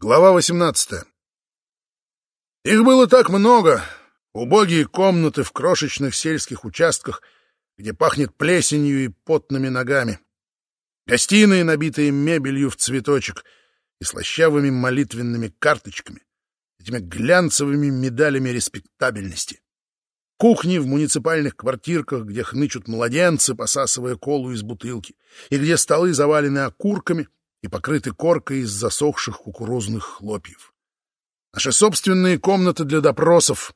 Глава 18. Их было так много. Убогие комнаты в крошечных сельских участках, где пахнет плесенью и потными ногами. Гостиные, набитые мебелью в цветочек и слащавыми молитвенными карточками, этими глянцевыми медалями респектабельности. Кухни в муниципальных квартирках, где хнычут младенцы, посасывая колу из бутылки, и где столы завалены окурками — и покрыты коркой из засохших кукурузных хлопьев. Наши собственные комнаты для допросов,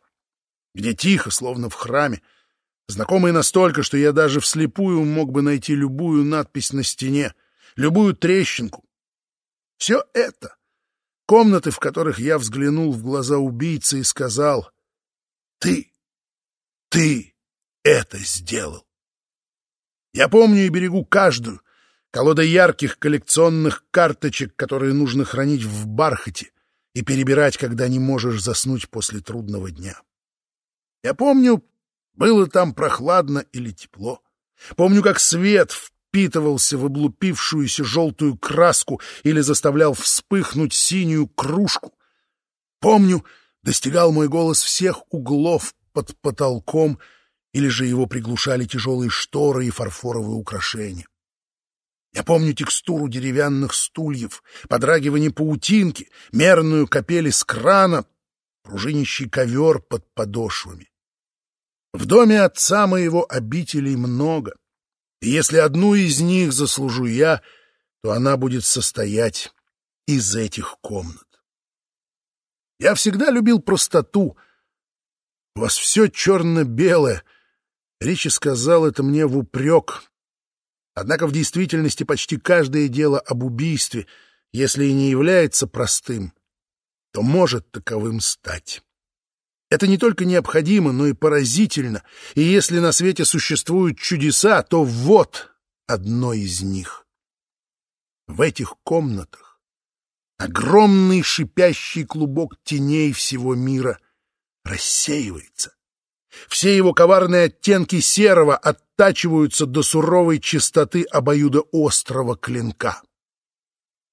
где тихо, словно в храме, знакомые настолько, что я даже вслепую мог бы найти любую надпись на стене, любую трещинку. Все это — комнаты, в которых я взглянул в глаза убийцы и сказал «Ты, ты это сделал». Я помню и берегу каждую, колода ярких коллекционных карточек, которые нужно хранить в бархате и перебирать, когда не можешь заснуть после трудного дня. Я помню, было там прохладно или тепло. Помню, как свет впитывался в облупившуюся желтую краску или заставлял вспыхнуть синюю кружку. Помню, достигал мой голос всех углов под потолком, или же его приглушали тяжелые шторы и фарфоровые украшения. Я помню текстуру деревянных стульев, подрагивание паутинки, мерную капель из крана, пружинищий ковер под подошвами. В доме отца моего обителей много, и если одну из них заслужу я, то она будет состоять из этих комнат. Я всегда любил простоту. У вас все черно-белое. Ричи сказал это мне в упрек, Однако в действительности почти каждое дело об убийстве, если и не является простым, то может таковым стать. Это не только необходимо, но и поразительно, и если на свете существуют чудеса, то вот одно из них. В этих комнатах огромный шипящий клубок теней всего мира рассеивается. Все его коварные оттенки серого оттачиваются до суровой чистоты обоюдоострого клинка.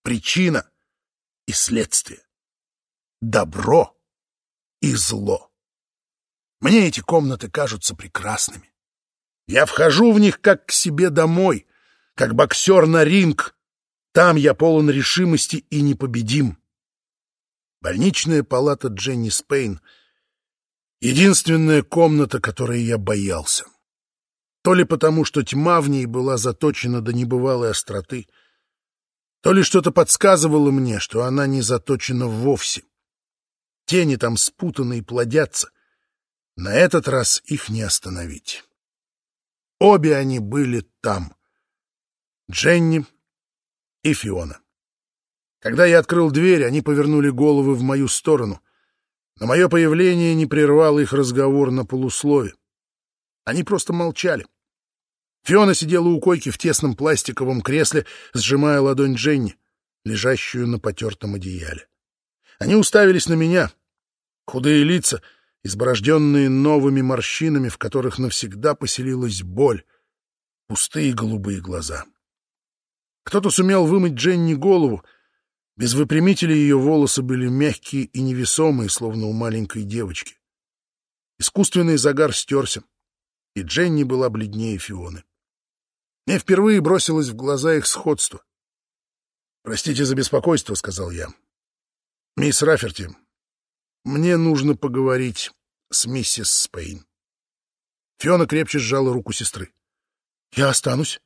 Причина и следствие. Добро и зло. Мне эти комнаты кажутся прекрасными. Я вхожу в них как к себе домой, как боксер на ринг. Там я полон решимости и непобедим. Больничная палата Дженни Спейн — Единственная комната, которой я боялся. То ли потому, что тьма в ней была заточена до небывалой остроты, то ли что-то подсказывало мне, что она не заточена вовсе. Тени там спутаны и плодятся. На этот раз их не остановить. Обе они были там. Дженни и Фиона. Когда я открыл дверь, они повернули головы в мою сторону — но мое появление не прервало их разговор на полуслове. Они просто молчали. Фиона сидела у койки в тесном пластиковом кресле, сжимая ладонь Дженни, лежащую на потертом одеяле. Они уставились на меня. Худые лица, изборожденные новыми морщинами, в которых навсегда поселилась боль, пустые голубые глаза. Кто-то сумел вымыть Дженни голову, без выпрямителя ее волосы были мягкие и невесомые, словно у маленькой девочки. Искусственный загар стерся, и Дженни была бледнее Фионы. Мне впервые бросилось в глаза их сходство. «Простите за беспокойство», — сказал я. «Мисс Раферти, мне нужно поговорить с миссис Спейн». Фиона крепче сжала руку сестры. «Я останусь».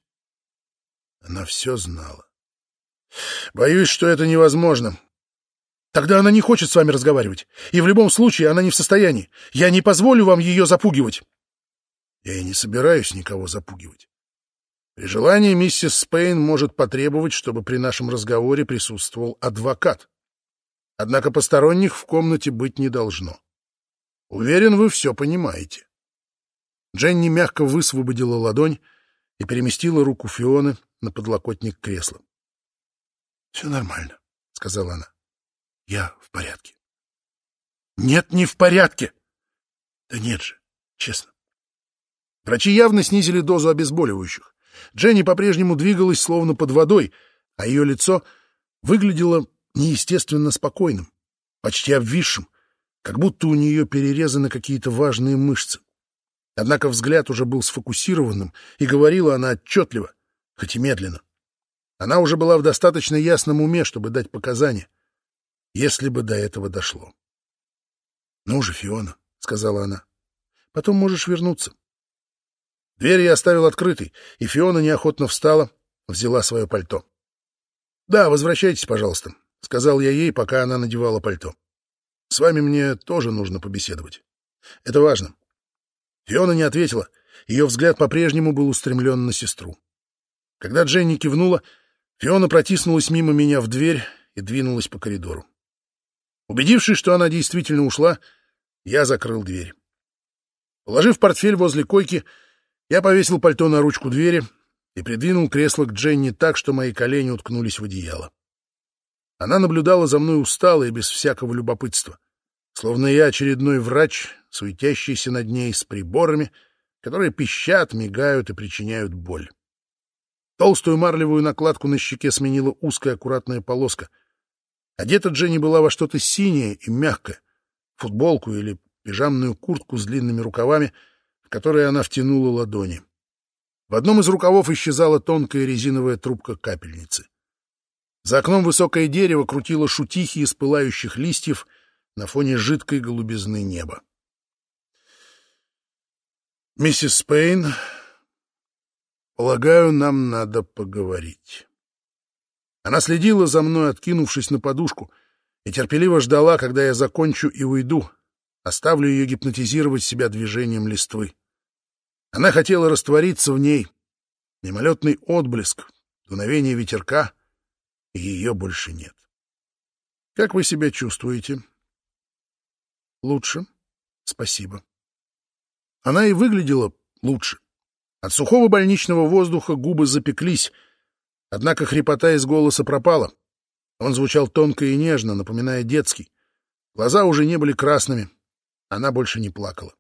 Она все знала. Боюсь, что это невозможно. Тогда она не хочет с вами разговаривать. И в любом случае она не в состоянии. Я не позволю вам ее запугивать. Я и не собираюсь никого запугивать. При желании миссис Спейн может потребовать, чтобы при нашем разговоре присутствовал адвокат. Однако посторонних в комнате быть не должно. Уверен, вы все понимаете. Дженни мягко высвободила ладонь и переместила руку Фионы на подлокотник кресла. — Все нормально, — сказала она. — Я в порядке. — Нет, не в порядке. — Да нет же, честно. Врачи явно снизили дозу обезболивающих. Дженни по-прежнему двигалась словно под водой, а ее лицо выглядело неестественно спокойным, почти обвисшим, как будто у нее перерезаны какие-то важные мышцы. Однако взгляд уже был сфокусированным, и говорила она отчетливо, хоть и медленно. Она уже была в достаточно ясном уме, чтобы дать показания, если бы до этого дошло. — Ну же, Фиона, — сказала она, — потом можешь вернуться. Дверь я оставил открытой, и Фиона неохотно встала, взяла свое пальто. — Да, возвращайтесь, пожалуйста, — сказал я ей, пока она надевала пальто. — С вами мне тоже нужно побеседовать. Это важно. Фиона не ответила. Ее взгляд по-прежнему был устремлен на сестру. Когда Дженни кивнула, Фиона протиснулась мимо меня в дверь и двинулась по коридору. Убедившись, что она действительно ушла, я закрыл дверь. Положив портфель возле койки, я повесил пальто на ручку двери и придвинул кресло к Дженни так, что мои колени уткнулись в одеяло. Она наблюдала за мной устало и без всякого любопытства, словно я очередной врач, суетящийся над ней с приборами, которые пищат, мигают и причиняют боль. Толстую марлевую накладку на щеке сменила узкая аккуратная полоска. Одета Дженни была во что-то синее и мягкое, футболку или пижамную куртку с длинными рукавами, которые она втянула ладони. В одном из рукавов исчезала тонкая резиновая трубка капельницы. За окном высокое дерево крутило шутихи из пылающих листьев на фоне жидкой голубизны неба. «Миссис Спейн, полагаю, нам надо поговорить». Она следила за мной, откинувшись на подушку, и терпеливо ждала, когда я закончу и уйду, оставлю ее гипнотизировать себя движением листвы. Она хотела раствориться в ней. Мимолетный отблеск, дуновение ветерка, и ее больше нет. Как вы себя чувствуете? Лучше. Спасибо. Она и выглядела лучше. От сухого больничного воздуха губы запеклись, однако хрипота из голоса пропала. Он звучал тонко и нежно, напоминая детский. Глаза уже не были красными. Она больше не плакала.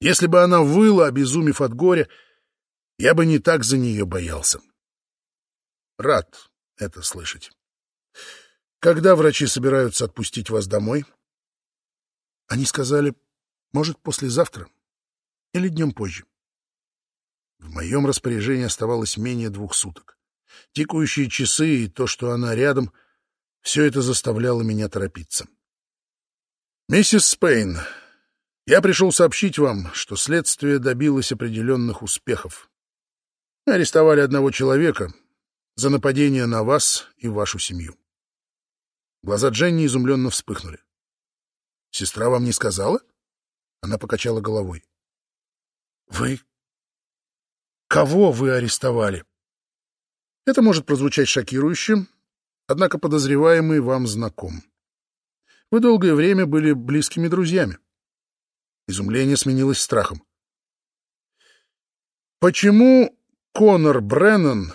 Если бы она выла, обезумев от горя, я бы не так за нее боялся. Рад это слышать. Когда врачи собираются отпустить вас домой? Они сказали, может, послезавтра или днем позже. В моем распоряжении оставалось менее двух суток. Тикающие часы и то, что она рядом, все это заставляло меня торопиться. «Миссис Спейн, я пришел сообщить вам, что следствие добилось определенных успехов. Мы арестовали одного человека за нападение на вас и вашу семью». Глаза Дженни изумленно вспыхнули. «Сестра вам не сказала?» Она покачала головой. Вы... Кого вы арестовали? Это может прозвучать шокирующе, однако подозреваемый вам знаком. Вы долгое время были близкими друзьями. Изумление сменилось страхом. Почему Конор Бреннан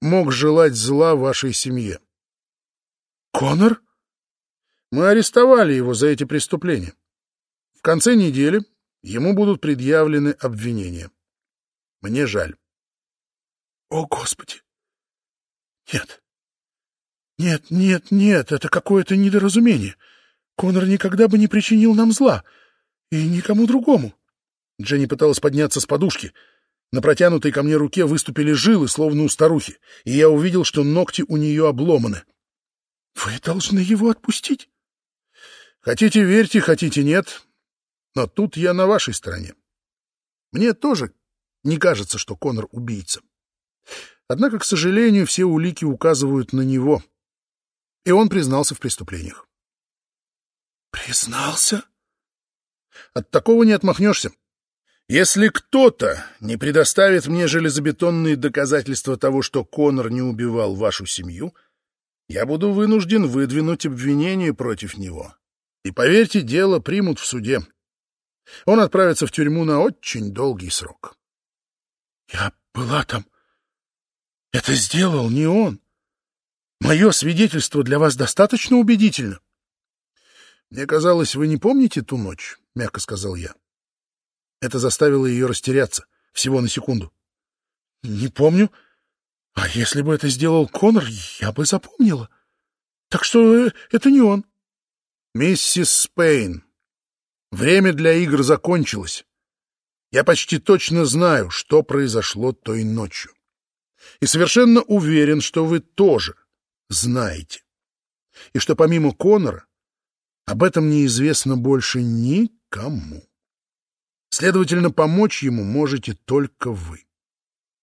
мог желать зла вашей семье? Конор? Мы арестовали его за эти преступления. В конце недели ему будут предъявлены обвинения. Мне жаль. О, Господи! Нет. Нет, нет, нет, это какое-то недоразумение. Конор никогда бы не причинил нам зла. И никому другому. Дженни пыталась подняться с подушки. На протянутой ко мне руке выступили жилы, словно у старухи, и я увидел, что ногти у нее обломаны. — Вы должны его отпустить. — Хотите верьте, хотите нет, но тут я на вашей стороне. Мне тоже не кажется, что Конор убийца. Однако, к сожалению, все улики указывают на него. И он признался в преступлениях. Признался? От такого не отмахнешься. Если кто-то не предоставит мне железобетонные доказательства того, что Конор не убивал вашу семью, я буду вынужден выдвинуть обвинение против него. И, поверьте, дело примут в суде. Он отправится в тюрьму на очень долгий срок. Я была там. Это сделал не он. Мое свидетельство для вас достаточно убедительно. Мне казалось, вы не помните ту ночь, — мягко сказал я. Это заставило ее растеряться, всего на секунду. Не помню. А если бы это сделал Конор, я бы запомнила. Так что это не он. Миссис Спейн, время для игр закончилось. Я почти точно знаю, что произошло той ночью. И совершенно уверен, что вы тоже знаете. И что помимо Конора об этом неизвестно больше никому. Следовательно, помочь ему можете только вы.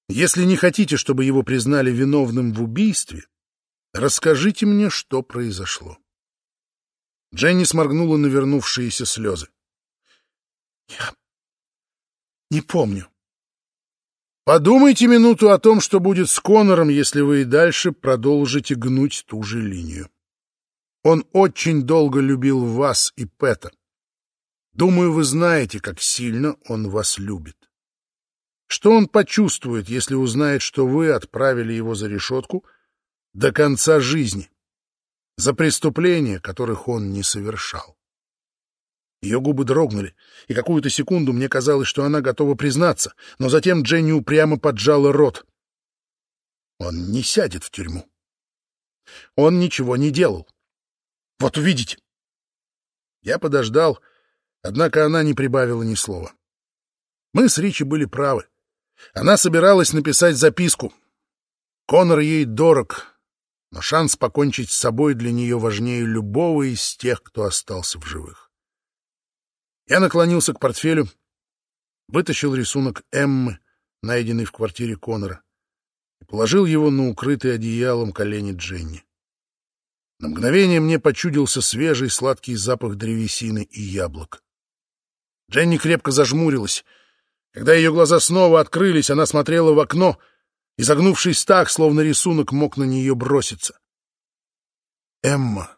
Если не хотите, чтобы его признали виновным в убийстве, расскажите мне, что произошло. Дженни сморгнула навернувшиеся слезы. Я не помню. Подумайте минуту о том, что будет с Конором, если вы и дальше продолжите гнуть ту же линию. Он очень долго любил вас и Пэта. Думаю, вы знаете, как сильно он вас любит. Что он почувствует, если узнает, что вы отправили его за решетку до конца жизни, за преступления, которых он не совершал? Ее губы дрогнули, и какую-то секунду мне казалось, что она готова признаться, но затем Дженни упрямо поджала рот. Он не сядет в тюрьму. Он ничего не делал. Вот увидите. Я подождал, Однако она не прибавила ни слова. Мы с Ричи были правы. Она собиралась написать записку. Конор ей дорог, но шанс покончить с собой для нее важнее любого из тех, кто остался в живых. Я наклонился к портфелю, вытащил рисунок Эммы, найденный в квартире Конора, и положил его на укрытый одеялом колени Дженни. На мгновение мне почудился свежий сладкий запах древесины и яблок. Дженни крепко зажмурилась. Когда ее глаза снова открылись, она смотрела в окно, изогнувшись так, словно рисунок мог на нее броситься. «Эмма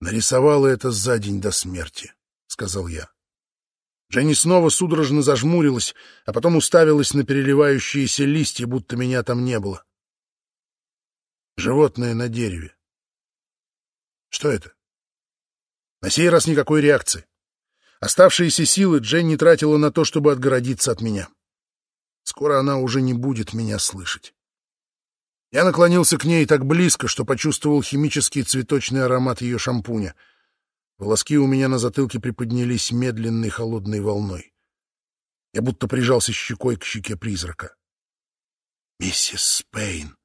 нарисовала это за день до смерти», — сказал я. Дженни снова судорожно зажмурилась, а потом уставилась на переливающиеся листья, будто меня там не было. Животное на дереве. Что это? На сей раз никакой реакции. Оставшиеся силы Дженни тратила на то, чтобы отгородиться от меня. Скоро она уже не будет меня слышать. Я наклонился к ней так близко, что почувствовал химический цветочный аромат ее шампуня. Волоски у меня на затылке приподнялись медленной холодной волной. Я будто прижался щекой к щеке призрака. «Миссис Спейн».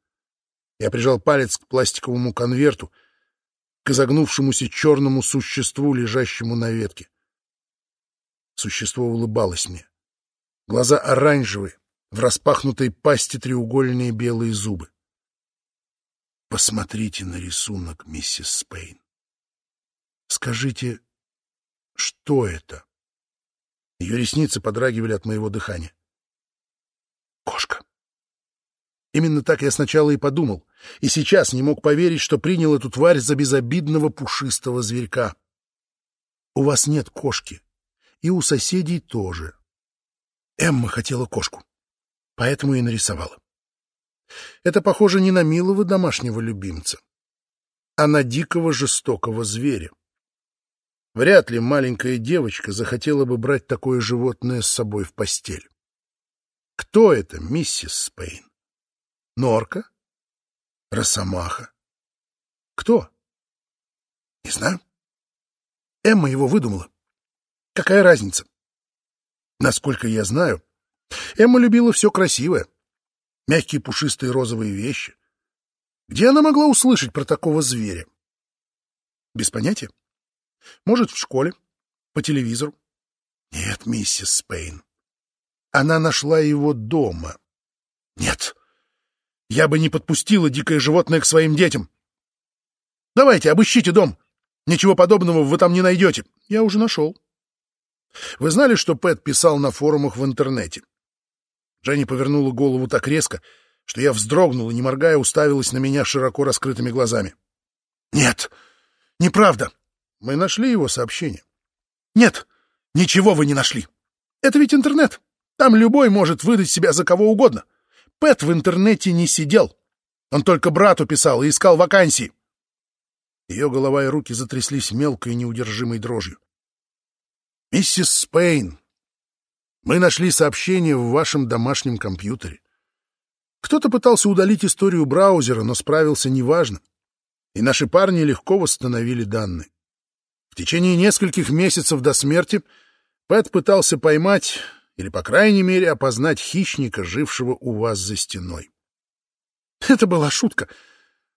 Я прижал палец к пластиковому конверту, к изогнувшемуся черному существу, лежащему на ветке. Существо улыбалось мне. Глаза оранжевые, в распахнутой пасти треугольные белые зубы. Посмотрите на рисунок, миссис Спейн. Скажите, что это? Ее ресницы подрагивали от моего дыхания. Кошка. Именно так я сначала и подумал, и сейчас не мог поверить, что принял эту тварь за безобидного пушистого зверька. У вас нет кошки, и у соседей тоже. Эмма хотела кошку, поэтому и нарисовала. Это похоже не на милого домашнего любимца, а на дикого жестокого зверя. Вряд ли маленькая девочка захотела бы брать такое животное с собой в постель. Кто это, миссис Спейн? Норка? Росомаха? Кто? Не знаю. Эмма его выдумала. Какая разница? Насколько я знаю, Эмма любила все красивое. Мягкие пушистые розовые вещи. Где она могла услышать про такого зверя? Без понятия. Может, в школе, по телевизору. Нет, миссис Спейн. Она нашла его дома. Нет, я бы не подпустила дикое животное к своим детям. Давайте, обыщите дом. Ничего подобного вы там не найдете. Я уже нашел. Вы знали, что Пэт писал на форумах в интернете? Дженни повернула голову так резко, что я вздрогнул и, не моргая, уставилась на меня широко раскрытыми глазами. «Нет, неправда. Мы нашли его сообщение». «Нет, ничего вы не нашли. Это ведь интернет. Там любой может выдать себя за кого угодно. Пэт в интернете не сидел. Он только брату писал и искал вакансии». Ее голова и руки затряслись мелкой неудержимой дрожью. «Миссис Спейн, мы нашли сообщение в вашем домашнем компьютере. Кто-то пытался удалить историю браузера, но справился неважно. и наши парни легко восстановили данные. В течение нескольких месяцев до смерти Пэт пытался поймать или, по крайней мере, опознать хищника, жившего у вас за стеной. Это была шутка.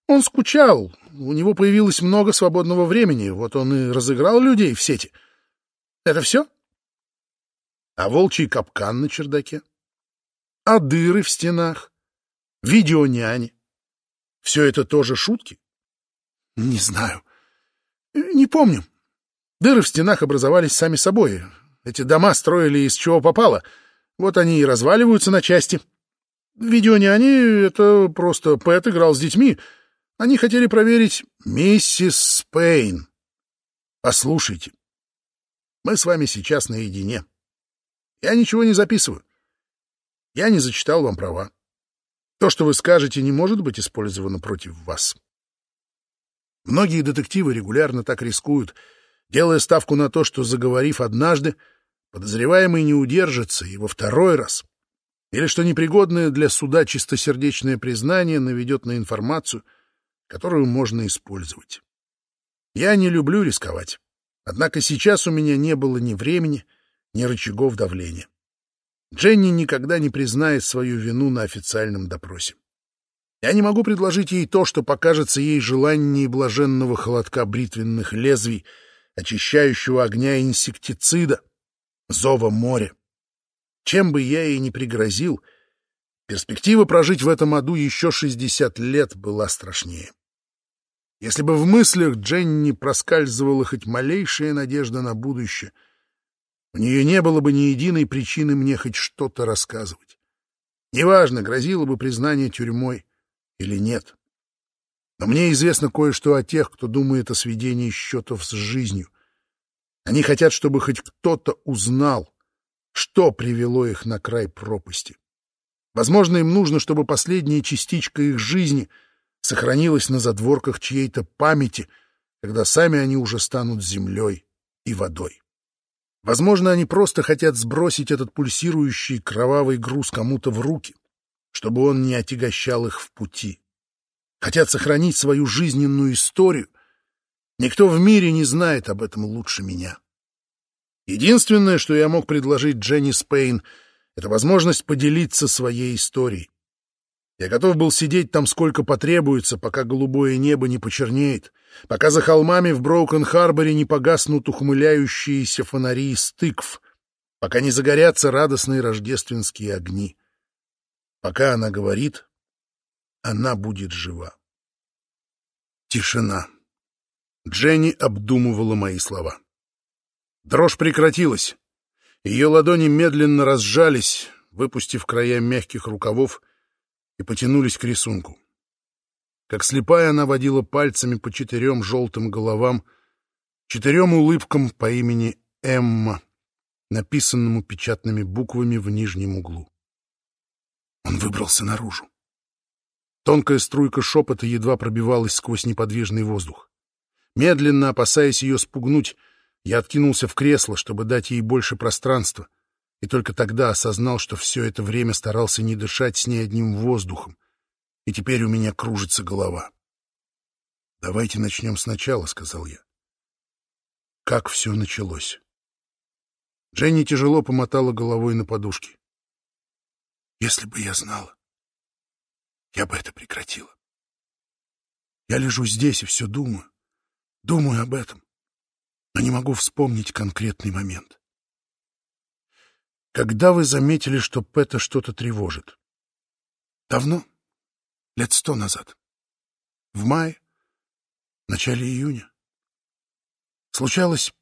Он скучал, у него появилось много свободного времени, вот он и разыграл людей в сети. Это все? А волчий капкан на чердаке? А дыры в стенах? Видеоняни? Все это тоже шутки? Не знаю. Не помню. Дыры в стенах образовались сами собой. Эти дома строили из чего попало. Вот они и разваливаются на части. Видеоняни — это просто Пэт играл с детьми. Они хотели проверить миссис Спейн. Послушайте, мы с вами сейчас наедине. Я ничего не записываю. Я не зачитал вам права. То, что вы скажете, не может быть использовано против вас. Многие детективы регулярно так рискуют, делая ставку на то, что, заговорив однажды, подозреваемый не удержится и во второй раз, или что непригодное для суда чистосердечное признание наведет на информацию, которую можно использовать. Я не люблю рисковать, однако сейчас у меня не было ни времени, ни рычагов давления. Дженни никогда не признает свою вину на официальном допросе. Я не могу предложить ей то, что покажется ей желанием блаженного холодка бритвенных лезвий, очищающего огня инсектицида, зова моря. Чем бы я ей ни пригрозил, перспектива прожить в этом аду еще шестьдесят лет была страшнее. Если бы в мыслях Дженни проскальзывала хоть малейшая надежда на будущее, у нее не было бы ни единой причины мне хоть что-то рассказывать. Неважно, грозило бы признание тюрьмой или нет. Но мне известно кое-что о тех, кто думает о сведении счетов с жизнью. Они хотят, чтобы хоть кто-то узнал, что привело их на край пропасти. Возможно, им нужно, чтобы последняя частичка их жизни сохранилась на задворках чьей-то памяти, когда сами они уже станут землей и водой. Возможно, они просто хотят сбросить этот пульсирующий кровавый груз кому-то в руки — чтобы он не отягощал их в пути. Хотят сохранить свою жизненную историю. Никто в мире не знает об этом лучше меня. Единственное, что я мог предложить Дженни Спейн, это возможность поделиться своей историей. Я готов был сидеть там сколько потребуется, пока голубое небо не почернеет, пока за холмами в Броукен-Харборе не погаснут ухмыляющиеся фонари из тыкв, пока не загорятся радостные рождественские огни. Пока она говорит, она будет жива. Тишина. Дженни обдумывала мои слова. Дрожь прекратилась. Ее ладони медленно разжались, выпустив края мягких рукавов, и потянулись к рисунку. Как слепая она водила пальцами по четырем желтым головам, четырем улыбкам по имени Эмма, написанному печатными буквами в нижнем углу. Он выбрался наружу. Тонкая струйка шепота едва пробивалась сквозь неподвижный воздух. Медленно, опасаясь ее спугнуть, я откинулся в кресло, чтобы дать ей больше пространства, и только тогда осознал, что все это время старался не дышать с ней одним воздухом, и теперь у меня кружится голова. «Давайте начнем сначала», — сказал я. Как все началось? Дженни тяжело помотала головой на подушке. Если бы я знала, я бы это прекратила. Я лежу здесь и все думаю, думаю об этом, но не могу вспомнить конкретный момент. Когда вы заметили, что Пэта что-то тревожит? Давно? Лет сто назад. В мае? Начале июня? Случалось,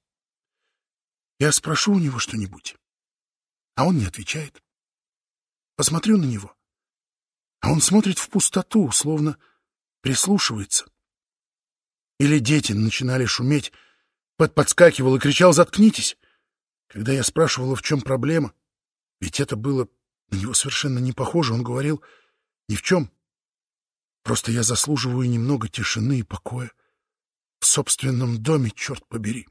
я спрошу у него что-нибудь, а он не отвечает. Посмотрю на него, а он смотрит в пустоту, словно прислушивается. Или дети начинали шуметь, Пэт подскакивал и кричал «Заткнитесь!» Когда я спрашивала, в чем проблема, ведь это было на него совершенно не похоже, он говорил «Ни в чем. Просто я заслуживаю немного тишины и покоя. В собственном доме, черт побери».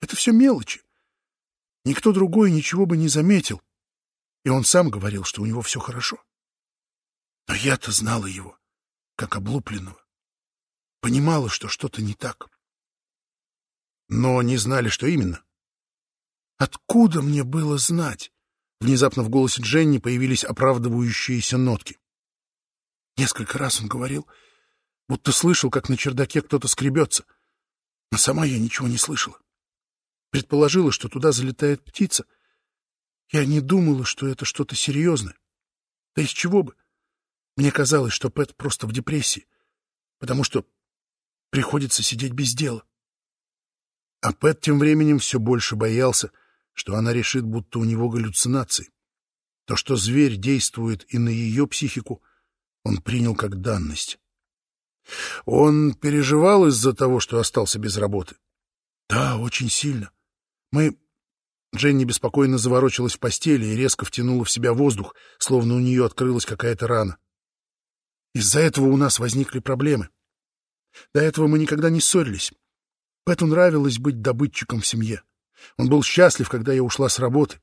Это все мелочи. Никто другой ничего бы не заметил. И он сам говорил, что у него все хорошо. Но я-то знала его, как облупленного. Понимала, что что-то не так. Но не знали, что именно. Откуда мне было знать? Внезапно в голосе Дженни появились оправдывающиеся нотки. Несколько раз он говорил, будто слышал, как на чердаке кто-то скребется. Но сама я ничего не слышала. Предположила, что туда залетает птица. Я не думала, что это что-то серьезное. Да из чего бы? Мне казалось, что Пэт просто в депрессии, потому что приходится сидеть без дела. А Пэт тем временем все больше боялся, что она решит, будто у него галлюцинации. То, что зверь действует и на ее психику, он принял как данность. Он переживал из-за того, что остался без работы? Да, очень сильно. Мы... Дженни беспокойно заворочилась в постели и резко втянула в себя воздух, словно у нее открылась какая-то рана. Из-за этого у нас возникли проблемы. До этого мы никогда не ссорились. Пэту нравилось быть добытчиком в семье. Он был счастлив, когда я ушла с работы.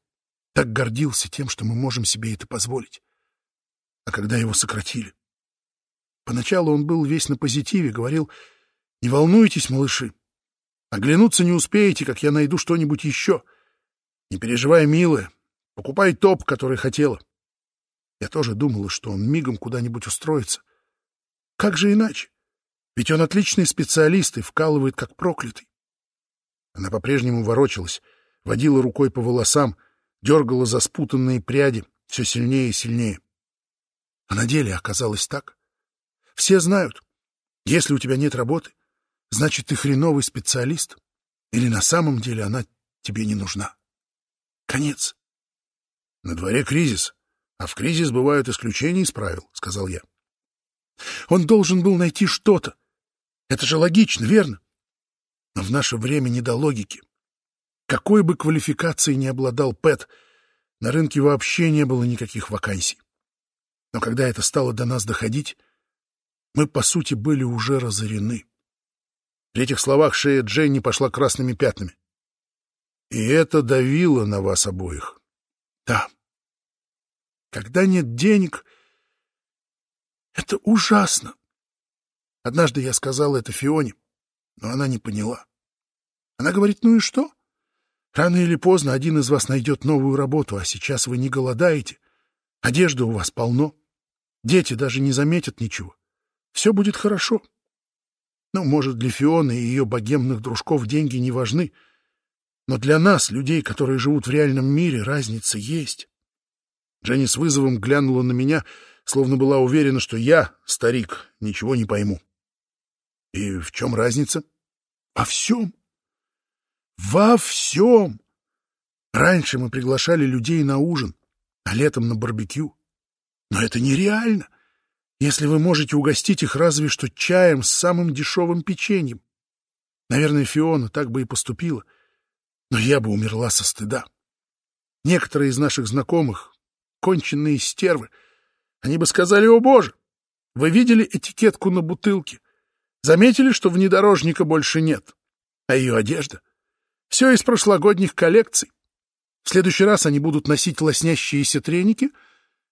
Так гордился тем, что мы можем себе это позволить. А когда его сократили... Поначалу он был весь на позитиве, говорил, «Не волнуйтесь, малыши. Оглянуться не успеете, как я найду что-нибудь еще. Не переживай, милая, покупай топ, который хотела». Я тоже думала, что он мигом куда-нибудь устроится. Как же иначе? Ведь он отличный специалист и вкалывает как проклятый. Она по-прежнему ворочалась, водила рукой по волосам, дергала за спутанные пряди все сильнее и сильнее. А на деле оказалось так. Все знают, если у тебя нет работы, значит, ты хреновый специалист, или на самом деле она тебе не нужна. Конец. На дворе кризис, а в кризис бывают исключения из правил, — сказал я. Он должен был найти что-то, это же логично, верно? Но в наше время не до логики. Какой бы квалификацией ни обладал Пэт, на рынке вообще не было никаких вакансий. Но когда это стало до нас доходить, мы, по сути, были уже разорены. При этих словах шея Дженни пошла красными пятнами. И это давило на вас обоих. Да. Когда нет денег, это ужасно. Однажды я сказал это Фионе, но она не поняла. Она говорит, ну и что? Рано или поздно один из вас найдет новую работу, а сейчас вы не голодаете. Одежды у вас полно. Дети даже не заметят ничего. Все будет хорошо. Ну, может, для Фионы и ее богемных дружков деньги не важны, но для нас, людей, которые живут в реальном мире, разница есть. Дженни с вызовом глянула на меня, словно была уверена, что я, старик, ничего не пойму. И в чем разница? Во всем. Во всем. Раньше мы приглашали людей на ужин, а летом на барбекю. Но это нереально, если вы можете угостить их разве что чаем с самым дешевым печеньем. Наверное, Фиона так бы и поступила, но я бы умерла со стыда. Некоторые из наших знакомых, конченные стервы, они бы сказали, о боже, вы видели этикетку на бутылке? Заметили, что внедорожника больше нет, а ее одежда — все из прошлогодних коллекций. В следующий раз они будут носить лоснящиеся треники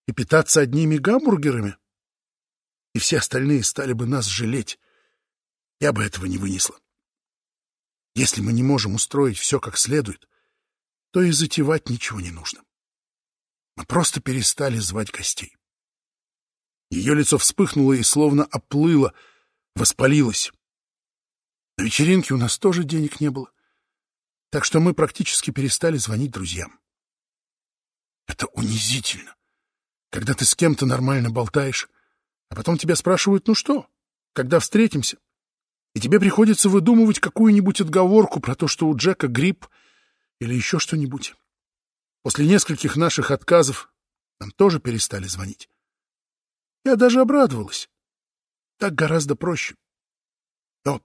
и питаться одними гамбургерами. И все остальные стали бы нас жалеть. Я бы этого не вынесла. Если мы не можем устроить все как следует, то и затевать ничего не нужно. Мы просто перестали звать гостей. Ее лицо вспыхнуло и словно оплыло — воспалилась. На вечеринке у нас тоже денег не было, так что мы практически перестали звонить друзьям. Это унизительно, когда ты с кем-то нормально болтаешь, а потом тебя спрашивают, ну что, когда встретимся? И тебе приходится выдумывать какую-нибудь отговорку про то, что у Джека грипп или еще что-нибудь. После нескольких наших отказов нам тоже перестали звонить. Я даже обрадовалась. Так гораздо проще. Но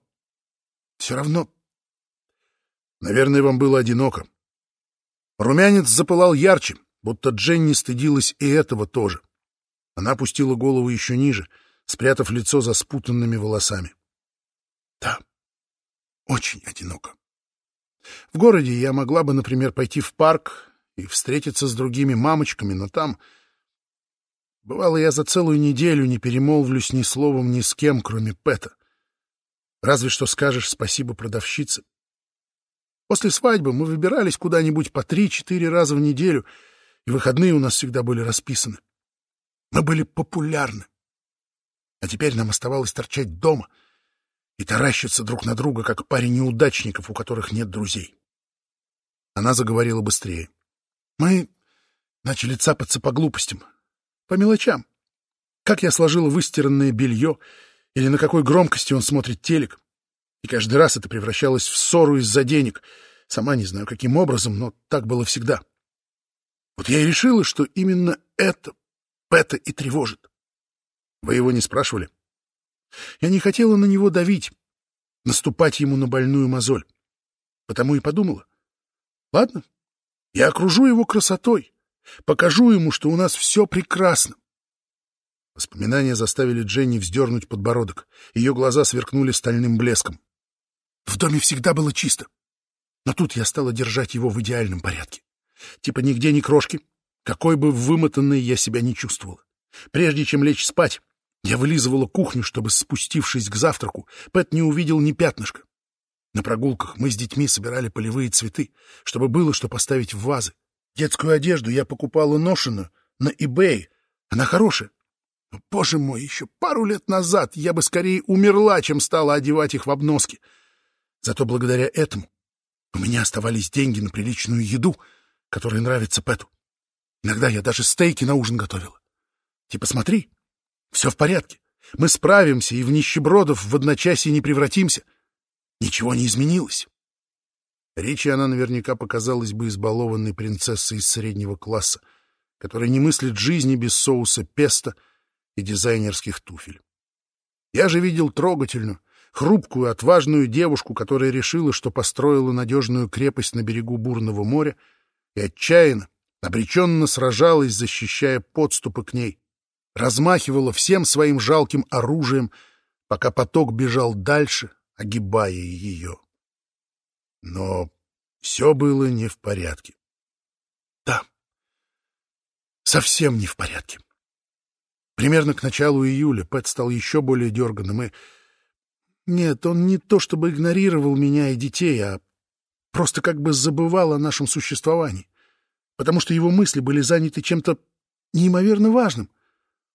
все равно... Наверное, вам было одиноко. Румянец запылал ярче, будто Дженни стыдилась и этого тоже. Она опустила голову еще ниже, спрятав лицо за спутанными волосами. Да, очень одиноко. В городе я могла бы, например, пойти в парк и встретиться с другими мамочками, но там Бывало, я за целую неделю не перемолвлюсь ни словом ни с кем, кроме Пэта. Разве что скажешь спасибо продавщице. После свадьбы мы выбирались куда-нибудь по три-четыре раза в неделю, и выходные у нас всегда были расписаны. Мы были популярны. А теперь нам оставалось торчать дома и таращиться друг на друга, как парень неудачников, у которых нет друзей. Она заговорила быстрее. Мы начали цапаться по глупостям, по мелочам. Как я сложила выстиранное белье, или на какой громкости он смотрит телек. И каждый раз это превращалось в ссору из-за денег. Сама не знаю, каким образом, но так было всегда. Вот я и решила, что именно это Пэта и тревожит. Вы его не спрашивали? Я не хотела на него давить, наступать ему на больную мозоль. Потому и подумала. Ладно, я окружу его красотой, покажу ему, что у нас все прекрасно. Воспоминания заставили Дженни вздернуть подбородок. Ее глаза сверкнули стальным блеском. В доме всегда было чисто. Но тут я стала держать его в идеальном порядке. Типа нигде ни крошки, какой бы вымотанной я себя не чувствовала. Прежде чем лечь спать, я вылизывала кухню, чтобы, спустившись к завтраку, Пэт не увидел ни пятнышка. На прогулках мы с детьми собирали полевые цветы, чтобы было что поставить в вазы. Детскую одежду я покупала ношеную на eBay. Она хорошая. Но, боже мой, еще пару лет назад я бы скорее умерла, чем стала одевать их в обноски. Зато благодаря этому у меня оставались деньги на приличную еду, которая нравится Пэту. Иногда я даже стейки на ужин готовила. Типа смотри, все в порядке. Мы справимся и в нищебродов в одночасье не превратимся. Ничего не изменилось. Речи она наверняка показалась бы избалованной принцессой из среднего класса, которая не мыслит жизни без соуса песто и дизайнерских туфель. Я же видел трогательную, хрупкую, отважную девушку, которая решила, что построила надежную крепость на берегу бурного моря и отчаянно, обреченно сражалась, защищая подступы к ней, размахивала всем своим жалким оружием, пока поток бежал дальше, огибая ее. Но все было не в порядке. Да, совсем не в порядке. Примерно к началу июля Пэт стал еще более дерганым и... Нет, он не то чтобы игнорировал меня и детей, а просто как бы забывал о нашем существовании, потому что его мысли были заняты чем-то неимоверно важным.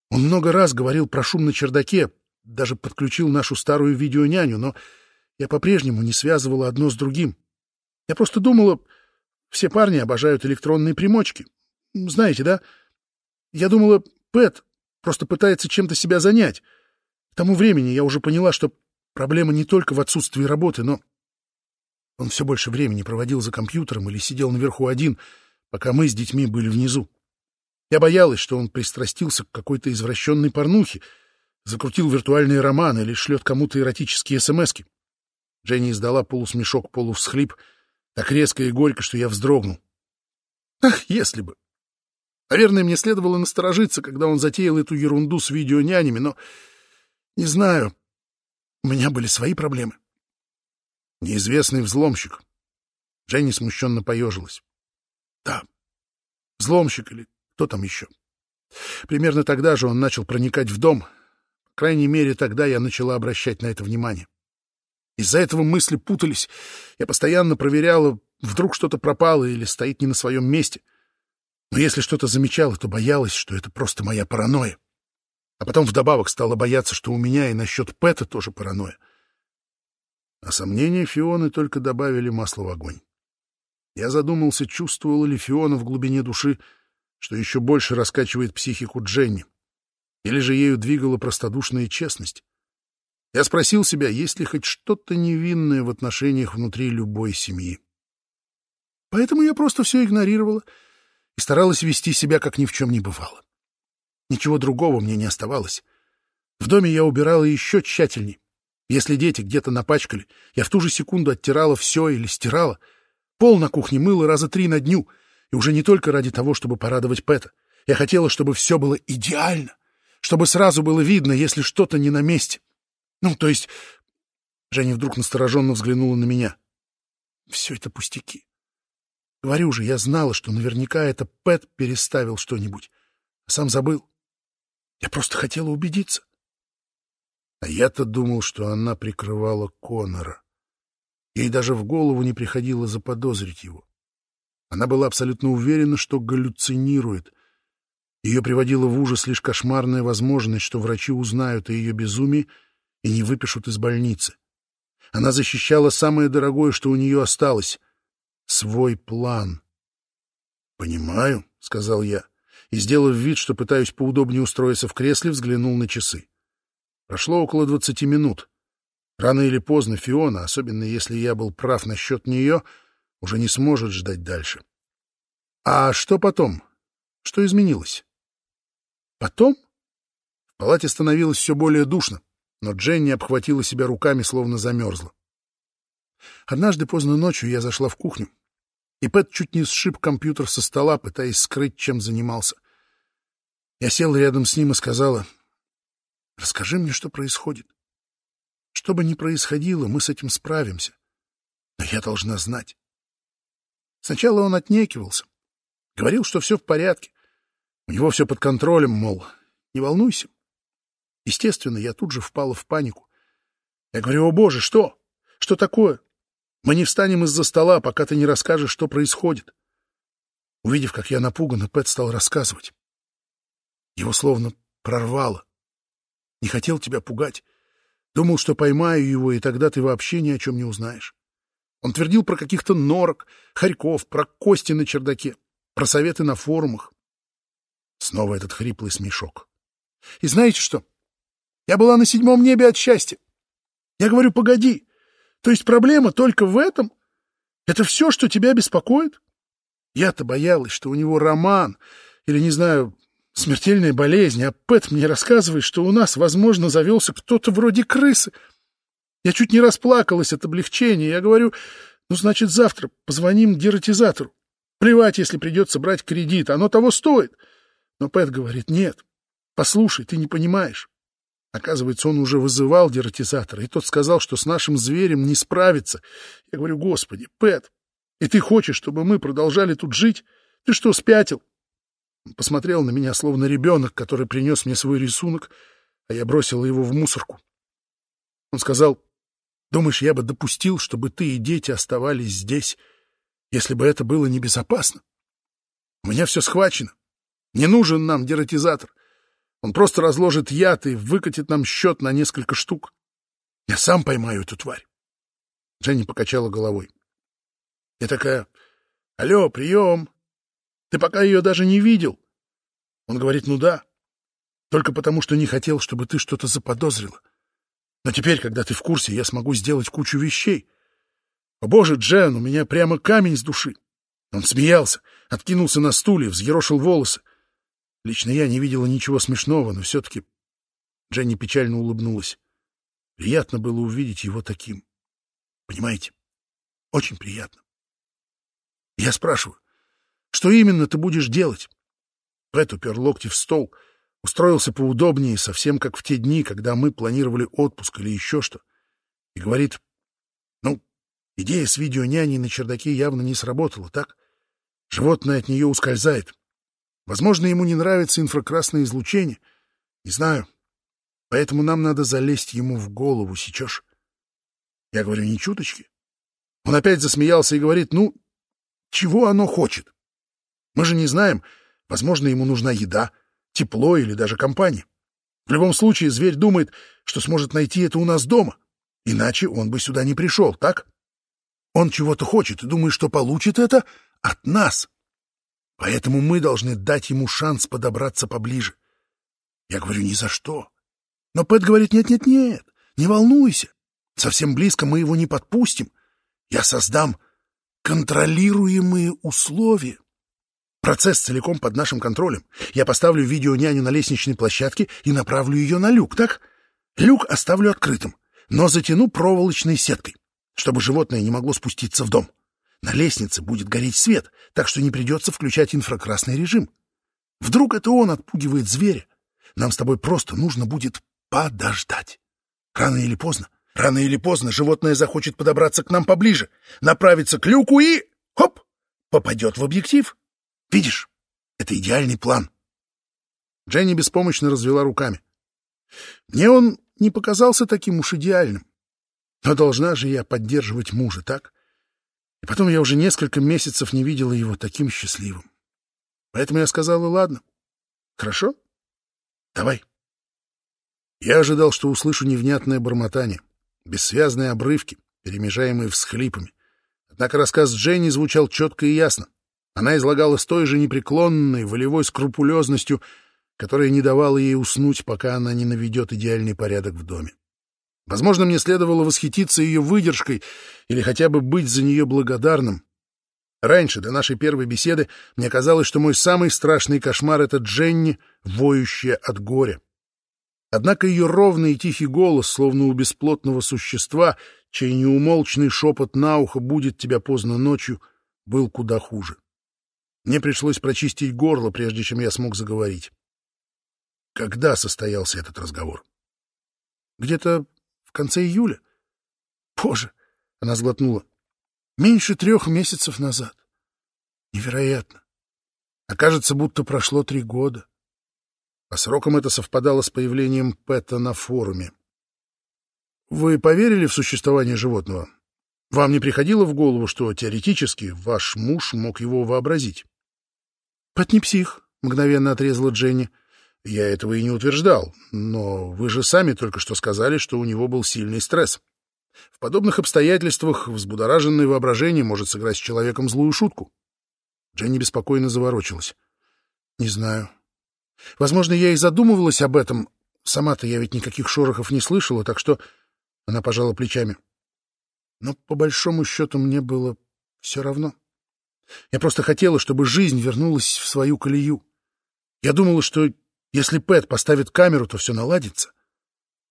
Он много раз говорил про шум на чердаке, даже подключил нашу старую видеоняню, но я по-прежнему не связывала одно с другим. Я просто думала, все парни обожают электронные примочки. Знаете, да? Я думала, Пэт просто пытается чем-то себя занять. К тому времени я уже поняла, что проблема не только в отсутствии работы, но он все больше времени проводил за компьютером или сидел наверху один, пока мы с детьми были внизу. Я боялась, что он пристрастился к какой-то извращенной порнухе, закрутил виртуальные романы или шлет кому-то эротические смски. Женя издала полусмешок, полувсхлип, так резко и горько, что я вздрогнул. Ах, если бы! Наверное, мне следовало насторожиться, когда он затеял эту ерунду с видеонянями, но... Не знаю. У меня были свои проблемы. Неизвестный взломщик. Женя смущенно поежилась. Да, взломщик или кто там еще? Примерно тогда же он начал проникать в дом. По крайней мере, тогда я начала обращать на это внимание. Из-за этого мысли путались. Я постоянно проверяла, вдруг что-то пропало или стоит не на своем месте. Но если что-то замечала, то боялась, что это просто моя паранойя. А потом вдобавок стала бояться, что у меня и насчет Пэта тоже паранойя. А сомнения Фионы только добавили масло в огонь. Я задумался, чувствовала ли Фиона в глубине души что еще больше раскачивает психику Дженни. Или же ею двигала простодушная честность. Я спросил себя, есть ли хоть что-то невинное в отношениях внутри любой семьи. Поэтому я просто все игнорировала и старалась вести себя, как ни в чем не бывало. Ничего другого мне не оставалось. В доме я убирала еще тщательней. Если дети где-то напачкали, я в ту же секунду оттирала все или стирала. Пол на кухне мыла раза три на дню — и уже не только ради того, чтобы порадовать Пэта. Я хотела, чтобы все было идеально, чтобы сразу было видно, если что-то не на месте. Ну, то есть... Женя вдруг настороженно взглянула на меня. Все это пустяки. Говорю же, я знала, что наверняка это Пэт переставил что-нибудь, а сам забыл. Я просто хотела убедиться. А я-то думал, что она прикрывала Конора. Ей даже в голову не приходило заподозрить его. Она была абсолютно уверена, что галлюцинирует. Ее приводила в ужас лишь кошмарная возможность, что врачи узнают о ее безумии и не выпишут из больницы. Она защищала самое дорогое, что у нее осталось — свой план. «Понимаю», — сказал я, и, сделав вид, что пытаюсь поудобнее устроиться в кресле, взглянул на часы. Прошло около двадцати минут. Рано или поздно Фиона, особенно если я был прав насчет нее, уже не сможет ждать дальше. А что потом? Что изменилось? Потом? В палате становилось все более душно, но Дженни обхватила себя руками, словно замерзла. Однажды поздно ночью я зашла в кухню, и Пэт чуть не сшиб компьютер со стола, пытаясь скрыть, чем занимался. Я села рядом с ним и сказала, «Расскажи мне, что происходит. Что бы ни происходило, мы с этим справимся. Но я должна знать. Сначала он отнекивался. Говорил, что все в порядке. У него все под контролем, мол, не волнуйся. Естественно, я тут же впала в панику. Я говорю, о боже, что? Что такое? Мы не встанем из-за стола, пока ты не расскажешь, что происходит. Увидев, как я напугана, Пэт стал рассказывать. Его словно прорвало. Не хотел тебя пугать. Думал, что поймаю его, и тогда ты вообще ни о чем не узнаешь. Он твердил про каких-то норок, хорьков, про кости на чердаке, про советы на форумах. Снова этот хриплый смешок. И знаете что? Я была на седьмом небе от счастья. Я говорю, погоди, то есть проблема только в этом? Это все, что тебя беспокоит? Я-то боялась, что у него роман, или, не знаю, смертельная болезнь, а Пэт мне рассказывает, что у нас, возможно, завелся кто-то вроде крысы. Я чуть не расплакалась от облегчения. Я говорю, ну, значит, завтра позвоним дератизатору. Плевать, если придется брать кредит, оно того стоит. Но Пэт говорит, нет, послушай, ты не понимаешь. Оказывается, он уже вызывал дератизатора, и тот сказал, что с нашим зверем не справится. Я говорю, господи, Пэт, и ты хочешь, чтобы мы продолжали тут жить? Ты что, спятил? Он посмотрел на меня, словно ребенок, который принес мне свой рисунок, а я бросила его в мусорку. Он сказал, думаешь, я бы допустил, чтобы ты и дети оставались здесь, если бы это было небезопасно? У меня все схвачено. Не нужен нам дератизатор. Он просто разложит яд и выкатит нам счет на несколько штук. Я сам поймаю эту тварь. Дженни покачала головой. Я такая, алло, прием. Ты пока ее даже не видел. Он говорит, ну да. Только потому, что не хотел, чтобы ты что-то заподозрила. Но теперь, когда ты в курсе, я смогу сделать кучу вещей. О боже, Джен, у меня прямо камень с души. Он смеялся, откинулся на стуле, взъерошил волосы. Лично я не видела ничего смешного, но все-таки Дженни печально улыбнулась. Приятно было увидеть его таким. Понимаете? Очень приятно. Я спрашиваю, что именно ты будешь делать? Пэт упер локти в стол, устроился поудобнее, совсем как в те дни, когда мы планировали отпуск или еще что, и говорит, ну, идея с видеоняней на чердаке явно не сработала, так? Животное от нее ускользает. Возможно, ему не нравится инфракрасное излучение. Не знаю. Поэтому нам надо залезть ему в голову, сечешь? Я говорю, ни чуточки. Он опять засмеялся и говорит, ну, чего оно хочет? Мы же не знаем, возможно, ему нужна еда, тепло или даже компания. В любом случае, зверь думает, что сможет найти это у нас дома. Иначе он бы сюда не пришел, так? Он чего-то хочет и думает, что получит это от нас. Поэтому мы должны дать ему шанс подобраться поближе. Я говорю, ни за что. Но Пэт говорит, нет-нет-нет, не волнуйся. Совсем близко мы его не подпустим. Я создам контролируемые условия. Процесс целиком под нашим контролем. Я поставлю видеоняню на лестничной площадке и направлю ее на люк, так? Люк оставлю открытым, но затяну проволочной сеткой, чтобы животное не могло спуститься в дом. На лестнице будет гореть свет, так что не придется включать инфракрасный режим. Вдруг это он отпугивает зверя. Нам с тобой просто нужно будет подождать. Рано или поздно, рано или поздно животное захочет подобраться к нам поближе, направиться к люку и... Хоп! Попадет в объектив. Видишь, это идеальный план. Дженни беспомощно развела руками. Мне он не показался таким уж идеальным. Но должна же я поддерживать мужа, так? И потом я уже несколько месяцев не видела его таким счастливым. Поэтому я сказала, ладно, хорошо, давай. Я ожидал, что услышу невнятное бормотание, бессвязные обрывки, перемежаемые всхлипами. Однако рассказ Дженни звучал четко и ясно. Она излагала с той же непреклонной, волевой скрупулезностью, которая не давала ей уснуть, пока она не наведет идеальный порядок в доме. Возможно, мне следовало восхититься ее выдержкой или хотя бы быть за нее благодарным. Раньше, до нашей первой беседы, мне казалось, что мой самый страшный кошмар — это Дженни, воющая от горя. Однако ее ровный и тихий голос, словно у бесплотного существа, чей неумолчный шепот на ухо будет тебя поздно ночью, был куда хуже. Мне пришлось прочистить горло, прежде чем я смог заговорить. Когда состоялся этот разговор? Где-то конце июля. Боже, она сглотнула. Меньше трех месяцев назад. Невероятно. Окажется, будто прошло три года. По срокам это совпадало с появлением Пэта на форуме. Вы поверили в существование животного? Вам не приходило в голову, что теоретически ваш муж мог его вообразить? Пэт не псих, мгновенно отрезала Дженни. Я этого и не утверждал, но вы же сами только что сказали, что у него был сильный стресс. В подобных обстоятельствах взбудораженное воображение может сыграть с человеком злую шутку. Дженни беспокойно заворочилась. Не знаю. Возможно, я и задумывалась об этом. Сама-то я ведь никаких шорохов не слышала, так что... Она пожала плечами. Но по большому счету мне было все равно. Я просто хотела, чтобы жизнь вернулась в свою колею. Я думала, что если Пэт поставит камеру, то все наладится.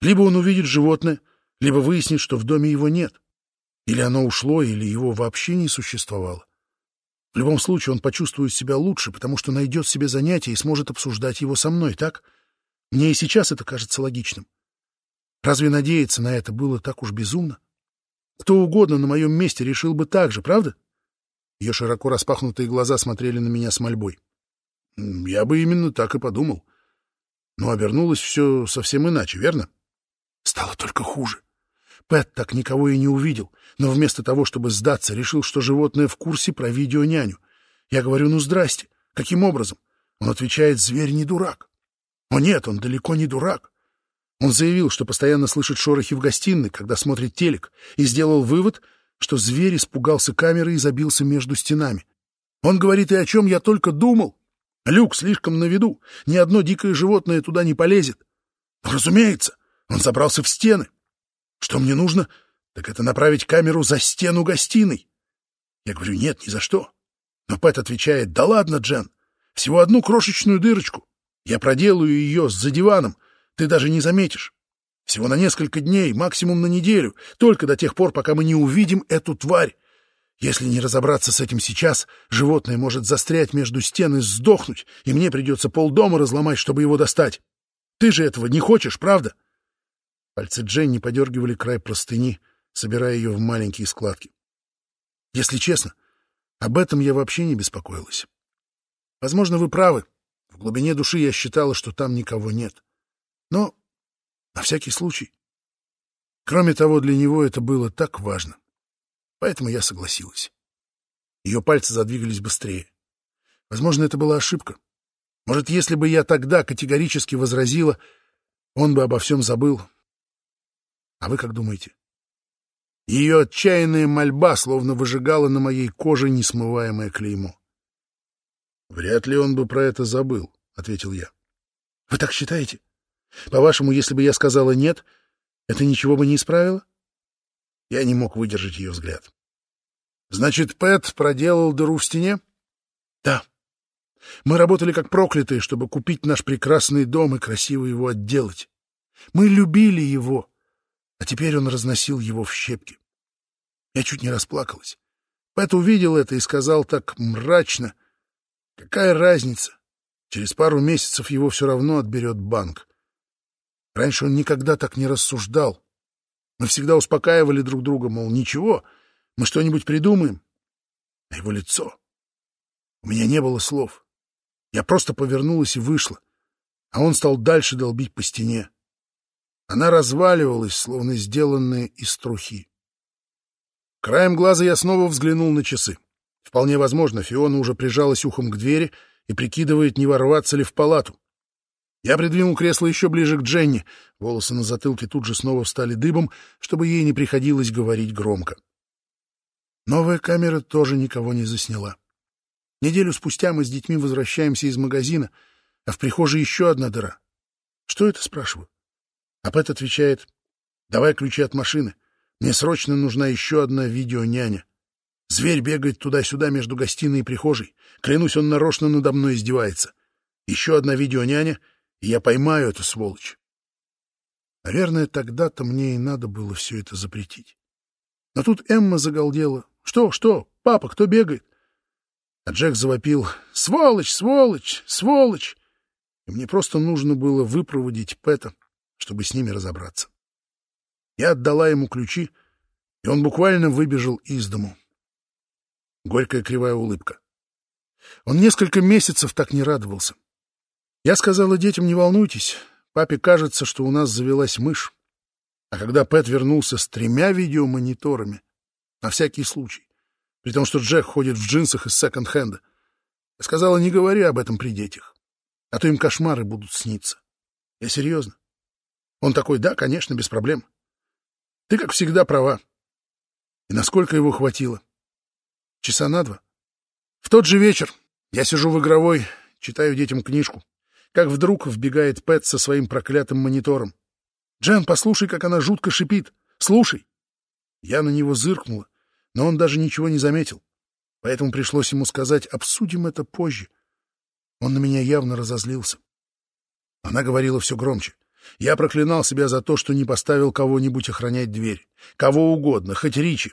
Либо он увидит животное, либо выяснит, что в доме его нет. Или оно ушло, или его вообще не существовало. В любом случае он почувствует себя лучше, потому что найдет себе занятие и сможет обсуждать его со мной, так? Мне и сейчас это кажется логичным. Разве надеяться на это было так уж безумно? Кто угодно на моем месте решил бы так же, правда? Ее широко распахнутые глаза смотрели на меня с мольбой. Я бы именно так и подумал. Но обернулось все совсем иначе, верно? Стало только хуже. Пэт так никого и не увидел, но вместо того, чтобы сдаться, решил, что животное в курсе про видеоняню. Я говорю, ну здрасте, каким образом? Он отвечает, зверь не дурак. О нет, он далеко не дурак. Он заявил, что постоянно слышит шорохи в гостиной, когда смотрит телек, и сделал вывод, что зверь испугался камеры и забился между стенами. Он говорит, и о чем я только думал. Люк слишком на виду, ни одно дикое животное туда не полезет. Разумеется, он забрался в стены. Что мне нужно? Так это направить камеру за стену гостиной. Я говорю, нет, ни за что. Но Пэт отвечает, да ладно, Джен, всего одну крошечную дырочку. Я проделаю ее за диваном, ты даже не заметишь. Всего на несколько дней, максимум на неделю, только до тех пор, пока мы не увидим эту тварь. Если не разобраться с этим сейчас, животное может застрять между стен и сдохнуть, и мне придется полдома разломать, чтобы его достать. Ты же этого не хочешь, правда? Пальцы Дженни подергивали край простыни, собирая ее в маленькие складки. Если честно, об этом я вообще не беспокоилась. Возможно, вы правы. В глубине души я считала, что там никого нет. Но на всякий случай. Кроме того, для него это было так важно. Поэтому я согласилась. Ее пальцы задвигались быстрее. Возможно, это была ошибка. Может, если бы я тогда категорически возразила, он бы обо всем забыл. А вы как думаете? Ее отчаянная мольба словно выжигала на моей коже несмываемое клеймо. «Вряд ли он бы про это забыл», — ответил я. «Вы так считаете? По-вашему, если бы я сказала «нет», это ничего бы не исправило?» Я не мог выдержать ее взгляд. «Значит, Пэт проделал дыру в стене?» «Да. Мы работали как проклятые, чтобы купить наш прекрасный дом и красиво его отделать. Мы любили его, а теперь он разносил его в щепки. Я чуть не расплакалась. Пэт увидел это и сказал так мрачно. «Какая разница? Через пару месяцев его все равно отберет банк». Раньше он никогда так не рассуждал, мы всегда успокаивали друг друга, мол, ничего, мы что-нибудь придумаем. А его лицо... У меня не было слов. Я просто повернулась и вышла, а он стал дальше долбить по стене. Она разваливалась, словно сделанная из трухи. Краем глаза я снова взглянул на часы. Вполне возможно, Фиона уже прижалась ухом к двери и прикидывает, не ворваться ли в палату. Я придвинул кресло еще ближе к Дженни. Волосы на затылке тут же снова встали дыбом, чтобы ей не приходилось говорить громко. Новая камера тоже никого не засняла. Неделю спустя мы с детьми возвращаемся из магазина, а в прихожей еще одна дыра. Что это, спрашиваю? А Пэт отвечает, давай ключи от машины. Мне срочно нужна еще одна видеоняня. Зверь бегает туда-сюда между гостиной и прихожей. Клянусь, он нарочно надо мной издевается. Еще одна видеоняня, и я поймаю эту сволочь. Наверное, тогда-то мне и надо было все это запретить. Но тут Эмма загалдела. «Что, что? Папа, кто бегает?» А Джек завопил «Сволочь, сволочь, сволочь!» И мне просто нужно было выпроводить Пэта, чтобы с ними разобраться. Я отдала ему ключи, и он буквально выбежал из дому. Горькая кривая улыбка. Он несколько месяцев так не радовался. Я сказала детям, не волнуйтесь, папе кажется, что у нас завелась мышь. А когда Пэт вернулся с тремя видеомониторами, на всякий случай, при том, что Джек ходит в джинсах из секонд-хенда, я сказала, не говори об этом при детях, а то им кошмары будут сниться. Я серьезно. Он такой, да, конечно, без проблем. Ты, как всегда, права. И насколько его хватило? Часа на два. В тот же вечер я сижу в игровой, читаю детям книжку, как вдруг вбегает Пэт со своим проклятым монитором. «Джен, послушай, как она жутко шипит! Слушай!» Я на него зыркнула, но он даже ничего не заметил, поэтому пришлось ему сказать «обсудим это позже». Он на меня явно разозлился. Она говорила все громче. Я проклинал себя за то, что не поставил кого-нибудь охранять дверь. Кого угодно, хоть Ричи.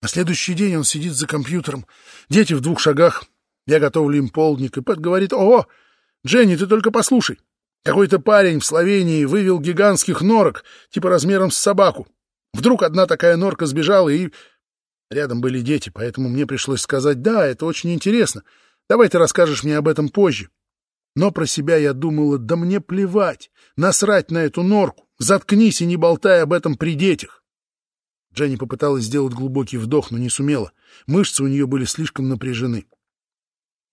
На следующий день он сидит за компьютером. Дети в двух шагах. Я готовлю им полдник, и Пэт говорит, «О, Дженни, ты только послушай. Какой-то парень в Словении вывел гигантских норок, типа размером с собаку. Вдруг одна такая норка сбежала, и... Рядом были дети, поэтому мне пришлось сказать, да, это очень интересно. Давай ты расскажешь мне об этом позже. Но про себя я думала, да мне плевать, насрать на эту норку, заткнись и не болтай об этом при детях. Дженни попыталась сделать глубокий вдох, но не сумела. Мышцы у нее были слишком напряжены.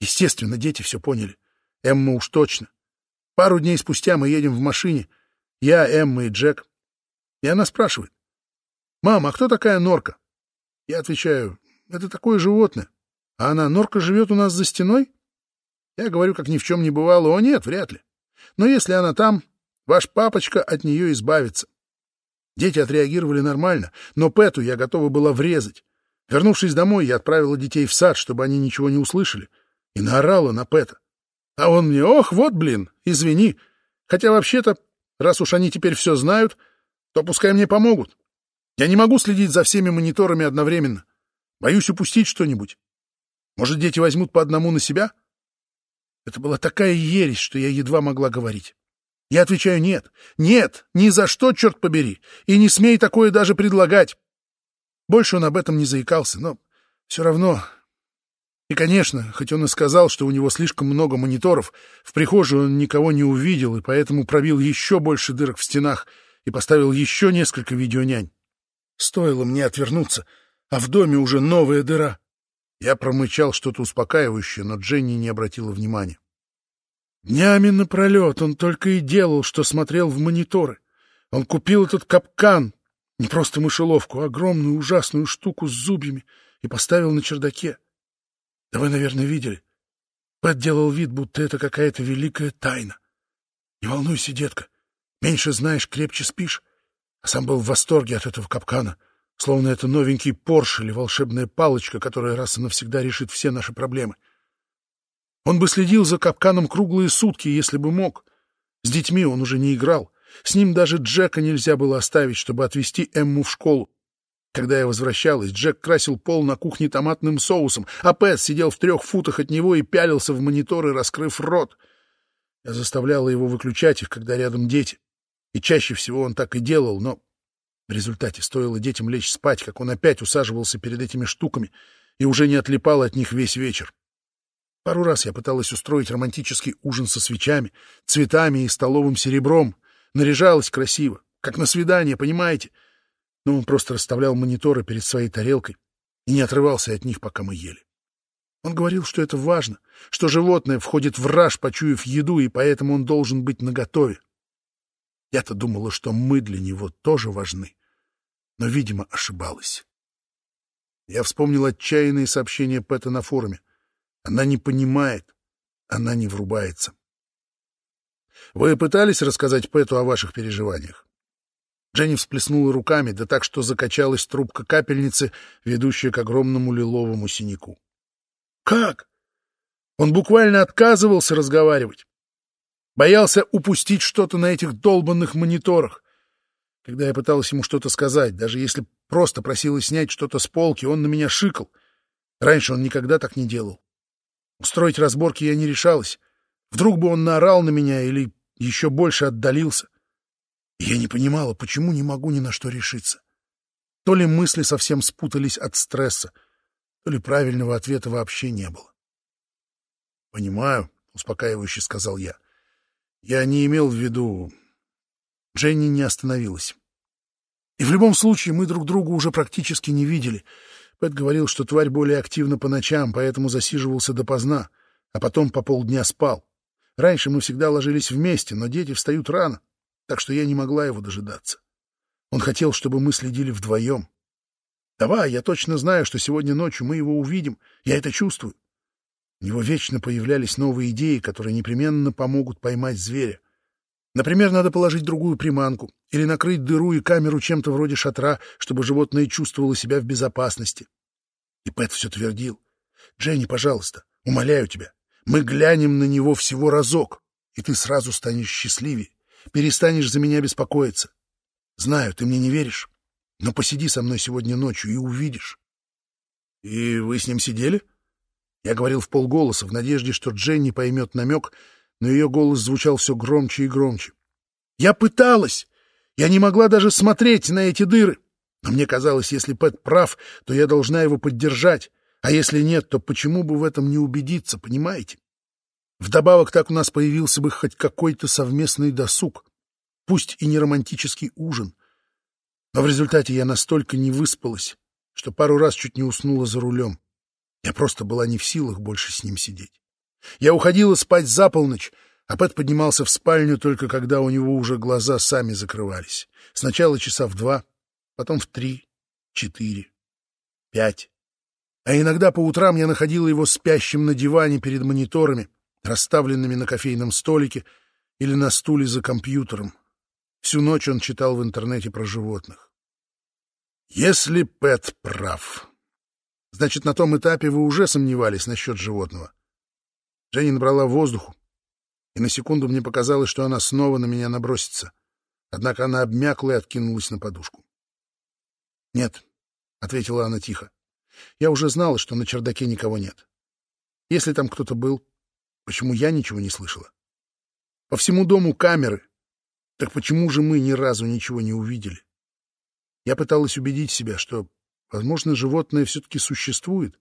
Естественно, дети все поняли. Эмма уж точно. Пару дней спустя мы едем в машине. Я, Эмма и Джек. И она спрашивает. «Мама, а кто такая норка?» Я отвечаю. «Это такое животное. А она, норка живет у нас за стеной?» Я говорю, как ни в чем не бывало, о нет, вряд ли. Но если она там, ваш папочка от нее избавится. Дети отреагировали нормально, но Пэту я готова была врезать. Вернувшись домой, я отправила детей в сад, чтобы они ничего не услышали, и наорала на Пэта. А он мне, ох, вот, блин, извини. Хотя вообще-то, раз уж они теперь все знают, то пускай мне помогут. Я не могу следить за всеми мониторами одновременно. Боюсь упустить что-нибудь. Может, дети возьмут по одному на себя? — это была такая ересь, что я едва могла говорить. Я отвечаю «нет». «Нет! Ни за что, черт побери! И не смей такое даже предлагать!» Больше он об этом не заикался, но все равно... И, конечно, хоть он и сказал, что у него слишком много мониторов, в прихожей он никого не увидел, и поэтому пробил еще больше дырок в стенах и поставил еще несколько видеонянь. Стоило мне отвернуться, а в доме уже новая дыра. Я промычал что-то успокаивающее, но Дженни не обратила внимания. Днями напролет он только и делал, что смотрел в мониторы. Он купил этот капкан, не просто мышеловку, а огромную ужасную штуку с зубьями, и поставил на чердаке. Да вы, наверное, видели. Пэт вид, будто это какая-то великая тайна. Не волнуйся, детка. Меньше знаешь, крепче спишь. А сам был в восторге от этого капкана — Словно это новенький Порш или волшебная палочка, которая раз и навсегда решит все наши проблемы. Он бы следил за капканом круглые сутки, если бы мог. С детьми он уже не играл. С ним даже Джека нельзя было оставить, чтобы отвезти Эмму в школу. Когда я возвращалась, Джек красил пол на кухне томатным соусом, а Пэт сидел в трех футах от него и пялился в мониторы, раскрыв рот. Я заставляла его выключать их, когда рядом дети. И чаще всего он так и делал, но в результате стоило детям лечь спать, как он опять усаживался перед этими штуками и уже не отлипал от них весь вечер. Пару раз я пыталась устроить романтический ужин со свечами, цветами и столовым серебром, наряжалась красиво, как на свидание, понимаете? Но он просто расставлял мониторы перед своей тарелкой и не отрывался от них, пока мы ели. Он говорил, что это важно, что животное входит в раж, почуяв еду, и поэтому он должен быть наготове. Я-то думала, что мы для него тоже важны, но, видимо, ошибалась. Я вспомнил отчаянные сообщения Пэта на форуме. Она не понимает, она не врубается. Вы пытались рассказать Пэту о ваших переживаниях? Дженни всплеснула руками, да так, что закачалась трубка капельницы, ведущая к огромному лиловому синяку. Как? Он буквально отказывался разговаривать. Боялся упустить что-то на этих долбанных мониторах. Когда я пыталась ему что-то сказать, даже если просто просила снять что-то с полки, он на меня шикал. Раньше он никогда так не делал. Устроить разборки я не решалась. Вдруг бы он наорал на меня или еще больше отдалился. Я не понимала, почему не могу ни на что решиться. То ли мысли совсем спутались от стресса, то ли правильного ответа вообще не было. «Понимаю», — успокаивающе сказал я. «Я не имел в виду...» Дженни не остановилась. И в любом случае мы друг друга уже практически не видели. Пэт говорил, что тварь более активна по ночам, поэтому засиживался допоздна, а потом по полдня спал. Раньше мы всегда ложились вместе, но дети встают рано, так что я не могла его дожидаться. Он хотел, чтобы мы следили вдвоем. Давай, я точно знаю, что сегодня ночью мы его увидим. Я это чувствую. У него вечно появлялись новые идеи, которые непременно помогут поймать зверя. Например, надо положить другую приманку или накрыть дыру и камеру чем-то вроде шатра, чтобы животное чувствовало себя в безопасности. И Пэт все твердил. «Дженни, пожалуйста, умоляю тебя, мы глянем на него всего разок, и ты сразу станешь счастливее, перестанешь за меня беспокоиться. Знаю, ты мне не веришь, но посиди со мной сегодня ночью и увидишь. — И вы с ним сидели? Я говорил в полголоса, в надежде, что Дженни поймет намек, но ее голос звучал все громче и громче. — Я пыталась! Я не могла даже смотреть на эти дыры! Но мне казалось, если Пэт прав, то я должна его поддержать, а если нет, то почему бы в этом не убедиться, понимаете? Вдобавок так у нас появился бы хоть какой-то совместный досуг, пусть и не романтический ужин — но в результате я настолько не выспалась, что пару раз чуть не уснула за рулем. Я просто была не в силах больше с ним сидеть. Я уходила спать за полночь, а Пэт поднимался в спальню только когда у него уже глаза сами закрывались. Сначала часа в два, потом в три, четыре, пять. А иногда по утрам я находила его спящим на диване перед мониторами, расставленными на кофейном столике или на стуле за компьютером. Всю ночь он читал в интернете про животных. Если Пэт прав, значит, на том этапе вы уже сомневались насчет животного. Женя набрала воздуху, и на секунду мне показалось, что она снова на меня набросится. Однако она обмякла и откинулась на подушку. «Нет», — ответила она тихо, — «я уже знала, что на чердаке никого нет. Если там кто-то был, почему я ничего не слышала? По всему дому камеры. Так почему же мы ни разу ничего не увидели?» Я пыталась убедить себя, что, возможно, животное все-таки существует,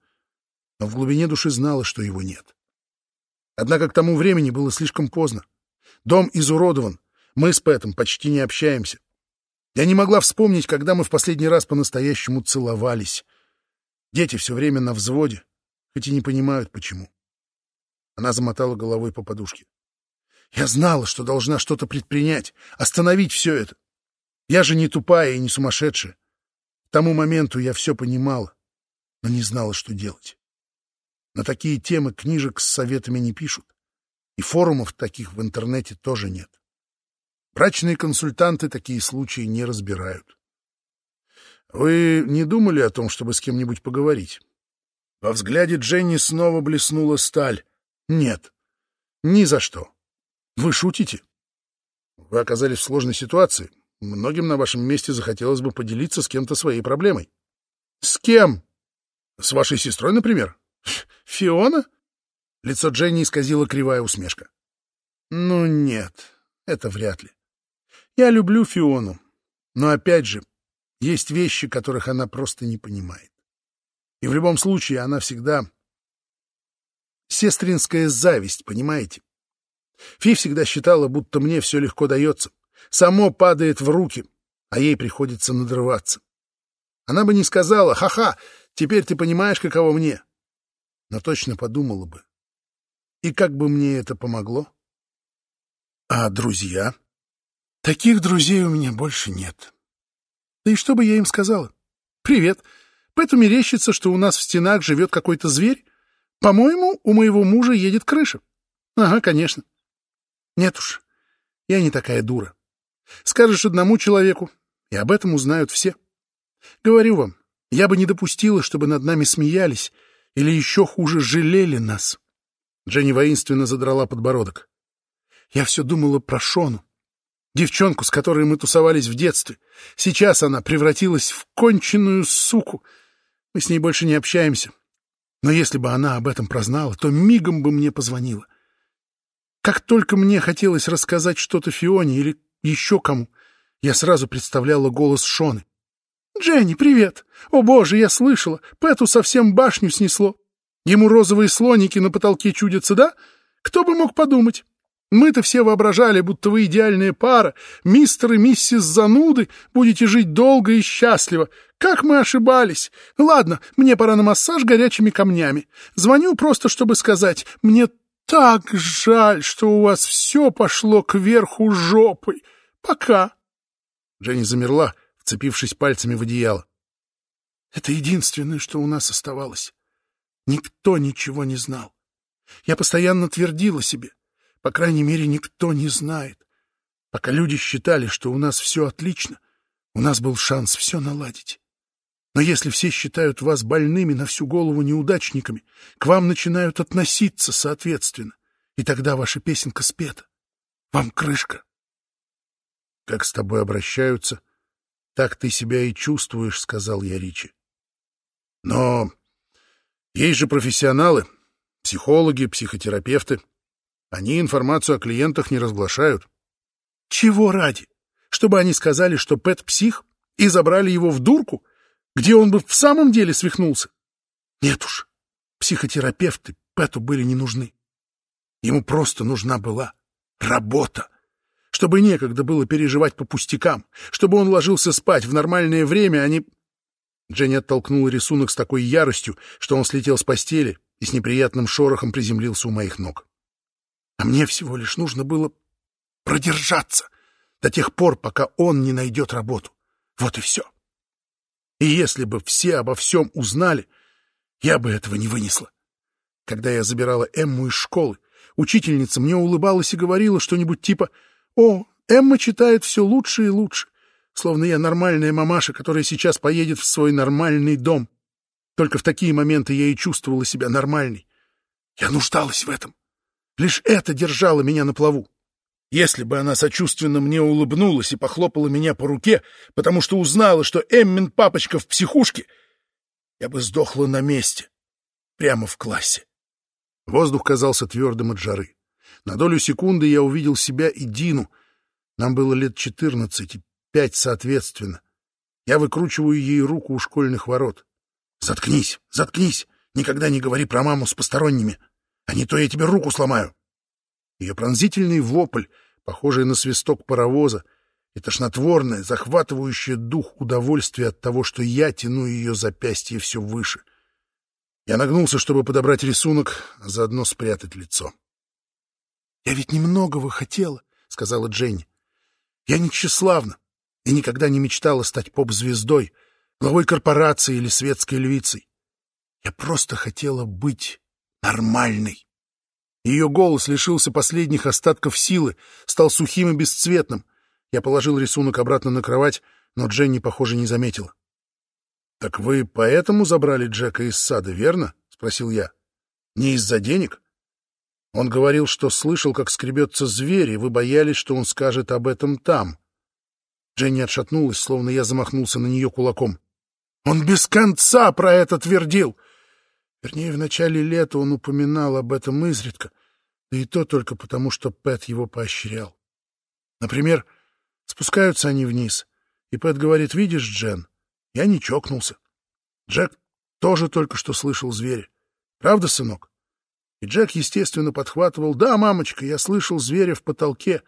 но в глубине души знала, что его нет. Однако к тому времени было слишком поздно. Дом изуродован, мы с Пэтом почти не общаемся. Я не могла вспомнить, когда мы в последний раз по-настоящему целовались. Дети все время на взводе, хоть и не понимают, почему. Она замотала головой по подушке. Я знала, что должна что-то предпринять, остановить все это. Я же не тупая и не сумасшедшая. К тому моменту я все понимала, но не знала, что делать. На такие темы книжек с советами не пишут, и форумов таких в интернете тоже нет. Брачные консультанты такие случаи не разбирают. Вы не думали о том, чтобы с кем-нибудь поговорить? Во взгляде Дженни снова блеснула сталь. Нет, ни за что. Вы шутите? Вы оказались в сложной ситуации. Многим на вашем месте захотелось бы поделиться с кем-то своей проблемой. — С кем? — С вашей сестрой, например. — Фиона? Лицо Дженни исказило кривая усмешка. — Ну нет, это вряд ли. Я люблю Фиону, но опять же, есть вещи, которых она просто не понимает. И в любом случае она всегда... Сестринская зависть, понимаете? Фи всегда считала, будто мне все легко дается — само падает в руки, а ей приходится надрываться. Она бы не сказала «Ха-ха, теперь ты понимаешь, каково мне», но точно подумала бы. И как бы мне это помогло? А друзья? Таких друзей у меня больше нет. Да и что бы я им сказала? Привет. Поэтому мерещится, что у нас в стенах живет какой-то зверь. По-моему, у моего мужа едет крыша. Ага, конечно. Нет уж, я не такая дура. Скажешь одному человеку, и об этом узнают все. Говорю вам, я бы не допустила, чтобы над нами смеялись или еще хуже жалели нас. Дженни воинственно задрала подбородок. Я все думала про Шону, девчонку, с которой мы тусовались в детстве. Сейчас она превратилась в конченную суку. Мы с ней больше не общаемся. Но если бы она об этом прознала, то мигом бы мне позвонила. Как только мне хотелось рассказать что-то Фионе или еще кому, я сразу представляла голос Шоны. «Дженни, привет! О боже, я слышала, Пэту совсем башню снесло. Ему розовые слоники на потолке чудятся, да? Кто бы мог подумать? Мы-то все воображали, будто вы идеальная пара, мистер и миссис Зануды, будете жить долго и счастливо. Как мы ошибались! Ладно, мне пора на массаж горячими камнями. Звоню просто, чтобы сказать, мне так жаль, что у вас все пошло кверху жопой. Пока. Женя замерла, вцепившись пальцами в одеяло. Это единственное, что у нас оставалось. Никто ничего не знал. Я постоянно твердила себе. По крайней мере, никто не знает. Пока люди считали, что у нас все отлично, у нас был шанс все наладить. Но если все считают вас больными на всю голову неудачниками, к вам начинают относиться соответственно, и тогда ваша песенка спета. Вам крышка. Как с тобой обращаются, так ты себя и чувствуешь, — сказал я Ричи. Но есть же профессионалы, психологи, психотерапевты. Они информацию о клиентах не разглашают. Чего ради? Чтобы они сказали, что Пэт псих, и забрали его в дурку, где он бы в самом деле свихнулся? Нет уж, психотерапевты Пэту были не нужны. Ему просто нужна была работа чтобы некогда было переживать по пустякам, чтобы он ложился спать в нормальное время, а не... Дженни оттолкнула рисунок с такой яростью, что он слетел с постели и с неприятным шорохом приземлился у моих ног. А мне всего лишь нужно было продержаться до тех пор, пока он не найдет работу. Вот и все. И если бы все обо всем узнали, я бы этого не вынесла. Когда я забирала Эмму из школы, учительница мне улыбалась и говорила что-нибудь типа о, Эмма читает все лучше и лучше, словно я нормальная мамаша, которая сейчас поедет в свой нормальный дом. Только в такие моменты я и чувствовала себя нормальной. Я нуждалась в этом. Лишь это держало меня на плаву. Если бы она сочувственно мне улыбнулась и похлопала меня по руке, потому что узнала, что Эммин папочка в психушке, я бы сдохла на месте, прямо в классе. Воздух казался твердым от жары. На долю секунды я увидел себя и Дину. Нам было лет четырнадцать и пять соответственно. Я выкручиваю ей руку у школьных ворот. «Заткнись, заткнись! Никогда не говори про маму с посторонними, а не то я тебе руку сломаю!» Ее пронзительный вопль, похожий на свисток паровоза, и тошнотворное, захватывающее дух удовольствие от того, что я тяну ее запястье все выше. Я нагнулся, чтобы подобрать рисунок, а заодно спрятать лицо. — Я ведь немногого хотела, — сказала Дженни. — Я не тщеславна и никогда не мечтала стать поп-звездой, главой корпорации или светской львицей. Я просто хотела быть нормальной. Ее голос лишился последних остатков силы, стал сухим и бесцветным. Я положил рисунок обратно на кровать, но Дженни, похоже, не заметила. — Так вы поэтому забрали Джека из сада, верно? — спросил я. — Не из-за денег? Он говорил, что слышал, как скребется зверь, и вы боялись, что он скажет об этом там. Дженни отшатнулась, словно я замахнулся на нее кулаком. Он без конца про это твердил. Вернее, в начале лета он упоминал об этом изредка, да и то только потому, что Пэт его поощрял. Например, спускаются они вниз, и Пэт говорит, «Видишь, Джен, я не чокнулся». Джек тоже только что слышал зверя. Правда, сынок? И Джек, естественно, подхватывал. «Да, мамочка, я слышал зверя в потолке».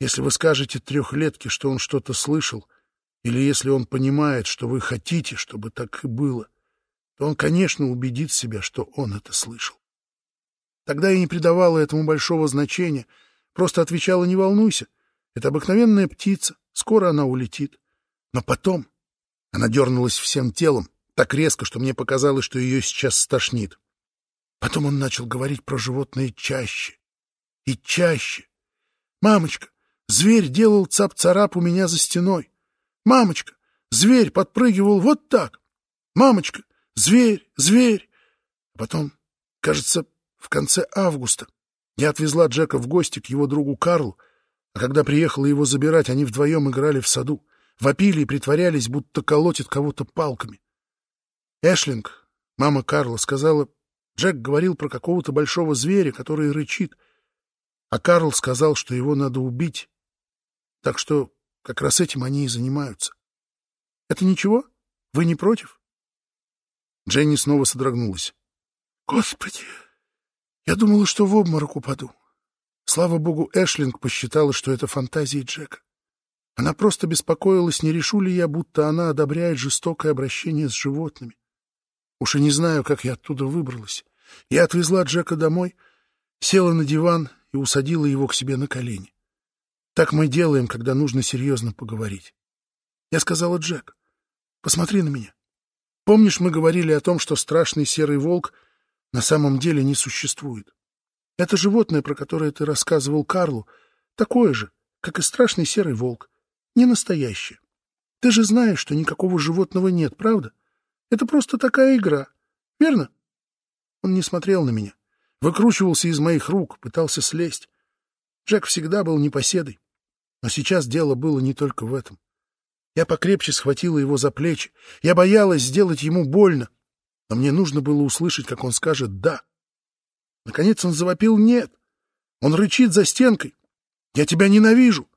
Если вы скажете трехлетке, что он что-то слышал, или если он понимает, что вы хотите, чтобы так и было, он, конечно, убедит себя, что он это слышал. Тогда я не придавала этому большого значения, просто отвечала «не волнуйся, это обыкновенная птица, скоро она улетит». Но потом она дернулась всем телом, так резко, что мне показалось, что ее сейчас стошнит. Потом он начал говорить про животное чаще и чаще. «Мамочка, зверь делал цап-царап у меня за стеной. Мамочка, зверь подпрыгивал вот так. Мамочка, зверь, зверь!» А потом, кажется, в конце августа я отвезла Джека в гости к его другу Карлу, а когда приехала его забирать, они вдвоем играли в саду, вопили и притворялись, будто колотят кого-то палками. Эшлинг, мама Карла, сказала, Джек говорил про какого-то большого зверя, который рычит, а Карл сказал, что его надо убить. Так что как раз этим они и занимаются. Это ничего? Вы не против? Дженни снова содрогнулась. Господи! Я думала, что в обморок упаду. Слава богу, Эшлинг посчитала, что это фантазии Джека. Она просто беспокоилась, не решу ли я, будто она одобряет жестокое обращение с животными. Уж и не знаю, как я оттуда выбралась. Я отвезла Джека домой, села на диван и усадила его к себе на колени. Так мы делаем, когда нужно серьезно поговорить. Я сказала, Джек, посмотри на меня. Помнишь, мы говорили о том, что страшный серый волк на самом деле не существует? Это животное, про которое ты рассказывал Карлу, такое же, как и страшный серый волк, не настоящее. Ты же знаешь, что никакого животного нет, правда? Это просто такая игра, верно? Он не смотрел на меня, выкручивался из моих рук, пытался слезть. Джек всегда был непоседой, но сейчас дело было не только в этом. Я покрепче схватила его за плечи. Я боялась сделать ему больно, но мне нужно было услышать, как он скажет «да». Наконец он завопил «нет». Он рычит за стенкой. «Я тебя ненавижу!»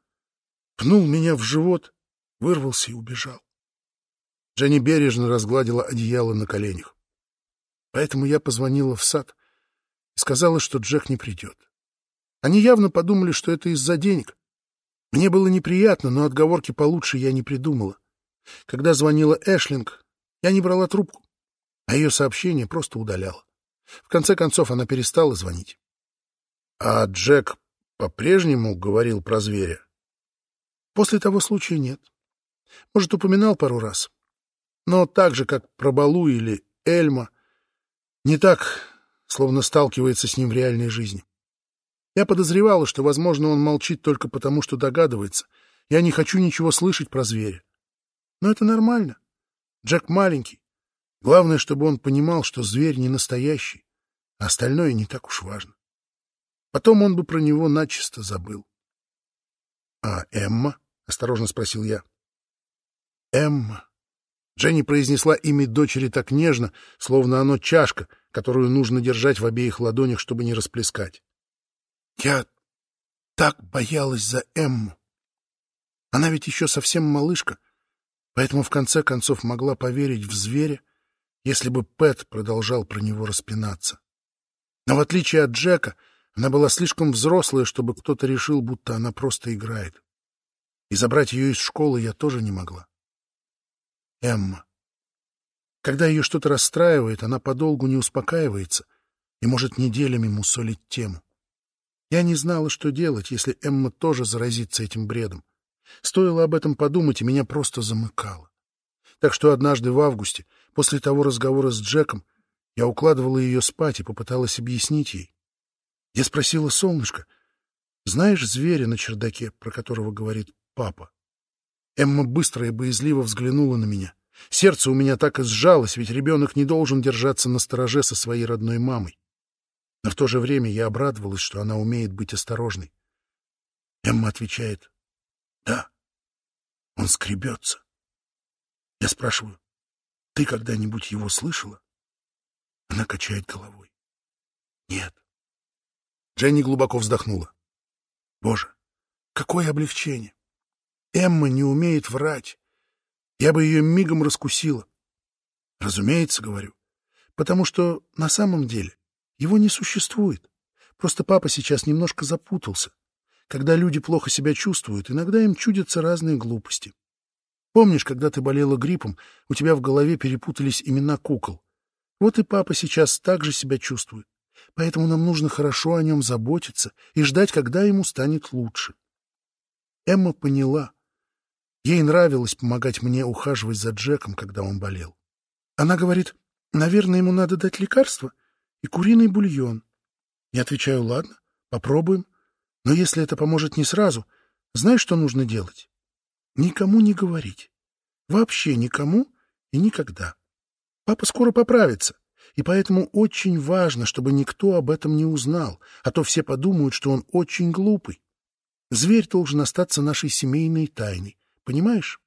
Пнул меня в живот, вырвался и убежал. Женя бережно разгладила одеяло на коленях. Поэтому я позвонила в сад и сказала, что Джек не придет. Они явно подумали, что это из-за денег. Мне было неприятно, но отговорки получше я не придумала. Когда звонила Эшлинг, я не брала трубку, а ее сообщение просто удаляла. В конце концов, она перестала звонить. А Джек по-прежнему говорил про зверя? После того случая нет. Может, упоминал пару раз но так же, как про Балу или Эльма, не так, словно сталкивается с ним в реальной жизни. Я подозревала, что, возможно, он молчит только потому, что догадывается. Я не хочу ничего слышать про зверя. Но это нормально. Джек маленький. Главное, чтобы он понимал, что зверь не настоящий, а остальное не так уж важно. Потом он бы про него начисто забыл. — А Эмма? — осторожно спросил я. — Эмма. Дженни произнесла имя дочери так нежно, словно оно чашка, которую нужно держать в обеих ладонях, чтобы не расплескать. Я так боялась за Эмму. Она ведь еще совсем малышка, поэтому в конце концов могла поверить в зверя, если бы Пэт продолжал про него распинаться. Но в отличие от Джека, она была слишком взрослая, чтобы кто-то решил, будто она просто играет. И забрать ее из школы я тоже не могла. Эмма. Когда ее что-то расстраивает, она подолгу не успокаивается и может неделями мусолить тему. Я не знала, что делать, если Эмма тоже заразится этим бредом. Стоило об этом подумать, и меня просто замыкало. Так что однажды в августе, после того разговора с Джеком, я укладывала ее спать и попыталась объяснить ей. Я спросила солнышко, знаешь зверя на чердаке, про которого говорит папа? Эмма быстро и боязливо взглянула на меня. Сердце у меня так и сжалось, ведь ребенок не должен держаться на стороже со своей родной мамой. Но в то же время я обрадовалась, что она умеет быть осторожной. Эмма отвечает, «Да, он скребется». Я спрашиваю, «Ты когда-нибудь его слышала?» Она качает головой. «Нет». Дженни глубоко вздохнула. «Боже, какое облегчение! Эмма не умеет врать. Я бы ее мигом раскусила. Разумеется, говорю. Потому что на самом деле его не существует. Просто папа сейчас немножко запутался. Когда люди плохо себя чувствуют, иногда им чудятся разные глупости. Помнишь, когда ты болела гриппом, у тебя в голове перепутались имена кукол? Вот и папа сейчас так же себя чувствует. Поэтому нам нужно хорошо о нем заботиться и ждать, когда ему станет лучше. Эмма поняла. Ей нравилось помогать мне ухаживать за Джеком, когда он болел. Она говорит, наверное, ему надо дать лекарство и куриный бульон. Я отвечаю, ладно, попробуем. Но если это поможет не сразу, знаешь, что нужно делать? Никому не говорить. Вообще никому и никогда. Папа скоро поправится, и поэтому очень важно, чтобы никто об этом не узнал, а то все подумают, что он очень глупый. Зверь должен остаться нашей семейной тайной, понимаешь?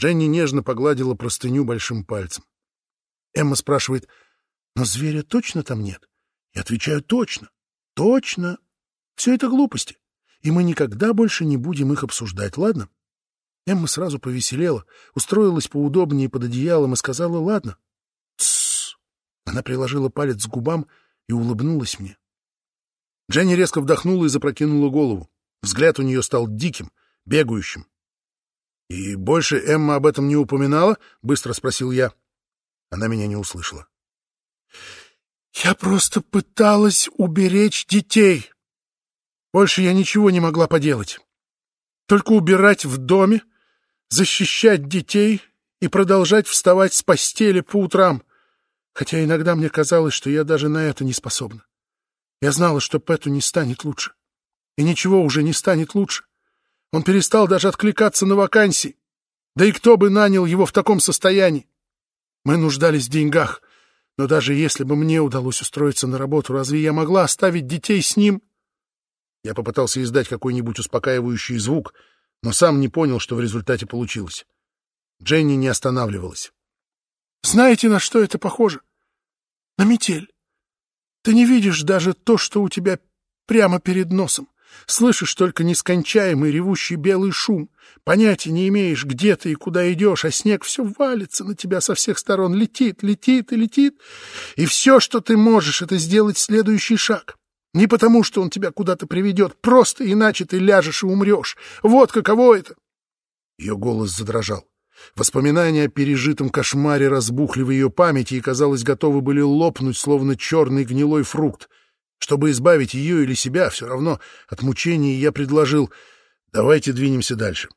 Дженни нежно погладила простыню большим пальцем. Эмма спрашивает, но зверя точно там нет? Я отвечаю, точно, точно. Все это глупости, и мы никогда больше не будем их обсуждать, ладно? Эмма сразу повеселела, устроилась поудобнее под одеялом и сказала «Ладно». «Тссс». Она приложила палец к губам и улыбнулась мне. Дженни резко вдохнула и запрокинула голову. Взгляд у нее стал диким, бегающим. «И больше Эмма об этом не упоминала?» — быстро спросил я. Она меня не услышала. «Я просто пыталась уберечь детей. Больше я ничего не могла поделать. Только убирать в доме, защищать детей и продолжать вставать с постели по утрам, хотя иногда мне казалось, что я даже на это не способна. Я знала, что Пэту не станет лучше. И ничего уже не станет лучше. Он перестал даже откликаться на вакансии. Да и кто бы нанял его в таком состоянии? Мы нуждались в деньгах, но даже если бы мне удалось устроиться на работу, разве я могла оставить детей с ним? Я попытался издать какой-нибудь успокаивающий звук — но сам не понял, что в результате получилось. Дженни не останавливалась. «Знаете, на что это похоже? На метель. Ты не видишь даже то, что у тебя прямо перед носом. Слышишь только нескончаемый ревущий белый шум. Понятия не имеешь, где ты и куда идешь, а снег все валится на тебя со всех сторон, летит, летит и летит. И все, что ты можешь, это сделать следующий шаг. Не потому, что он тебя куда-то приведет, просто иначе ты ляжешь и умрешь. Вот каково это!» Ее голос задрожал. Воспоминания о пережитом кошмаре разбухли в ее памяти и, казалось, готовы были лопнуть, словно черный гнилой фрукт. Чтобы избавить ее или себя, все равно от мучений, я предложил «давайте двинемся дальше».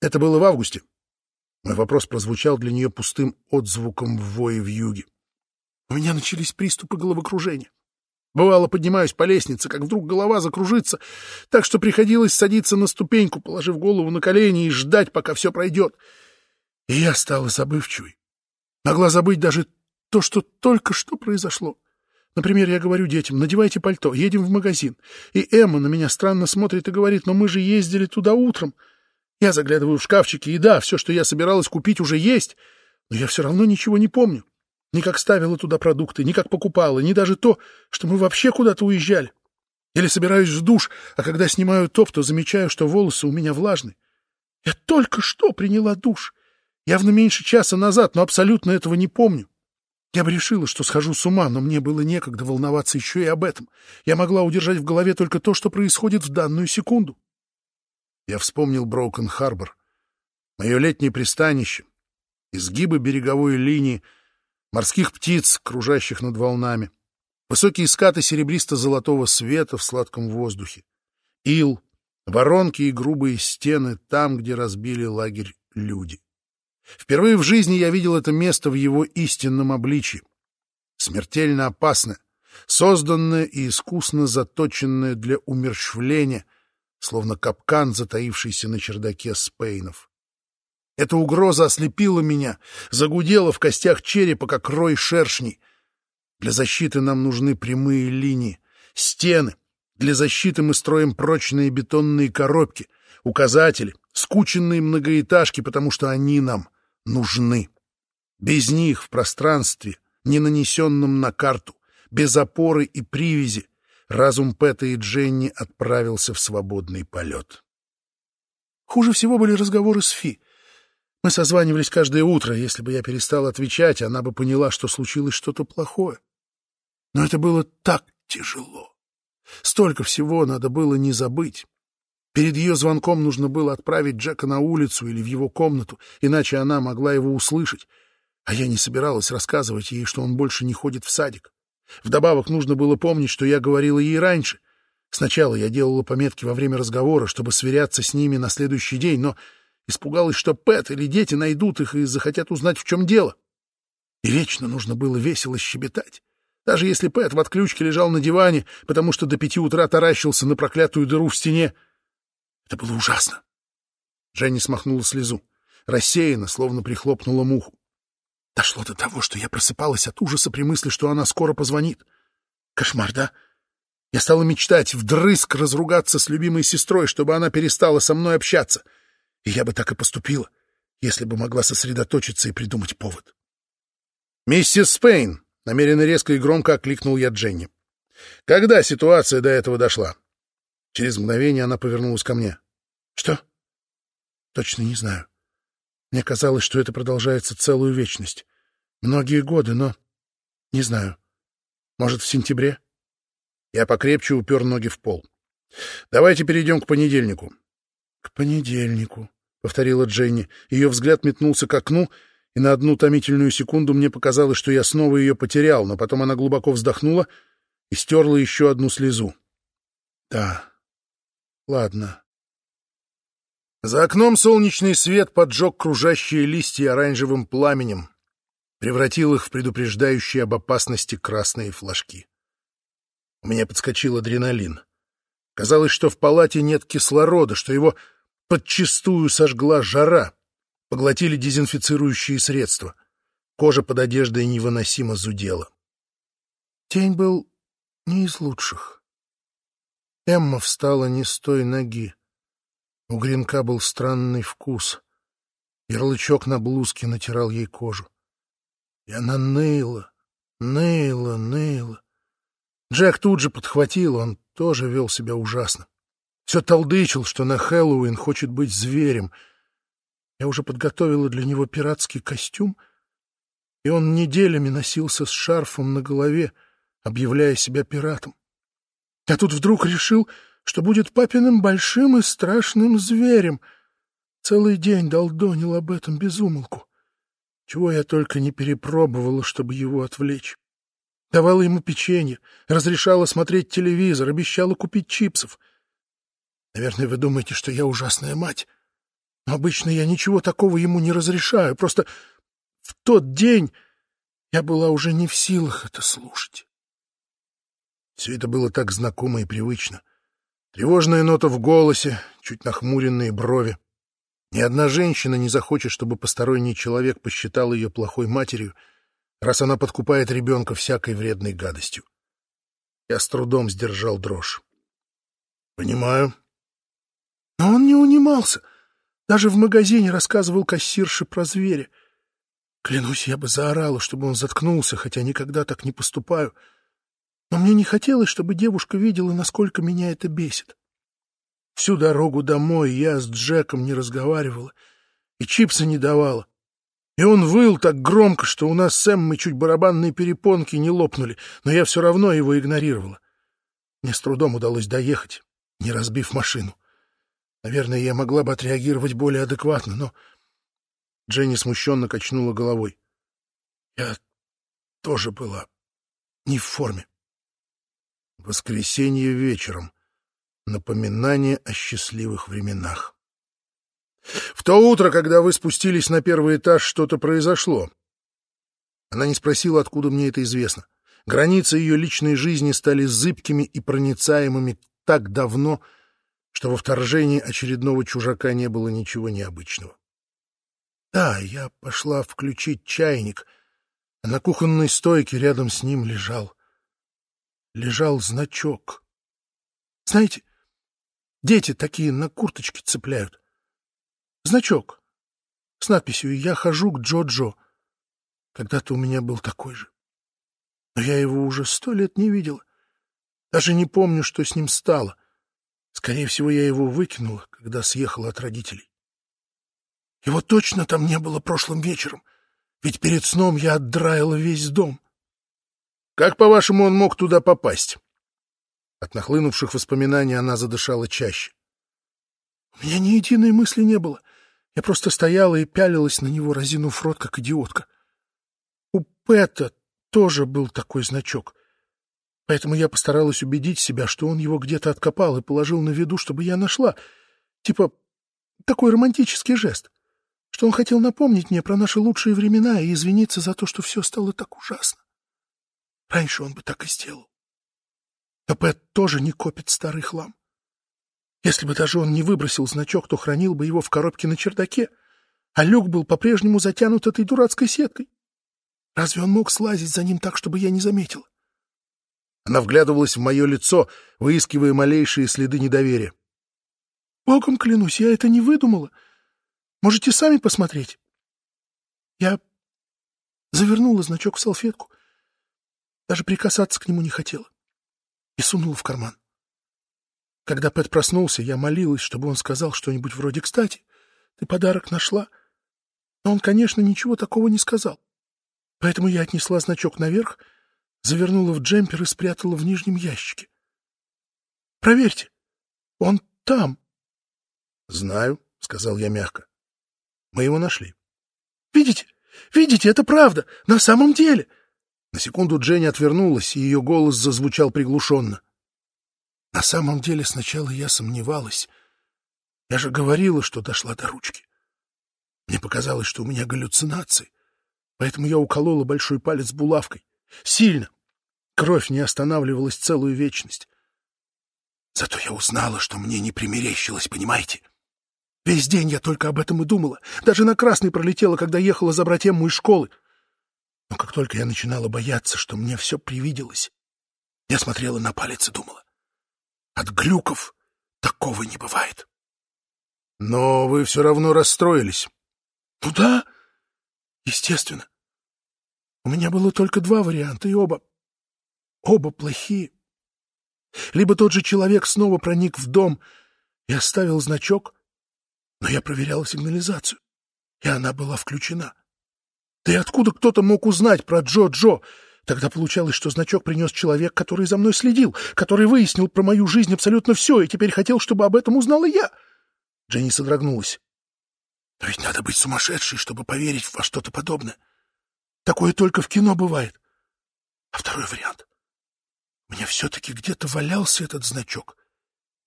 Это было в августе. Мой вопрос прозвучал для нее пустым отзвуком в вое в юге. У меня начались приступы головокружения. Бывало, поднимаюсь по лестнице, как вдруг голова закружится, так что приходилось садиться на ступеньку, положив голову на колени и ждать, пока все пройдет. И я стала забывчивой. Могла забыть даже то, что только что произошло. Например, я говорю детям, надевайте пальто, едем в магазин. И Эмма на меня странно смотрит и говорит, но мы же ездили туда утром. Я заглядываю в шкафчики, и да, все, что я собиралась купить, уже есть, но я все равно ничего не помню. Ни как ставила туда продукты, ни как покупала, ни даже то, что мы вообще куда-то уезжали. Или собираюсь в душ, а когда снимаю топ, то замечаю, что волосы у меня влажные. Я только что приняла душ. Явно меньше часа назад, но абсолютно этого не помню. Я бы решила, что схожу с ума, но мне было некогда волноваться еще и об этом. Я могла удержать в голове только то, что происходит в данную секунду. Я вспомнил Броукен-Харбор, мое летнее пристанище, изгибы береговой линии, морских птиц, кружащих над волнами, высокие скаты серебристо-золотого света в сладком воздухе, ил, воронки и грубые стены там, где разбили лагерь люди. Впервые в жизни я видел это место в его истинном обличии. Смертельно опасное, созданное и искусно заточенное для умерщвления, словно капкан, затаившийся на чердаке Спейнов. Эта угроза ослепила меня, загудела в костях черепа, как рой шершней. Для защиты нам нужны прямые линии, стены. Для защиты мы строим прочные бетонные коробки, указатели, скученные многоэтажки, потому что они нам нужны. Без них в пространстве, не нанесенном на карту, без опоры и привязи, разум Пэта и Дженни отправился в свободный полет. Хуже всего были разговоры с Фи — мы созванивались каждое утро. Если бы я перестал отвечать, она бы поняла, что случилось что-то плохое. Но это было так тяжело. Столько всего надо было не забыть. Перед ее звонком нужно было отправить Джека на улицу или в его комнату, иначе она могла его услышать. А я не собиралась рассказывать ей, что он больше не ходит в садик. Вдобавок нужно было помнить, что я говорила ей раньше. Сначала я делала пометки во время разговора, чтобы сверяться с ними на следующий день, но испугалась, что Пэт или дети найдут их и захотят узнать, в чем дело. И вечно нужно было весело щебетать. Даже если Пэт в отключке лежал на диване, потому что до пяти утра таращился на проклятую дыру в стене. Это было ужасно. Дженни смахнула слезу. Рассеянно, словно прихлопнула муху. Дошло до того, что я просыпалась от ужаса при мысли, что она скоро позвонит. Кошмар, да? Я стала мечтать вдрызг разругаться с любимой сестрой, чтобы она перестала со мной общаться. И я бы так и поступила, если бы могла сосредоточиться и придумать повод. «Миссис Спейн!» — намеренно резко и громко окликнул я Дженни. «Когда ситуация до этого дошла?» Через мгновение она повернулась ко мне. «Что?» «Точно не знаю. Мне казалось, что это продолжается целую вечность. Многие годы, но... Не знаю. Может, в сентябре?» Я покрепче упер ноги в пол. «Давайте перейдем к понедельнику». «К понедельнику», — повторила Дженни. Ее взгляд метнулся к окну, и на одну томительную секунду мне показалось, что я снова ее потерял, но потом она глубоко вздохнула и стерла еще одну слезу. «Да, ладно». За окном солнечный свет поджег кружащие листья оранжевым пламенем, превратил их в предупреждающие об опасности красные флажки. У меня подскочил адреналин. Казалось, что в палате нет кислорода, что его подчистую сожгла жара, поглотили дезинфицирующие средства. Кожа под одеждой невыносимо зудела. Тень был не из лучших. Эмма встала не с той ноги. У гренка был странный вкус. Ярлычок на блузке натирал ей кожу. И она ныла, ныла, ныла. Джек тут же подхватил, он тоже вел себя ужасно. Все толдычил, что на Хэллоуин хочет быть зверем. Я уже подготовила для него пиратский костюм, и он неделями носился с шарфом на голове, объявляя себя пиратом. Я тут вдруг решил, что будет папиным большим и страшным зверем. Целый день долдонил об этом безумолку. Чего я только не перепробовала, чтобы его отвлечь. Давала ему печенье, разрешала смотреть телевизор, обещала купить чипсов. Наверное, вы думаете, что я ужасная мать. Но обычно я ничего такого ему не разрешаю. Просто в тот день я была уже не в силах это слушать. Все это было так знакомо и привычно. Тревожная нота в голосе, чуть нахмуренные брови. Ни одна женщина не захочет, чтобы посторонний человек посчитал ее плохой матерью — раз она подкупает ребенка всякой вредной гадостью. Я с трудом сдержал дрожь. Понимаю. Но он не унимался. Даже в магазине рассказывал кассирше про зверя. Клянусь, я бы заорала, чтобы он заткнулся, хотя никогда так не поступаю. Но мне не хотелось, чтобы девушка видела, насколько меня это бесит. Всю дорогу домой я с Джеком не разговаривала и чипсы не давала. И он выл так громко, что у нас с Эммой чуть барабанные перепонки не лопнули, но я все равно его игнорировала. Мне с трудом удалось доехать, не разбив машину. Наверное, я могла бы отреагировать более адекватно, но... Дженни смущенно качнула головой. Я тоже была не в форме. Воскресенье вечером. Напоминание о счастливых временах. В то утро, когда вы спустились на первый этаж, что-то произошло. Она не спросила, откуда мне это известно. Границы ее личной жизни стали зыбкими и проницаемыми так давно, что во вторжении очередного чужака не было ничего необычного. Да, я пошла включить чайник, а на кухонной стойке рядом с ним лежал... лежал значок. Знаете, дети такие на курточке цепляют. Значок с надписью «Я хожу к Джо-Джо». Когда-то у меня был такой же. Но я его уже сто лет не видела. Даже не помню, что с ним стало. Скорее всего, я его выкинула, когда съехала от родителей. Его точно там не было прошлым вечером, ведь перед сном я отдраила весь дом. Как, по-вашему, он мог туда попасть? От нахлынувших воспоминаний она задышала чаще. У меня ни единой мысли не было. Я просто стояла и пялилась на него, разинув рот, как идиотка. У Пэта тоже был такой значок. Поэтому я постаралась убедить себя, что он его где-то откопал и положил на виду, чтобы я нашла. Типа такой романтический жест, что он хотел напомнить мне про наши лучшие времена и извиниться за то, что все стало так ужасно. Раньше он бы так и сделал. Но Пэт тоже не копит старый хлам. Если бы даже он не выбросил значок, то хранил бы его в коробке на чердаке, а люк был по-прежнему затянут этой дурацкой сеткой. Разве он мог слазить за ним так, чтобы я не заметила? Она вглядывалась в мое лицо, выискивая малейшие следы недоверия. Богом клянусь, я это не выдумала. Можете сами посмотреть. Я завернула значок в салфетку, даже прикасаться к нему не хотела, и сунула в карман. Когда Пэт проснулся, я молилась, чтобы он сказал что-нибудь вроде «Кстати, ты подарок нашла». Но он, конечно, ничего такого не сказал. Поэтому я отнесла значок наверх, завернула в джемпер и спрятала в нижнем ящике. «Проверьте, он там». «Знаю», — сказал я мягко. «Мы его нашли». «Видите? Видите, это правда! На самом деле!» На секунду Дженни отвернулась, и ее голос зазвучал приглушенно. На самом деле сначала я сомневалась. Я же говорила, что дошла до ручки. Мне показалось, что у меня галлюцинации, поэтому я уколола большой палец булавкой. Сильно. Кровь не останавливалась целую вечность. Зато я узнала, что мне не примерещилось, понимаете? Весь день я только об этом и думала. Даже на красный пролетела, когда ехала забрать Эмму из школы. Но как только я начинала бояться, что мне все привиделось, я смотрела на палец и думала. От глюков такого не бывает. Но вы все равно расстроились. Ну да, естественно. У меня было только два варианта, и оба... оба плохие. Либо тот же человек снова проник в дом и оставил значок, но я проверяла сигнализацию, и она была включена. Да и откуда кто-то мог узнать про Джо-Джо? Тогда получалось, что значок принес человек, который за мной следил, который выяснил про мою жизнь абсолютно все и теперь хотел, чтобы об этом узнала я. Дженни содрогнулась. Но ведь надо быть сумасшедшей, чтобы поверить во что-то подобное. Такое только в кино бывает. А второй вариант. Мне все-таки где-то валялся этот значок,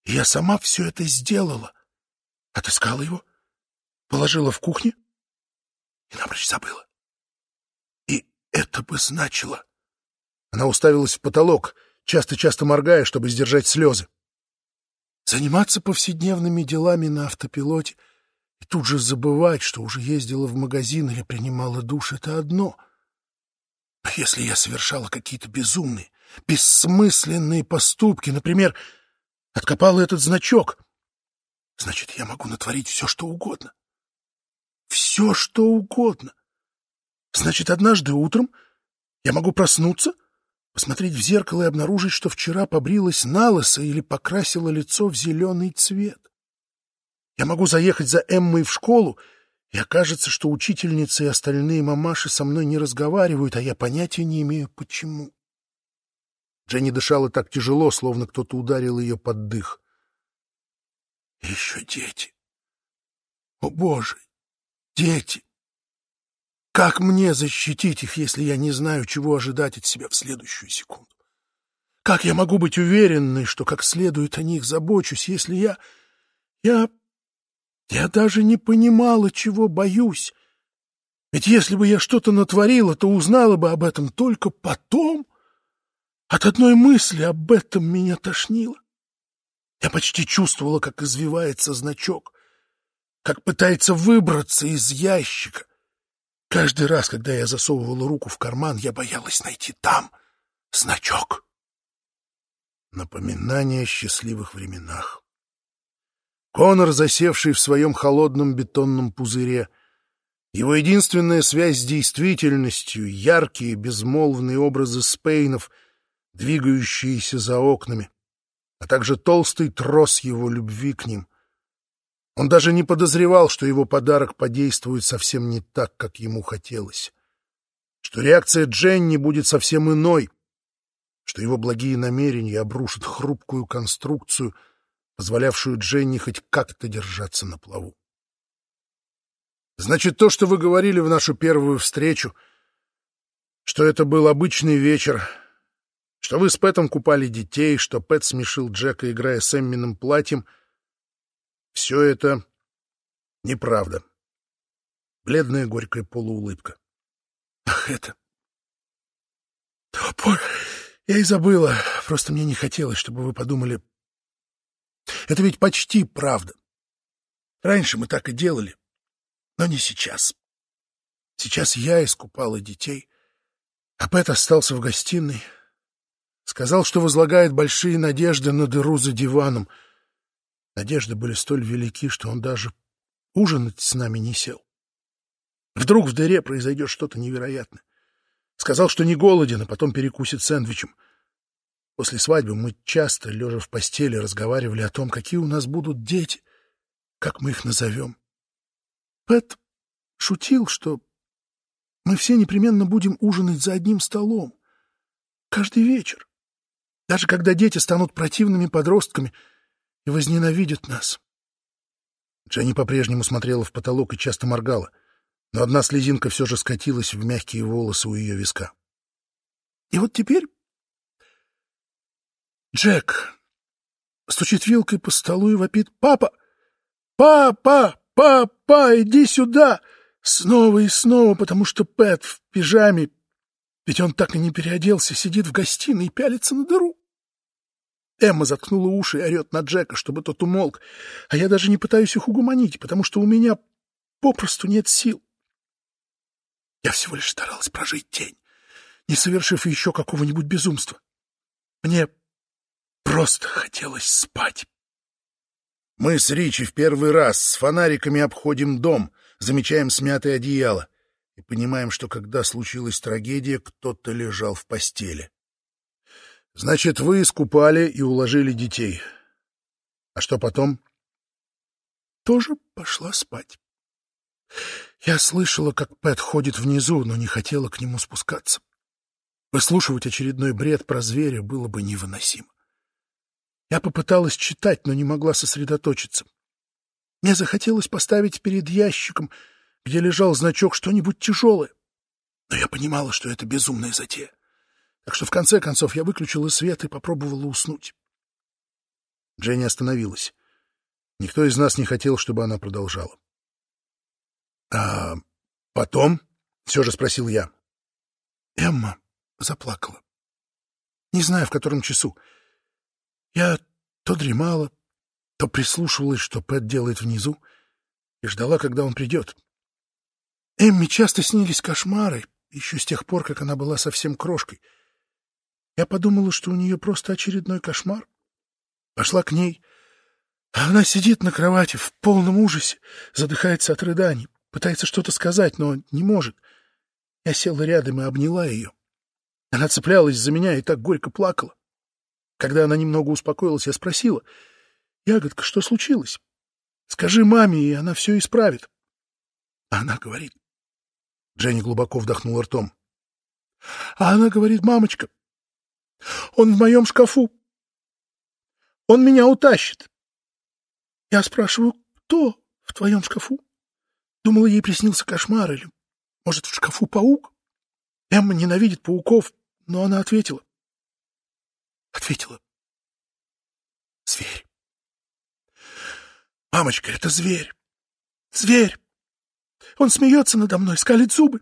и я сама все это сделала. Отыскала его, положила в кухне и напрочь забыла. Это бы значило... Она уставилась в потолок, часто-часто моргая, чтобы сдержать слезы. Заниматься повседневными делами на автопилоте и тут же забывать, что уже ездила в магазин или принимала душ — это одно. Но если я совершала какие-то безумные, бессмысленные поступки, например, откопала этот значок, значит, я могу натворить все, что угодно. Все, что угодно. Значит, однажды утром я могу проснуться, посмотреть в зеркало и обнаружить, что вчера побрилась на или покрасила лицо в зеленый цвет. Я могу заехать за Эммой в школу, и окажется, что учительница и остальные мамаши со мной не разговаривают, а я понятия не имею, почему. Дженни дышала так тяжело, словно кто-то ударил ее под дых. И еще дети. О, Боже! Дети! Как мне защитить их, если я не знаю, чего ожидать от себя в следующую секунду? Как я могу быть уверенной, что как следует о них забочусь, если я... Я... Я даже не понимала, чего боюсь. Ведь если бы я что-то натворила, то узнала бы об этом только потом. От одной мысли об этом меня тошнило. Я почти чувствовала, как извивается значок, как пытается выбраться из ящика. Каждый раз, когда я засовывала руку в карман, я боялась найти там значок. Напоминание о счастливых временах. Конор, засевший в своем холодном бетонном пузыре, его единственная связь с действительностью — яркие, безмолвные образы спейнов, двигающиеся за окнами, а также толстый трос его любви к ним — он даже не подозревал, что его подарок подействует совсем не так, как ему хотелось, что реакция Дженни будет совсем иной, что его благие намерения обрушат хрупкую конструкцию, позволявшую Дженни хоть как-то держаться на плаву. Значит, то, что вы говорили в нашу первую встречу, что это был обычный вечер, что вы с Пэтом купали детей, что Пэт смешил Джека, играя с Эмминым платьем, все это неправда. Бледная горькая полуулыбка. Ах, это... Я и забыла. Просто мне не хотелось, чтобы вы подумали... Это ведь почти правда. Раньше мы так и делали. Но не сейчас. Сейчас я искупала детей, а Пэт остался в гостиной. Сказал, что возлагает большие надежды на дыру за диваном. Надежды были столь велики, что он даже ужинать с нами не сел. Вдруг в дыре произойдет что-то невероятное. Сказал, что не голоден, а потом перекусит сэндвичем. После свадьбы мы часто, лежа в постели, разговаривали о том, какие у нас будут дети, как мы их назовем. Пэт шутил, что мы все непременно будем ужинать за одним столом. Каждый вечер. Даже когда дети станут противными подростками и возненавидят нас. Дженни по-прежнему смотрела в потолок и часто моргала, но одна слезинка все же скатилась в мягкие волосы у ее виска. И вот теперь Джек стучит вилкой по столу и вопит «Папа! Папа! Папа! Иди сюда!» Снова и снова, потому что Пэт в пижаме, ведь он так и не переоделся, сидит в гостиной и пялится на дыру. Эмма заткнула уши и орет на Джека, чтобы тот умолк, а я даже не пытаюсь их угуманить, потому что у меня попросту нет сил. Я всего лишь старалась прожить день, не совершив еще какого-нибудь безумства. Мне просто хотелось спать. Мы с Ричи в первый раз с фонариками обходим дом, замечаем смятое одеяло и понимаем, что когда случилась трагедия, кто-то лежал в постели. Значит, вы искупали и уложили детей. А что потом? Тоже пошла спать. Я слышала, как Пэт ходит внизу, но не хотела к нему спускаться. Выслушивать очередной бред про зверя было бы невыносимо. Я попыталась читать, но не могла сосредоточиться. Мне захотелось поставить перед ящиком, где лежал значок, что-нибудь тяжелое. Но я понимала, что это безумная затея. Так что в конце концов я выключила свет и попробовала уснуть. Дженни остановилась. Никто из нас не хотел, чтобы она продолжала. — А потом? — все же спросил я. Эмма заплакала. Не знаю, в котором часу. Я то дремала, то прислушивалась, что Пэт делает внизу, и ждала, когда он придет. Эмме часто снились кошмары, еще с тех пор, как она была совсем крошкой — я подумала, что у нее просто очередной кошмар. Пошла к ней. А она сидит на кровати в полном ужасе, задыхается от рыданий, пытается что-то сказать, но не может. Я села рядом и обняла ее. Она цеплялась за меня и так горько плакала. Когда она немного успокоилась, я спросила, «Ягодка, что случилось? Скажи маме, и она все исправит». А она говорит. Дженни глубоко вдохнула ртом. А она говорит, «Мамочка, он в моем шкафу. Он меня утащит. Я спрашиваю, кто в твоем шкафу? Думала, ей приснился кошмар или, может, в шкафу паук? Эмма ненавидит пауков, но она ответила. Ответила. Зверь. Мамочка, это зверь. Зверь. Он смеется надо мной, скалит зубы.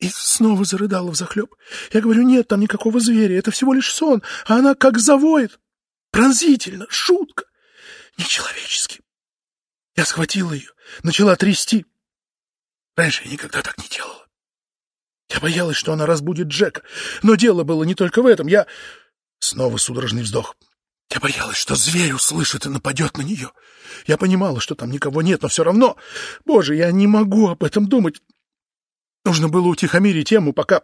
И снова зарыдала взахлеб. Я говорю, нет, там никакого зверя, это всего лишь сон, а она как завоет. Пронзительно, шутка, нечеловечески. Я схватила ее, начала трясти. Раньше я никогда так не делала. Я боялась, что она разбудит Джека, но дело было не только в этом. Я... Снова судорожный вздох. Я боялась, что зверь услышит и нападет на нее. Я понимала, что там никого нет, но все равно... Боже, я не могу об этом думать. Нужно было утихомирить тему, пока...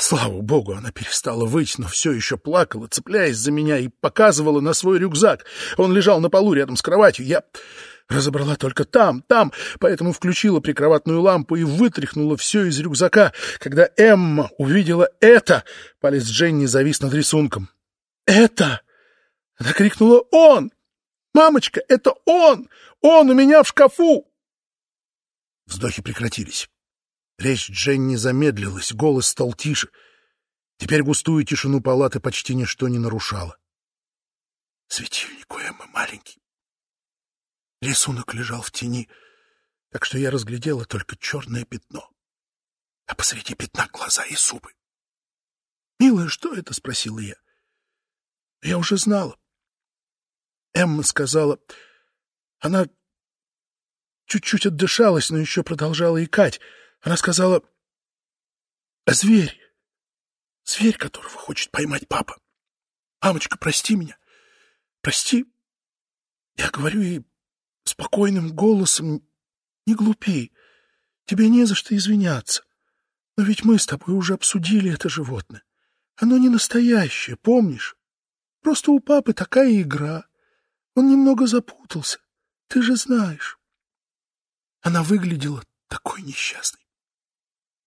Слава богу, она перестала выть, но все еще плакала, цепляясь за меня, и показывала на свой рюкзак. Он лежал на полу рядом с кроватью. Я разобрала только там, там, поэтому включила прикроватную лампу и вытряхнула все из рюкзака. Когда Эмма увидела это, палец Дженни завис над рисунком. «Это!» Она крикнула «Он!» Мамочка, это он! Он у меня в шкафу!» Вздохи прекратились. Речь Дженни замедлилась, голос стал тише. Теперь густую тишину палаты почти ничто не нарушало. Светильник у Эммы маленький. Рисунок лежал в тени, так что я разглядела только черное пятно. А посреди пятна глаза и зубы. «Милая, что это?» — спросила я. Я уже знала. Эмма сказала... Она чуть-чуть отдышалась, но еще продолжала икать. Она сказала... «А зверь? Зверь, которого хочет поймать папа. Мамочка, прости меня. Прости». Я говорю ей спокойным голосом, не глупей. Тебе не за что извиняться. Но ведь мы с тобой уже обсудили это животное. Оно не настоящее, помнишь? Просто у папы такая игра. Он немного запутался. Ты же знаешь. Она выглядела такой несчастной.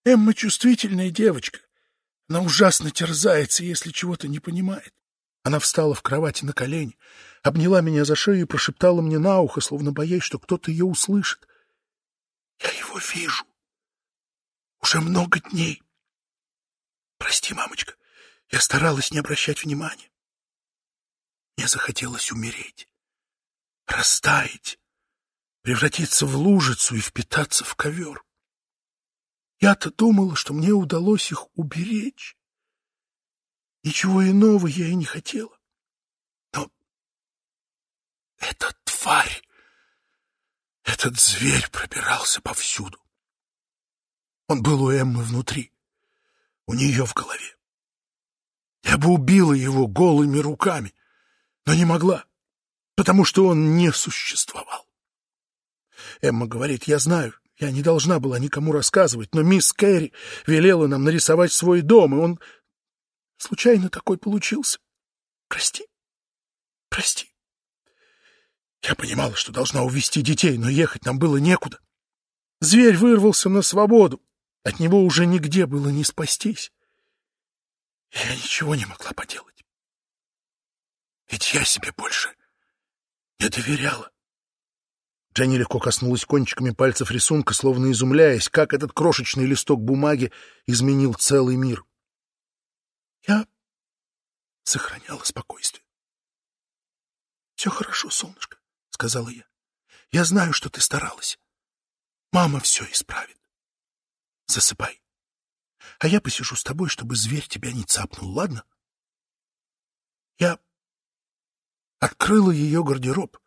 Эмма чувствительная девочка. Она ужасно терзается, если чего-то не понимает. Она встала в кровати на колени, обняла меня за шею и прошептала мне на ухо, словно боясь, что кто-то ее услышит. «Я его вижу. Уже много дней. Прости, мамочка, я старалась не обращать внимания. Мне захотелось умереть, растаять, превратиться в лужицу и впитаться в ковер. Я-то думала, что мне удалось их уберечь. Ничего иного я и не хотела. Но эта тварь, этот зверь пробирался повсюду. Он был у Эммы внутри, у нее в голове. Я бы убила его голыми руками, но не могла, потому что он не существовал. Эмма говорит, я знаю, я не должна была никому рассказывать, но мисс Кэрри велела нам нарисовать свой дом, и он случайно такой получился. Прости, прости. Я понимала, что должна увести детей, но ехать нам было некуда. Зверь вырвался на свободу. От него уже нигде было не спастись. Я ничего не могла поделать. Ведь я себе больше не доверяла. Дженни легко коснулась кончиками пальцев рисунка, словно изумляясь, как этот крошечный листок бумаги изменил целый мир. Я сохраняла спокойствие. — Все хорошо, солнышко, — сказала я. — Я знаю, что ты старалась. Мама все исправит. Засыпай. А я посижу с тобой, чтобы зверь тебя не цапнул, ладно? Я открыла ее гардероб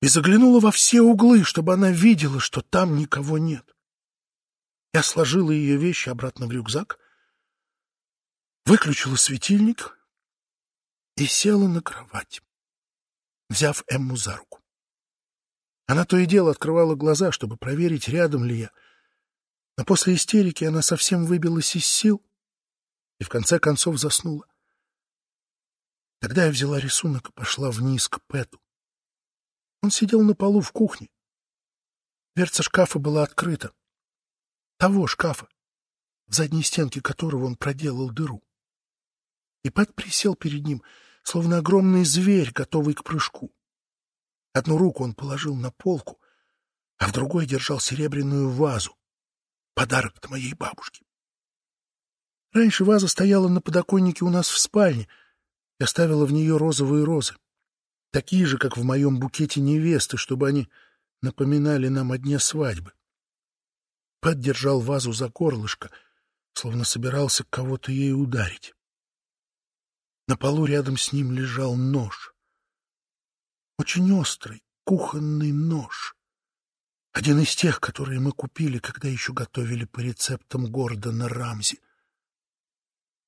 и заглянула во все углы, чтобы она видела, что там никого нет. Я сложила ее вещи обратно в рюкзак, выключила светильник и села на кровать, взяв Эмму за руку. Она то и дело открывала глаза, чтобы проверить, рядом ли я — но после истерики она совсем выбилась из сил и в конце концов заснула. Тогда я взяла рисунок и пошла вниз к Пэту. Он сидел на полу в кухне. Дверца шкафа была открыта. Того шкафа, в задней стенке которого он проделал дыру. И Пэт присел перед ним, словно огромный зверь, готовый к прыжку. Одну руку он положил на полку, а в другой держал серебряную вазу, Подарок от моей бабушки. Раньше ваза стояла на подоконнике у нас в спальне. Я ставила в нее розовые розы. Такие же, как в моем букете невесты, чтобы они напоминали нам о дне свадьбы. Пэт держал вазу за горлышко, словно собирался кого-то ей ударить. На полу рядом с ним лежал нож. Очень острый, кухонный нож. Один из тех, которые мы купили, когда еще готовили по рецептам Гордона Рамзи.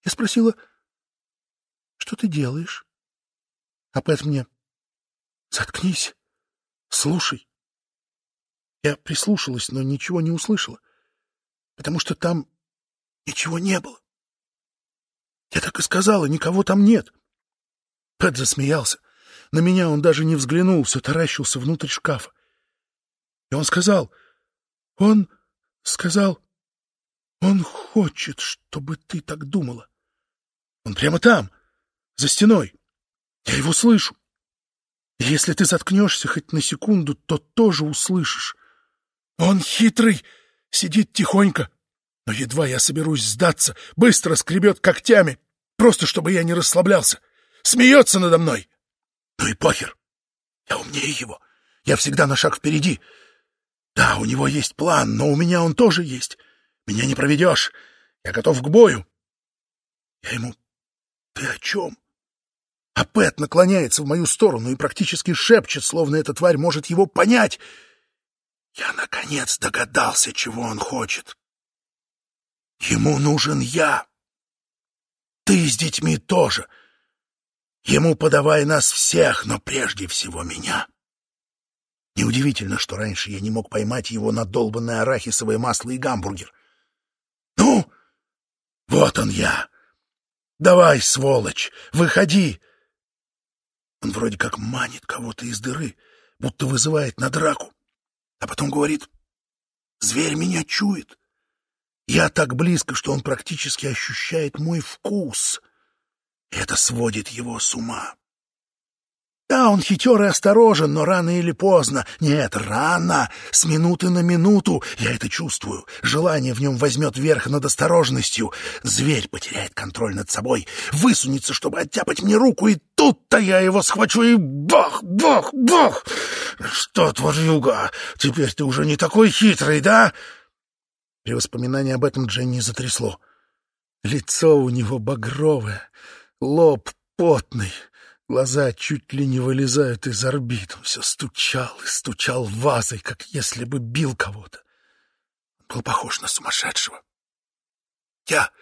Я спросила, что ты делаешь? А Пэт мне, заткнись, слушай. Я прислушалась, но ничего не услышала, потому что там ничего не было. Я так и сказала, никого там нет. Пэт засмеялся. На меня он даже не взглянул, все таращился внутрь шкафа. И он сказал, он сказал, он хочет, чтобы ты так думала. Он прямо там, за стеной. Я его слышу. Если ты заткнешься хоть на секунду, то тоже услышишь. Он хитрый, сидит тихонько, но едва я соберусь сдаться, быстро скребет когтями, просто чтобы я не расслаблялся. Смеется надо мной. Ну и похер. Я умнее его. Я всегда на шаг впереди. Да, у него есть план, но у меня он тоже есть. Меня не проведешь. Я готов к бою. Я ему... Ты о чем? А Пэт наклоняется в мою сторону и практически шепчет, словно эта тварь может его понять. Я, наконец, догадался, чего он хочет. Ему нужен я. Ты с детьми тоже. Ему подавай нас всех, но прежде всего меня. Неудивительно, что раньше я не мог поймать его на долбанное арахисовое масло и гамбургер. Ну, вот он я. Давай, сволочь, выходи. Он вроде как манит кого-то из дыры, будто вызывает на драку. А потом говорит, зверь меня чует. Я так близко, что он практически ощущает мой вкус. Это сводит его с ума. Да, он хитер и осторожен, но рано или поздно... Нет, рано, с минуты на минуту. Я это чувствую. Желание в нем возьмет верх над осторожностью. Зверь потеряет контроль над собой, высунется, чтобы оттяпать мне руку, и тут-то я его схвачу и бах, бах, бах! Что, тварюга, теперь ты уже не такой хитрый, да? При воспоминании об этом Дженни затрясло. Лицо у него багровое, лоб потный. Глаза чуть ли не вылезают из орбит. Он все стучал и стучал вазой, как если бы бил кого-то. Был похож на сумасшедшего. Я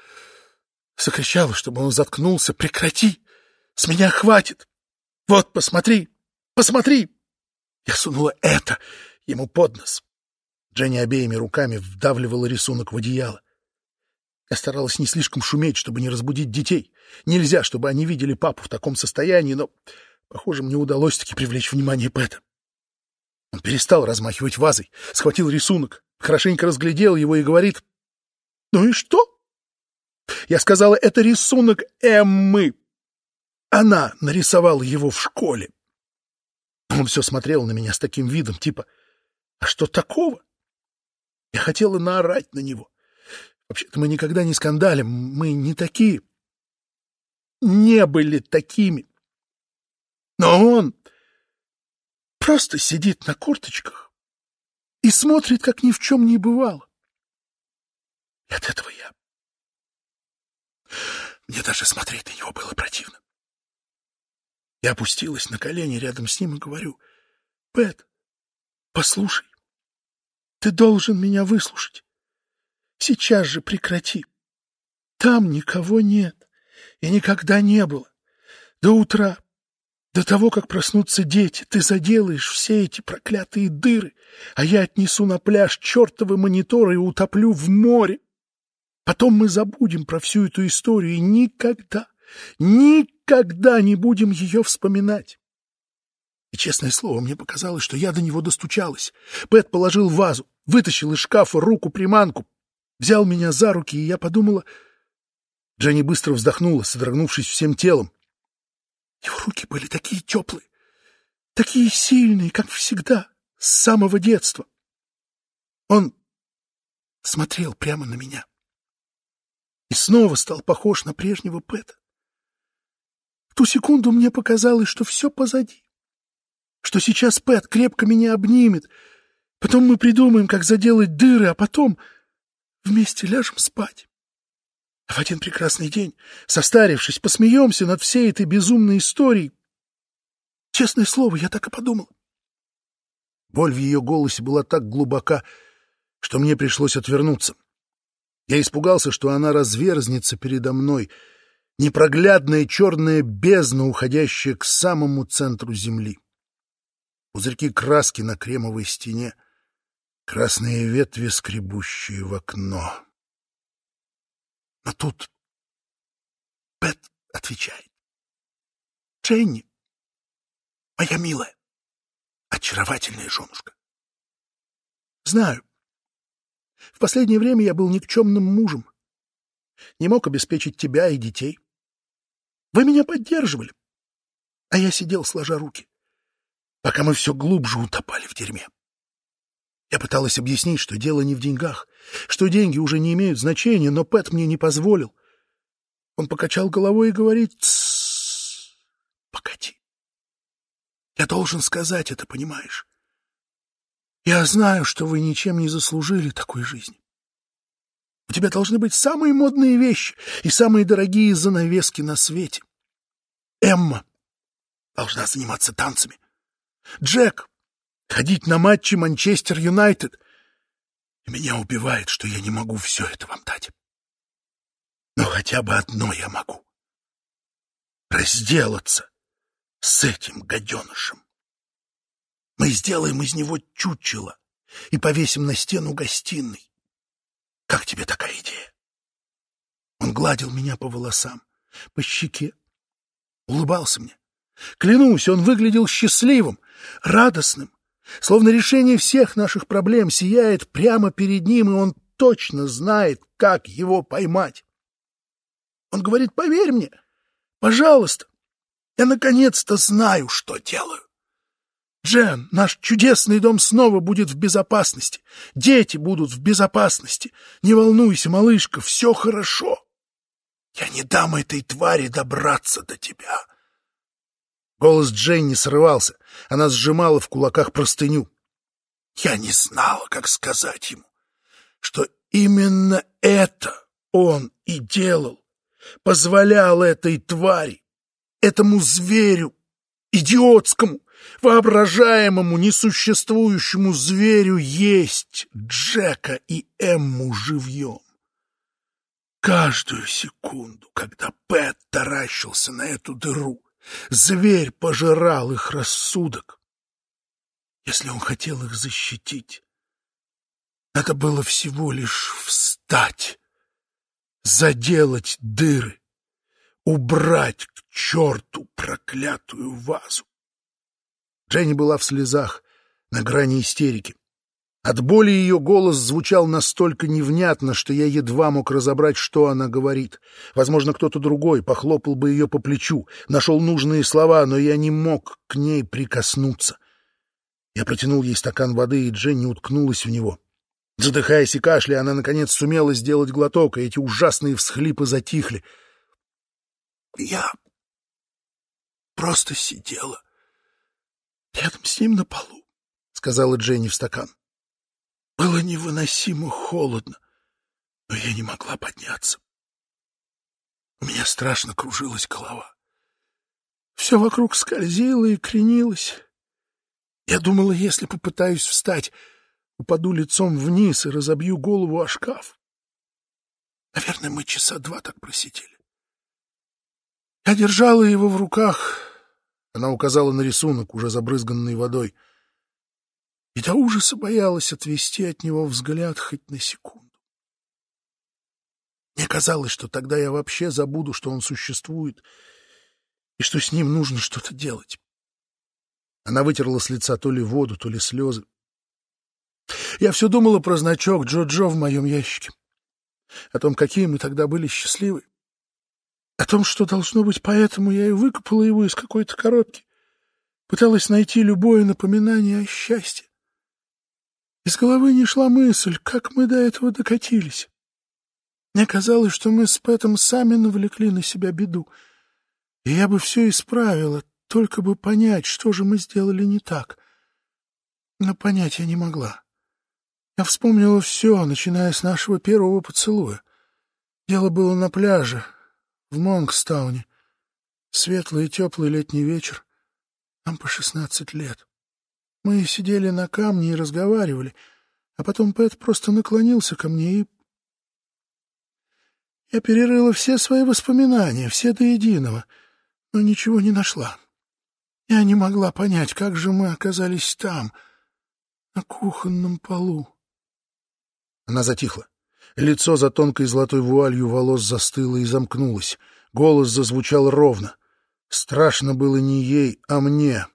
закричала, чтобы он заткнулся. «Прекрати! С меня хватит! Вот, посмотри! Посмотри!» Я сунула это ему под нос. Дженни обеими руками вдавливала рисунок в одеяло. Я старалась не слишком шуметь, чтобы не разбудить детей. Нельзя, чтобы они видели папу в таком состоянии, но, похоже, мне удалось таки привлечь внимание Пэта. Он перестал размахивать вазой, схватил рисунок, хорошенько разглядел его и говорит, «Ну и что?» Я сказала, это рисунок Эммы. Она нарисовала его в школе. Он все смотрел на меня с таким видом, типа, «А что такого?» Я хотела наорать на него. Вообще-то мы никогда не скандалим, мы не такие. Не были такими. Но он просто сидит на корточках и смотрит, как ни в чем не бывало. И от этого я... Мне даже смотреть на него было противно. Я опустилась на колени рядом с ним и говорю, «Пэт, послушай, ты должен меня выслушать. Сейчас же прекрати. Там никого нет и никогда не было. До утра, до того, как проснутся дети, ты заделаешь все эти проклятые дыры, а я отнесу на пляж чертовы мониторы и утоплю в море. Потом мы забудем про всю эту историю и никогда, никогда не будем ее вспоминать. И, честное слово, мне показалось, что я до него достучалась. Пэт положил вазу, вытащил из шкафа руку-приманку, взял меня за руки, и я подумала... Дженни быстро вздохнула, содрогнувшись всем телом. Его руки были такие теплые, такие сильные, как всегда, с самого детства. Он смотрел прямо на меня и снова стал похож на прежнего Пэта. В ту секунду мне показалось, что все позади, что сейчас Пэт крепко меня обнимет, потом мы придумаем, как заделать дыры, а потом Вместе ляжем спать. А в один прекрасный день, состарившись, посмеемся над всей этой безумной историей. Честное слово, я так и подумал. Боль в ее голосе была так глубока, что мне пришлось отвернуться. Я испугался, что она разверзнется передо мной, непроглядная черная бездна, уходящая к самому центру земли. Пузырьки краски на кремовой стене — красные ветви, скребущие в окно. Но тут Пэт отвечает. «Дженни, моя милая, очаровательная женушка. Знаю, в последнее время я был никчемным мужем, не мог обеспечить тебя и детей. Вы меня поддерживали, а я сидел сложа руки. пока мы все глубже утопали в дерьме. Я пыталась объяснить, что дело не в деньгах, что деньги уже не имеют значения, но Пэт мне не позволил. Он покачал головой и говорит, «Тссс, погоди. Я должен сказать это, понимаешь? Я знаю, что вы ничем не заслужили такой жизни. У тебя должны быть самые модные вещи и самые дорогие занавески на свете. Эмма должна заниматься танцами. Джек ходить на матчи Манчестер Юнайтед. И меня убивает, что я не могу все это вам дать. Но хотя бы одно я могу. Разделаться с этим гаденышем. Мы сделаем из него чучело и повесим на стену гостиной. Как тебе такая идея? Он гладил меня по волосам, по щеке, улыбался мне. Клянусь, он выглядел счастливым, радостным, словно решение всех наших проблем сияет прямо перед ним, и он точно знает, как его поймать. Он говорит, поверь мне, пожалуйста, я наконец-то знаю, что делаю. Джен, наш чудесный дом снова будет в безопасности. Дети будут в безопасности. Не волнуйся, малышка, все хорошо. Я не дам этой твари добраться до тебя. Голос Дженни срывался. Она сжимала в кулаках простыню. Я не знала, как сказать ему, что именно это он и делал. Позволял этой твари, этому зверю, идиотскому, воображаемому, несуществующему зверю есть Джека и Эмму живьем. Каждую секунду, когда Пэт таращился на эту дыру, зверь пожирал их рассудок. Если он хотел их защитить, это было всего лишь встать, заделать дыры, убрать к черту проклятую вазу. Дженни была в слезах, на грани истерики. От боли ее голос звучал настолько невнятно, что я едва мог разобрать, что она говорит. Возможно, кто-то другой похлопал бы ее по плечу, нашел нужные слова, но я не мог к ней прикоснуться. Я протянул ей стакан воды, и Дженни уткнулась в него. Задыхаясь и кашляя, она, наконец, сумела сделать глоток, и эти ужасные всхлипы затихли. Я просто сидела рядом с ним на полу, — сказала Дженни в стакан. Было невыносимо холодно, но я не могла подняться. У меня страшно кружилась голова. Все вокруг скользило и кренилось. Я думала, если попытаюсь встать, упаду лицом вниз и разобью голову о шкаф. Наверное, мы часа два так просидели. Я держала его в руках, она указала на рисунок, уже забрызганный водой. И до ужаса боялась отвести от него взгляд хоть на секунду. Мне казалось, что тогда я вообще забуду, что он существует, и что с ним нужно что-то делать. Она вытерла с лица то ли воду, то ли слезы. Я все думала про значок Джо-Джо в моем ящике. О том, какие мы тогда были счастливы. О том, что должно быть, поэтому я и выкопала его из какой-то коробки. Пыталась найти любое напоминание о счастье. Из головы не шла мысль, как мы до этого докатились. Мне казалось, что мы с Пэтом сами навлекли на себя беду, и я бы все исправила, только бы понять, что же мы сделали не так. Но понять я не могла. Я вспомнила все, начиная с нашего первого поцелуя. Дело было на пляже, в Монгстауне. Светлый и теплый летний вечер. Нам по шестнадцать лет. Мы сидели на камне и разговаривали, а потом Пэт просто наклонился ко мне и... Я перерыла все свои воспоминания, все до единого, но ничего не нашла. Я не могла понять, как же мы оказались там, на кухонном полу. Она затихла. Лицо за тонкой золотой вуалью волос застыло и замкнулось. Голос зазвучал ровно. Страшно было не ей, а мне.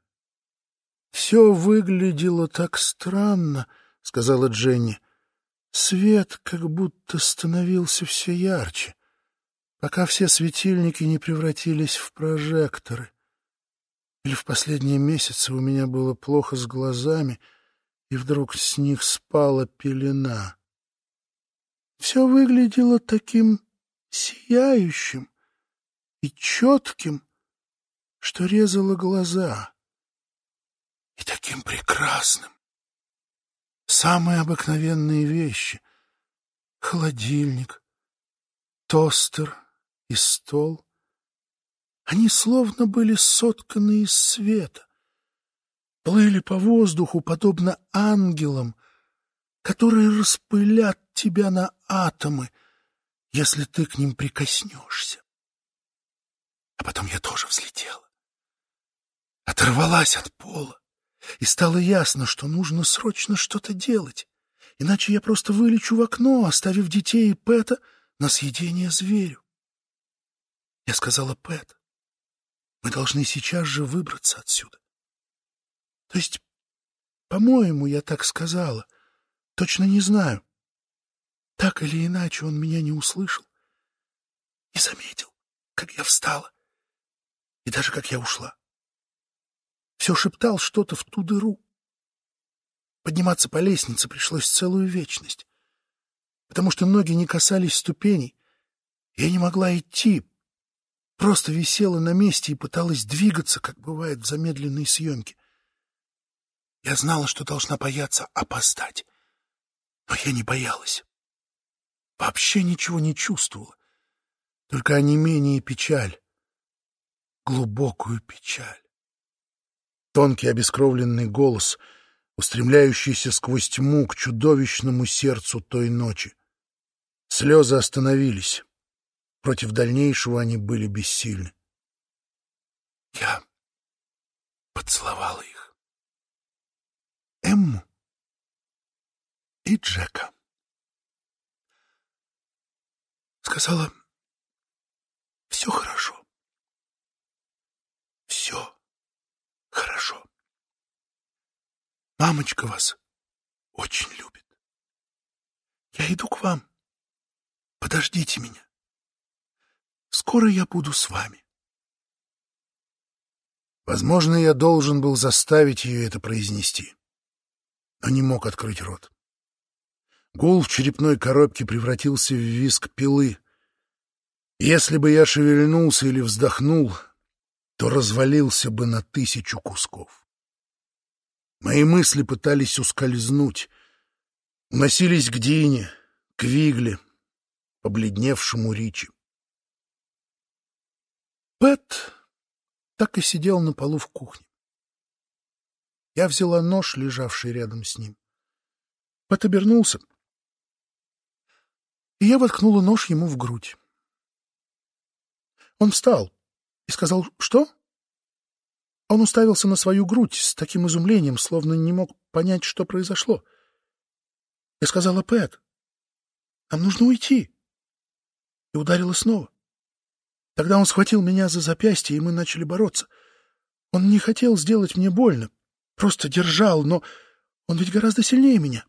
«Все выглядело так странно», — сказала Дженни. «Свет как будто становился все ярче, пока все светильники не превратились в прожекторы. Или в последние месяцы у меня было плохо с глазами, и вдруг с них спала пелена. Все выглядело таким сияющим и четким, что резало глаза, и таким прекрасным. Самые обыкновенные вещи — холодильник, тостер и стол — они словно были сотканы из света, плыли по воздуху, подобно ангелам, которые распылят тебя на атомы, если ты к ним прикоснешься. А потом я тоже взлетела, оторвалась от пола, и стало ясно, что нужно срочно что-то делать, иначе я просто вылечу в окно, оставив детей и Пэта на съедение зверю. Я сказала Пэт, мы должны сейчас же выбраться отсюда. То есть, по-моему, я так сказала. Точно не знаю. Так или иначе он меня не услышал. Не заметил, как я встала. И даже как я ушла. Все шептал что-то в ту дыру. Подниматься по лестнице пришлось целую вечность, потому что ноги не касались ступеней. Я не могла идти, просто висела на месте и пыталась двигаться, как бывает в замедленной съемке. Я знала, что должна бояться опоздать. Но я не боялась. Вообще ничего не чувствовала. Только онемение и печаль. Глубокую печаль. Тонкий обескровленный голос, устремляющийся сквозь тьму к чудовищному сердцу той ночи. Слезы остановились. Против дальнейшего они были бессильны. Я поцеловала их. Эмму и Джека. Сказала, все хорошо. Все хорошо. Мамочка вас очень любит. Я иду к вам. Подождите меня. Скоро я буду с вами. Возможно, я должен был заставить ее это произнести но не мог открыть рот. Гул в черепной коробке превратился в виск пилы. Если бы я шевельнулся или вздохнул, то развалился бы на тысячу кусков. Мои мысли пытались ускользнуть, уносились к Дине, к Вигле, побледневшему Ричи. Пэт так и сидел на полу в кухне. Я взяла нож, лежавший рядом с ним. Пэт обернулся, и я воткнула нож ему в грудь. Он встал и сказал «Что?». Он уставился на свою грудь с таким изумлением, словно не мог понять, что произошло. Я сказала «Пэт, нам нужно уйти». И ударила снова. Тогда он схватил меня за запястье, и мы начали бороться. Он не хотел сделать мне больно, Просто держал, но он ведь гораздо сильнее меня.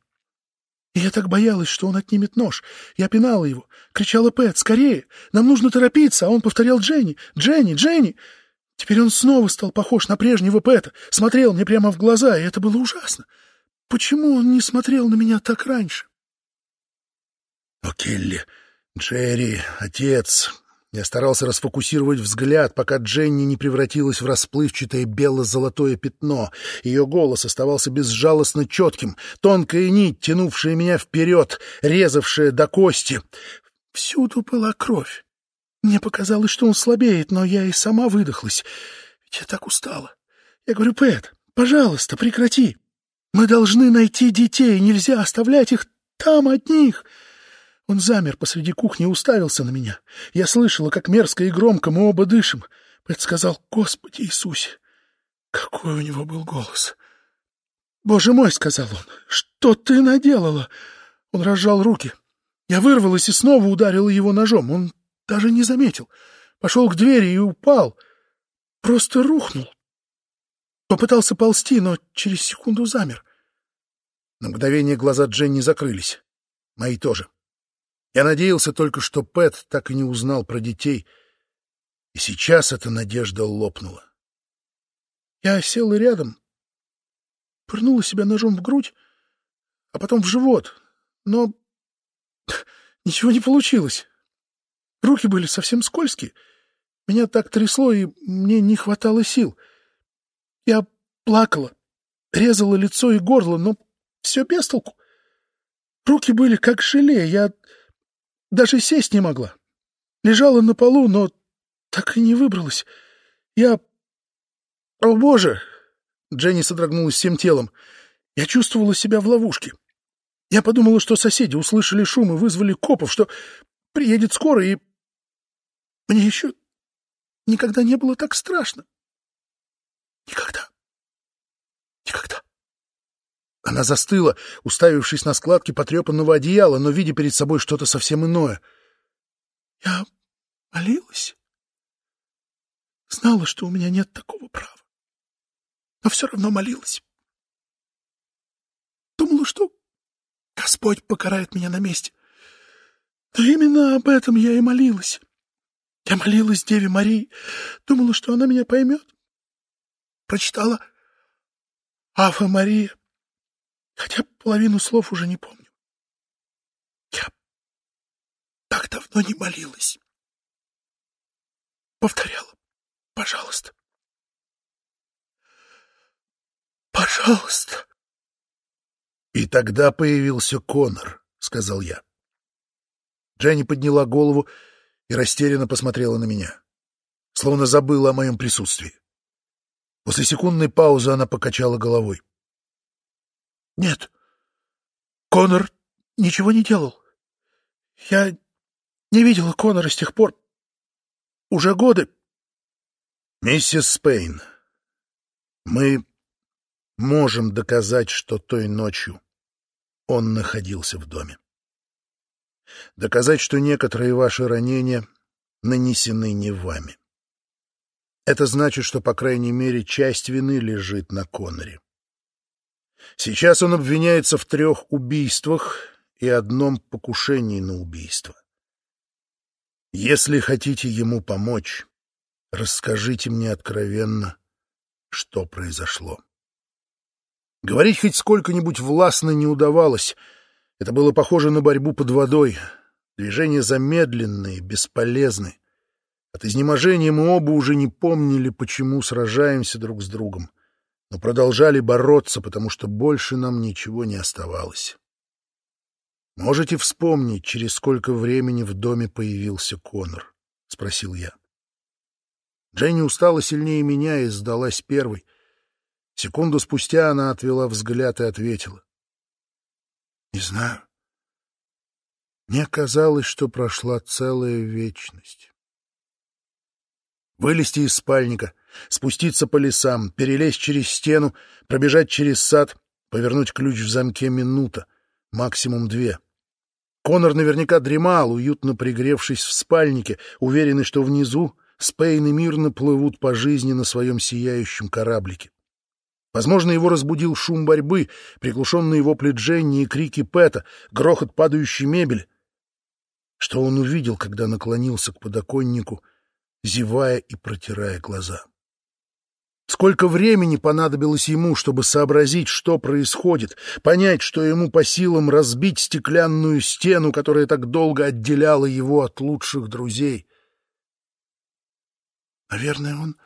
И я так боялась, что он отнимет нож. Я пинала его, кричала Пэт, скорее, нам нужно торопиться, а он повторял Дженни, Дженни, Дженни. Теперь он снова стал похож на прежнего Пэта, смотрел мне прямо в глаза, и это было ужасно. Почему он не смотрел на меня так раньше? О, Келли, Джерри, отец, я старался расфокусировать взгляд, пока Дженни не превратилась в расплывчатое бело-золотое пятно. Ее голос оставался безжалостно четким, тонкая нить, тянувшая меня вперед, резавшая до кости. Всюду была кровь. Мне показалось, что он слабеет, но я и сама выдохлась. Ведь я так устала. Я говорю, Пэт, пожалуйста, прекрати. Мы должны найти детей, нельзя оставлять их там одних. Он замер посреди кухни и уставился на меня. Я слышала, как мерзко и громко мы оба дышим. Пэт сказал, «Господи Иисусе!» Какой у него был голос! «Боже мой!» — сказал он. «Что ты наделала?» Он разжал руки. Я вырвалась и снова ударила его ножом. Он даже не заметил. Пошел к двери и упал. Просто рухнул. Попытался ползти, но через секунду замер. На мгновение глаза Дженни закрылись. Мои тоже. Я надеялся только, что Пэт так и не узнал про детей, и сейчас эта надежда лопнула. Я села рядом, пырнула себя ножом в грудь, а потом в живот, но ничего не получилось. Руки были совсем скользкие. Меня так трясло, и мне не хватало сил. Я плакала, резала лицо и горло, но все без толку. Руки были как желе, я даже сесть не могла. Лежала на полу, но так и не выбралась. Я... О, боже! Дженни содрогнулась всем телом. Я чувствовала себя в ловушке. Я подумала, что соседи услышали шум и вызвали копов, что приедет скоро, и... Мне еще никогда не было так страшно. Никогда. Никогда. Она застыла, уставившись на складки потрепанного одеяла, но видя перед собой что-то совсем иное. Я молилась. Знала, что у меня нет такого права. Но все равно молилась. Думала, что Господь покарает меня на месте. Но именно об этом я и молилась. Я молилась Деве Марии, думала, что она меня поймет. Прочитала «Ава Мария», хотя половину слов уже не помню. Я так давно не молилась. Повторяла «Пожалуйста». «Пожалуйста». И тогда появился Конор, — сказал я. Дженни подняла голову и растерянно посмотрела на меня, словно забыла о моем присутствии. После секундной паузы она покачала головой. — Нет, Конор ничего не делал. Я не видела Конора с тех пор. Уже годы. — Миссис Спейн, мы можем доказать, что той ночью он находился в доме. Доказать, что некоторые ваши ранения нанесены не вами. Это значит, что, по крайней мере, часть вины лежит на Коноре. Сейчас он обвиняется в трех убийствах и одном покушении на убийство. Если хотите ему помочь, расскажите мне откровенно, что произошло. Говорить хоть сколько-нибудь властно не удавалось. Это было похоже на борьбу под водой. Движения замедленные, бесполезны. От изнеможения мы оба уже не помнили, почему сражаемся друг с другом, но продолжали бороться, потому что больше нам ничего не оставалось. «Можете вспомнить, через сколько времени в доме появился Конор?» — спросил я. Дженни устала сильнее меня и сдалась первой. Секунду спустя она отвела взгляд и ответила. — Не знаю. Мне казалось, что прошла целая вечность. Вылезти из спальника, спуститься по лесам, перелезть через стену, пробежать через сад, повернуть ключ в замке минута, максимум две. Конор наверняка дремал, уютно пригревшись в спальнике, уверенный, что внизу Спейны мирно плывут по жизни на своем сияющем кораблике. Возможно, его разбудил шум борьбы, приглушенные вопли Дженни и крики Пэта, грохот падающей мебели. Что он увидел, когда наклонился к подоконнику, зевая и протирая глаза? Сколько времени понадобилось ему, чтобы сообразить, что происходит, понять, что ему по силам разбить стеклянную стену, которая так долго отделяла его от лучших друзей? Наверное, он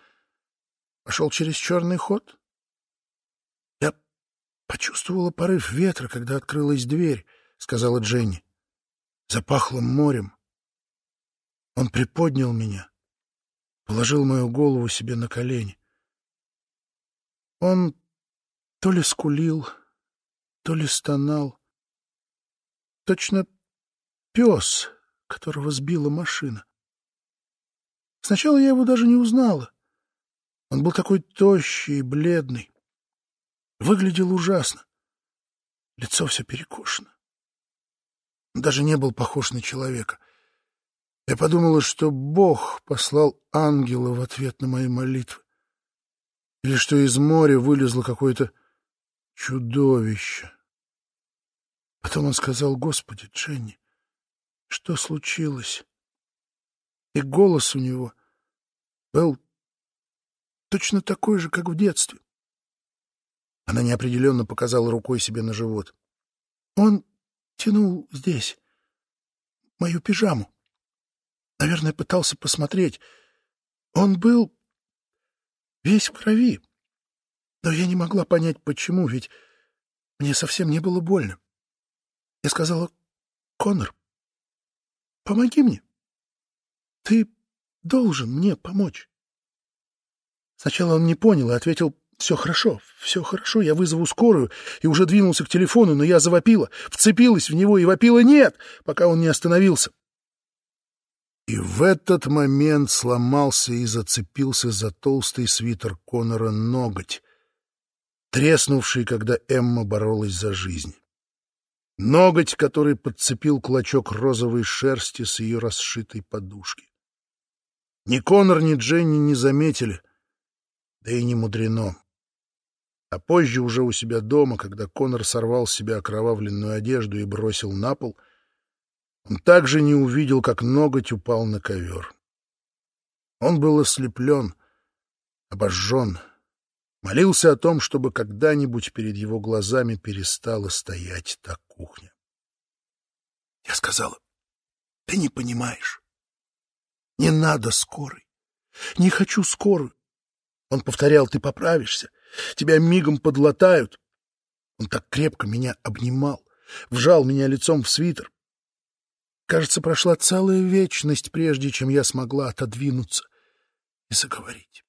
пошел через черный ход? Почувствовала порыв ветра, когда открылась дверь, — сказала Дженни. Запахло морем. Он приподнял меня, положил мою голову себе на колени. Он то ли скулил, то ли стонал. Точно пес, которого сбила машина. Сначала я его даже не узнала. Он был такой тощий и бледный. Выглядел ужасно. Лицо все перекошено. Он даже не был похож на человека. Я подумала, что Бог послал ангела в ответ на мои молитвы. Или что из моря вылезло какое-то чудовище. Потом он сказал, «Господи, Дженни, что случилось?» И голос у него был точно такой же, как в детстве. Она неопределенно показала рукой себе на живот. Он тянул здесь мою пижаму. Наверное, пытался посмотреть. Он был весь в крови. Но я не могла понять, почему, ведь мне совсем не было больно. Я сказала, Конор, помоги мне. Ты должен мне помочь. Сначала он не понял и ответил, все хорошо, все хорошо, я вызову скорую, и уже двинулся к телефону, но я завопила, вцепилась в него и вопила «нет», пока он не остановился. И в этот момент сломался и зацепился за толстый свитер Конора ноготь, треснувший, когда Эмма боролась за жизнь. Ноготь, который подцепил клочок розовой шерсти с ее расшитой подушки. Ни Конор, ни Дженни не заметили, да и не мудрено. А позже уже у себя дома, когда Конор сорвал с себя окровавленную одежду и бросил на пол, также не увидел, как ноготь упал на ковер. Он был ослеплен, обожжен, молился о том, чтобы когда-нибудь перед его глазами перестала стоять та кухня. Я сказала, ты не понимаешь. Не надо скорой. Не хочу скорую. Он повторял, ты поправишься. Тебя мигом подлатают. Он так крепко меня обнимал, вжал меня лицом в свитер. Кажется, прошла целая вечность, прежде чем я смогла отодвинуться и заговорить.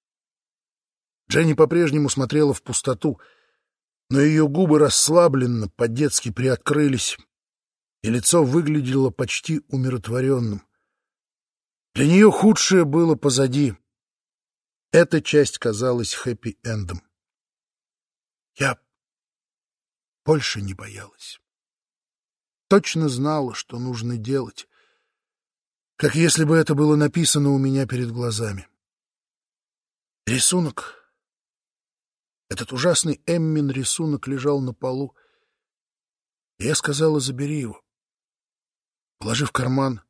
Дженни по-прежнему смотрела в пустоту, но ее губы расслабленно, по-детски приоткрылись, и лицо выглядело почти умиротворенным. Для нее худшее было позади. Эта часть казалась хэппи-эндом. Я больше не боялась. Точно знала, что нужно делать, как если бы это было написано у меня перед глазами. Рисунок этот ужасный Эммин рисунок лежал на полу. Я сказала, забери его. Положи в карман,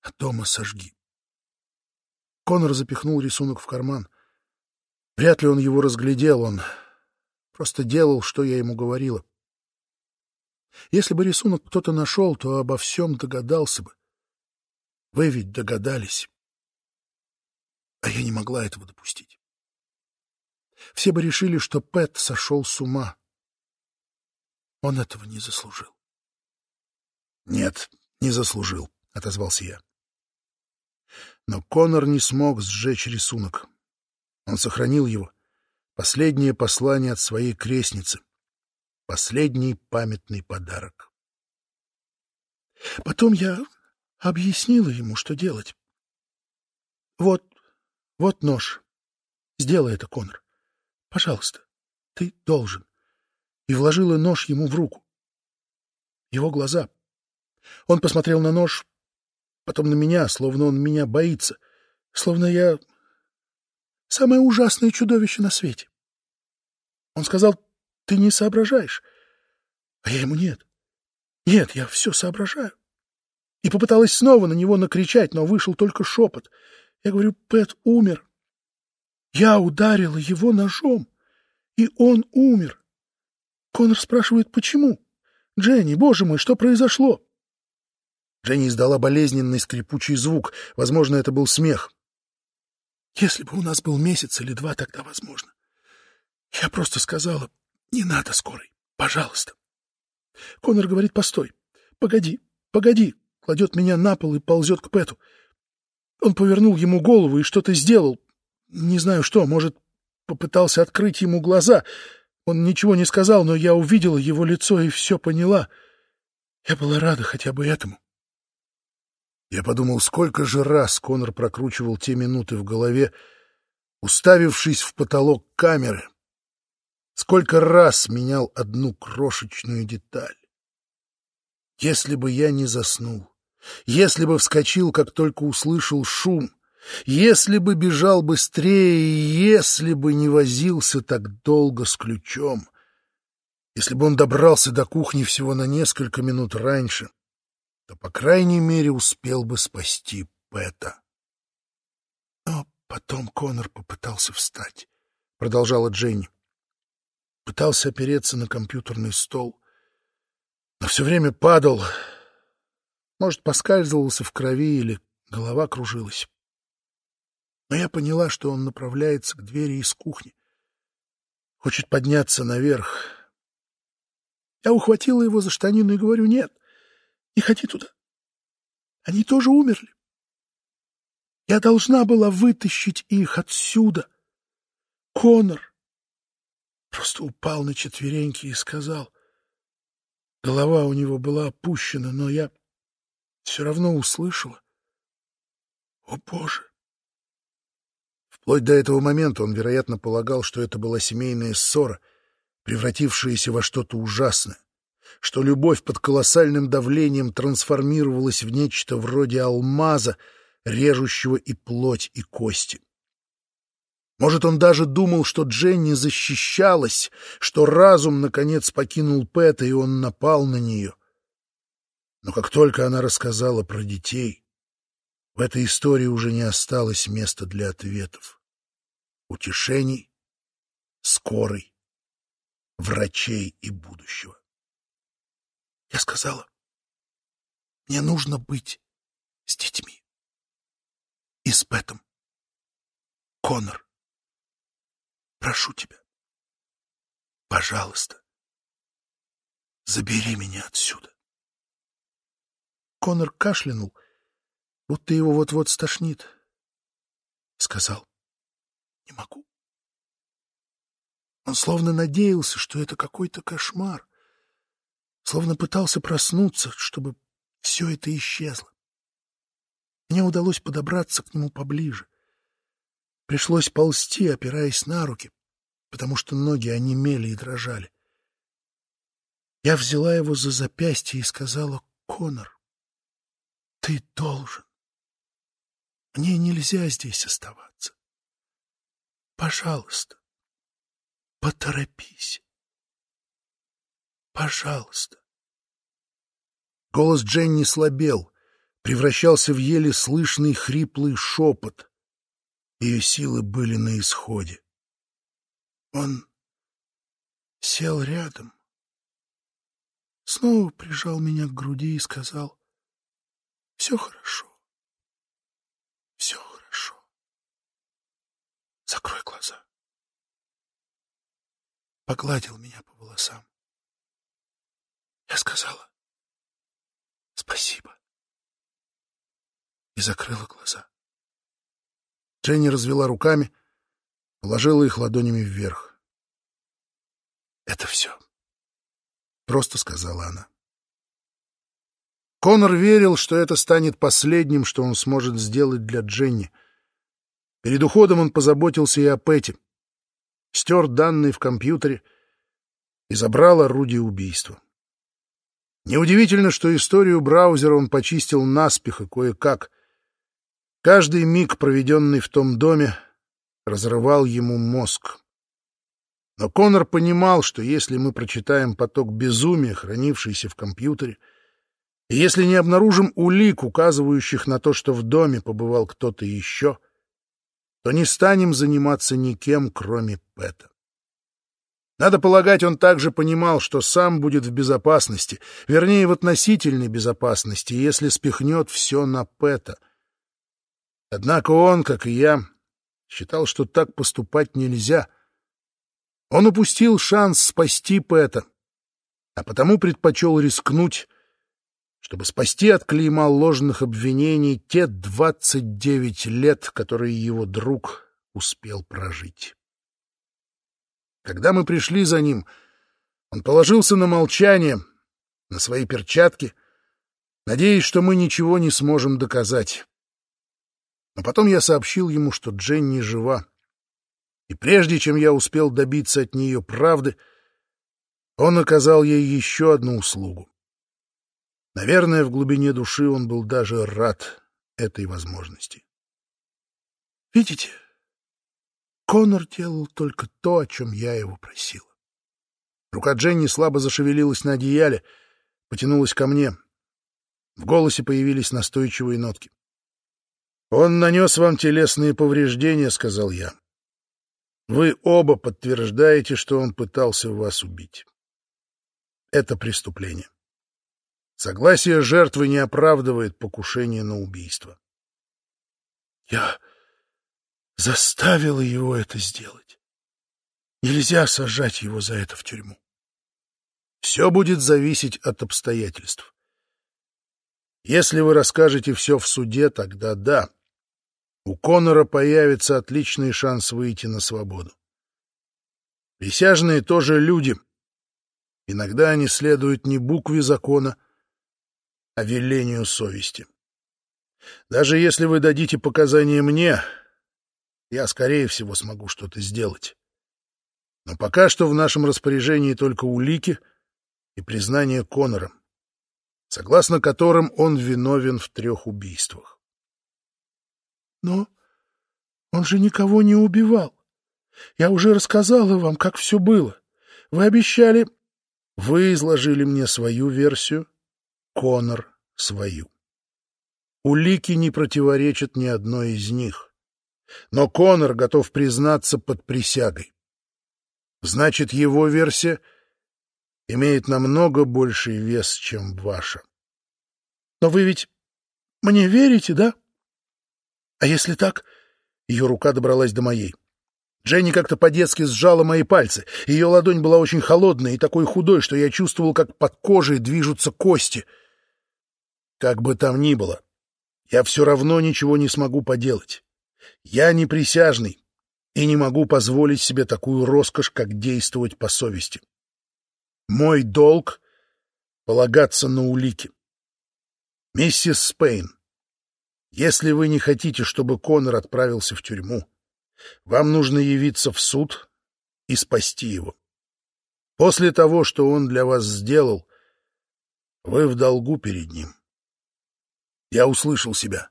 а дома сожги. Конор запихнул рисунок в карман. Вряд ли он его разглядел, он просто делал, что я ему говорила. Если бы рисунок кто-то нашел, то обо всем догадался бы. Вы ведь догадались. А я не могла этого допустить. Все бы решили, что Пэт сошел с ума. Он этого не заслужил. — Нет, не заслужил, — отозвался я. Но Конор не смог сжечь рисунок. Он сохранил его. Последнее послание от своей крестницы. Последний памятный подарок. Потом я объяснила ему, что делать. Вот, вот нож. Сделай это, Конор. Пожалуйста, ты должен. И вложила нож ему в руку. Его глаза. Он посмотрел на нож, потом на меня, словно он меня боится, словно я самое ужасное чудовище на свете. Он сказал, ты не соображаешь. А я ему нет. Нет, я все соображаю. И попыталась снова на него накричать, но вышел только шепот. Я говорю, Пэт умер. Я ударила его ножом, и он умер. Конор спрашивает, почему? Дженни, боже мой, что произошло? Дженни издала болезненный скрипучий звук. Возможно, это был смех. Если бы у нас был месяц или два, тогда возможно. Я просто сказала, не надо скорой, пожалуйста. Конор говорит, постой, погоди, погоди, кладет меня на пол и ползет к Пэту. Он повернул ему голову и что-то сделал, не знаю что, может, попытался открыть ему глаза. Он ничего не сказал, но я увидела его лицо и все поняла. Я была рада хотя бы этому. Я подумал, сколько же раз Конор прокручивал те минуты в голове, уставившись в потолок камеры. Сколько раз менял одну крошечную деталь. Если бы я не заснул, если бы вскочил, как только услышал шум, если бы бежал быстрее, если бы не возился так долго с ключом, если бы он добрался до кухни всего на несколько минут раньше, то, по крайней мере, успел бы спасти Пэта. Но Потом Конор попытался встать, — продолжала Дженни. Пытался опереться на компьютерный стол, но все время падал. Может, поскальзывался в крови или голова кружилась. Но я поняла, что он направляется к двери из кухни. Хочет подняться наверх. Я ухватила его за штанину и говорю, нет, не ходи туда. Они тоже умерли. Я должна была вытащить их отсюда. Конор просто упал на четвереньки и сказал. Голова у него была опущена, но я все равно услышала. О, Боже! Вплоть до этого момента он, вероятно, полагал, что это была семейная ссора, превратившаяся во что-то ужасное, что любовь под колоссальным давлением трансформировалась в нечто вроде алмаза, режущего и плоть, и кости. Может, он даже думал, что Дженни защищалась, что разум, наконец, покинул Пэта, и он напал на нее. Но как только она рассказала про детей, в этой истории уже не осталось места для ответов, утешений, скорой, врачей и будущего. Я сказала, мне нужно быть с детьми и с Пэтом. Конор, прошу тебя, пожалуйста, забери меня отсюда. Конор кашлянул, будто его вот-вот стошнит. Сказал, не могу. Он словно надеялся, что это какой-то кошмар, словно пытался проснуться, чтобы все это исчезло. Мне удалось подобраться к нему поближе. Пришлось ползти, опираясь на руки, потому что ноги онемели и дрожали. Я взяла его за запястье и сказала, «Конор, ты должен. Мне нельзя здесь оставаться. Пожалуйста, поторопись. Пожалуйста. Голос Дженни слабел, превращался в еле слышный хриплый шепот. Ее силы были на исходе. Он сел рядом, снова прижал меня к груди и сказал, «Все хорошо. Закрой глаза. Погладил меня по волосам. Я сказала спасибо и закрыла глаза. Дженни развела руками, положила их ладонями вверх. «Это все», — просто сказала она. Конор верил, что это станет последним, что он сможет сделать для Дженни — Перед уходом он позаботился и о Пэте. Стер данные в компьютере и забрал орудие убийства. Неудивительно, что историю браузера он почистил наспех и кое-как. Каждый миг, проведенный в том доме, разрывал ему мозг. Но Конор понимал, что если мы прочитаем поток безумия, хранившийся в компьютере, и если не обнаружим улик, указывающих на то, что в доме побывал кто-то еще — то не станем заниматься никем, кроме Пэта. Надо полагать, он также понимал, что сам будет в безопасности, вернее, в относительной безопасности, если спихнет все на Пэта. Однако он, как и я, считал, что так поступать нельзя. Он упустил шанс спасти Пэта, а потому предпочел рискнуть чтобы спасти от клейма ложных обвинений те двадцать девять лет, которые его друг успел прожить. Когда мы пришли за ним, он положился на молчание, на свои перчатки, надеясь, что мы ничего не сможем доказать. Но потом я сообщил ему, что Дженни жива. И прежде чем я успел добиться от нее правды, он оказал ей еще одну услугу. Наверное, в глубине души он был даже рад этой возможности. Видите, Конор делал только то, о чем я его просила. Рука Дженни слабо зашевелилась на одеяле, потянулась ко мне. В голосе появились настойчивые нотки. «Он нанес вам телесные повреждения», — сказал я. «Вы оба подтверждаете, что он пытался вас убить. Это преступление. Согласие жертвы не оправдывает покушение на убийство». «Я заставила его это сделать. Нельзя сажать его за это в тюрьму. Все будет зависеть от обстоятельств. Если вы расскажете все в суде, тогда да. У Коннора появится отличный шанс выйти на свободу. Присяжные тоже люди. Иногда они следуют не букве закона, а велению совести. Даже если вы дадите показания мне, я, скорее всего, смогу что-то сделать. Но пока что в нашем распоряжении только улики и признание Коннора, согласно которым он виновен в трех убийствах. Но он же никого не убивал. Я уже рассказала вам, как все было. Вы обещали... Вы изложили мне свою версию, Конор — свою. Улики не противоречат ни одной из них. Но Конор готов признаться под присягой. Значит, его версия имеет намного больший вес, чем ваша. Но вы ведь мне верите, да? А если так... Ее рука добралась до моей. Дженни как-то по-детски сжала мои пальцы. Ее ладонь была очень холодной и такой худой, что я чувствовал, как под кожей движутся кости. Как бы там ни было, я все равно ничего не смогу поделать. Я не присяжный и не могу позволить себе такую роскошь, как действовать по совести. Мой долг — полагаться на улики. Миссис Спейн, если вы не хотите, чтобы Конор отправился в тюрьму, вам нужно явиться в суд и спасти его. После того, что он для вас сделал, вы в долгу перед ним. Я услышал себя.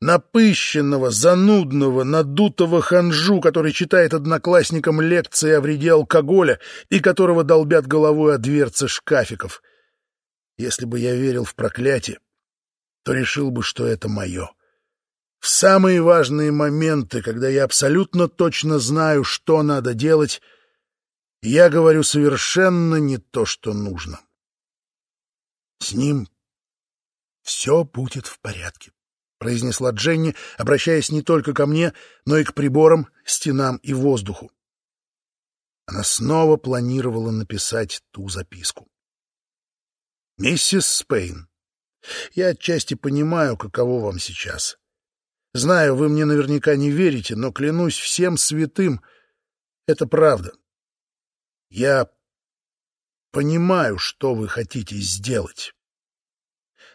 Напыщенного, занудного, надутого ханжу, который читает одноклассникам лекции о вреде алкоголя и которого долбят головой о дверцы шкафиков. Если бы я верил в проклятие, то решил бы, что это мое. В самые важные моменты, когда я абсолютно точно знаю, что надо делать, я говорю совершенно не то, что нужно. С ним все будет в порядке, — произнесла Дженни, обращаясь не только ко мне, но и к приборам, стенам и воздуху. Она снова планировала написать ту записку. «Миссис Спейн, я отчасти понимаю, каково вам сейчас. Знаю, вы мне наверняка не верите, но клянусь всем святым, это правда. Я понимаю, что вы хотите сделать.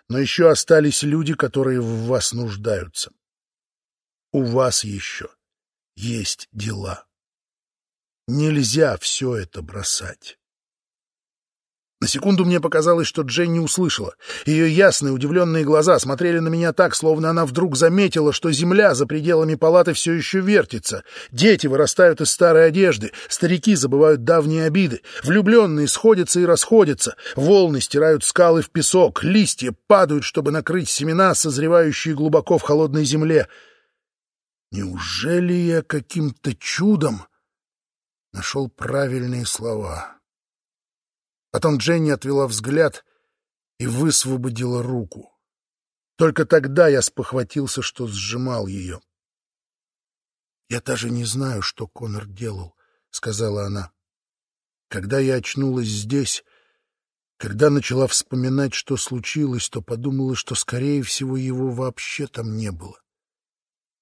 Но еще остались люди, которые в вас нуждаются. У вас еще есть дела. Нельзя все это бросать. На секунду мне показалось, что Дженни услышала. Ее ясные, удивленные глаза смотрели на меня так, словно она вдруг заметила, что земля за пределами палаты все еще вертится. Дети вырастают из старой одежды, старики забывают давние обиды, влюбленные сходятся и расходятся, волны стирают скалы в песок, листья падают, чтобы накрыть семена, созревающие глубоко в холодной земле. Неужели я каким-то чудом нашел правильные слова? Потом Дженни отвела взгляд и высвободила руку. Только тогда я спохватился, что сжимал ее. «Я даже не знаю, что Конор делал», — сказала она. «Когда я очнулась здесь, когда начала вспоминать, что случилось, то подумала, что, скорее всего, его вообще там не было,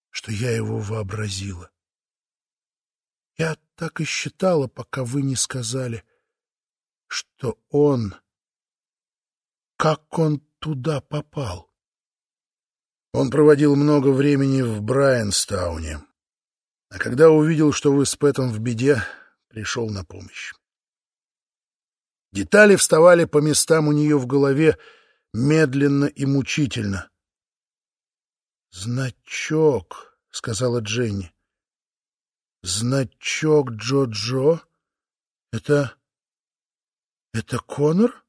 что я его вообразила. Я так и считала, пока вы не сказали что он... Как он туда попал? Он проводил много времени в Брайанстауне, а когда увидел, что вы с Пэтом в беде, пришел на помощь. Детали вставали по местам у нее в голове медленно и мучительно. «Значок», — сказала Дженни. «Значок Джо-Джо? Это «Это Конор?»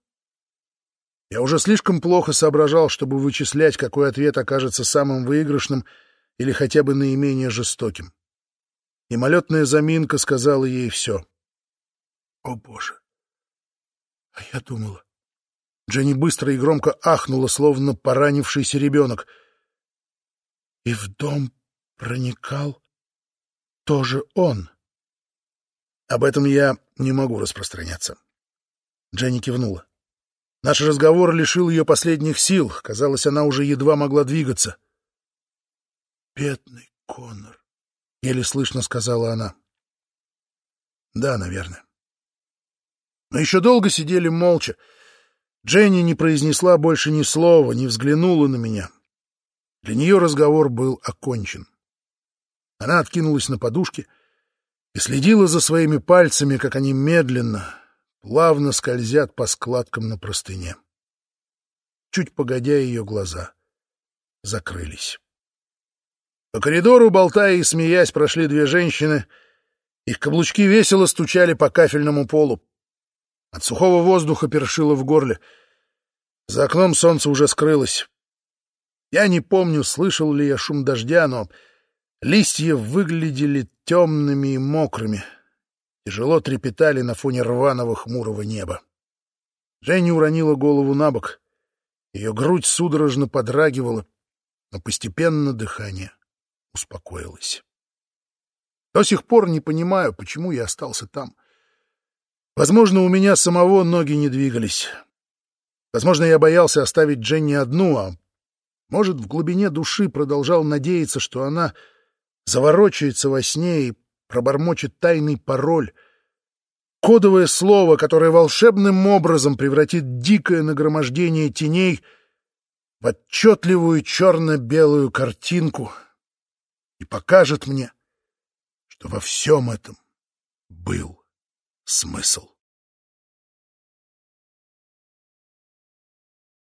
Я уже слишком плохо соображал, чтобы вычислять, какой ответ окажется самым выигрышным, или хотя бы наименее жестоким. Мимолетная заминка сказала ей все. О, Боже! А я думала... Дженни быстро и громко ахнула, словно поранившийся ребенок. И в дом проникал тоже он. Об этом я не могу распространяться. Дженни кивнула. Наш разговор лишил ее последних сил. Казалось, она уже едва могла двигаться. «Бедный Коннор», — еле слышно сказала она. «Да, наверное». Мы еще долго сидели молча. Дженни не произнесла больше ни слова, не взглянула на меня. Для нее разговор был окончен. Она откинулась на подушке и следила за своими пальцами, как они медленно, плавно скользят по складкам на простыне. Чуть погодя, ее глаза закрылись. По коридору, болтая и смеясь, прошли две женщины. Их каблучки весело стучали по кафельному полу. От сухого воздуха першило в горле. За окном солнце уже скрылось. Я не помню, слышал ли я шум дождя, но листья выглядели темными и мокрыми, тяжело трепетали на фоне рваного хмурого неба. Женя уронила голову на бок. Ее грудь судорожно подрагивала, но постепенно дыхание успокоилось. До сих пор не понимаю, почему я остался там. Возможно, у меня самого ноги не двигались. Возможно, я боялся оставить Дженни одну, а может, в глубине души продолжал надеяться, что она заворочается во сне и пробормочет тайный пароль, кодовое слово, которое волшебным образом превратит дикое нагромождение теней в отчетливую черно-белую картинку и покажет мне, что во всем этом был смысл.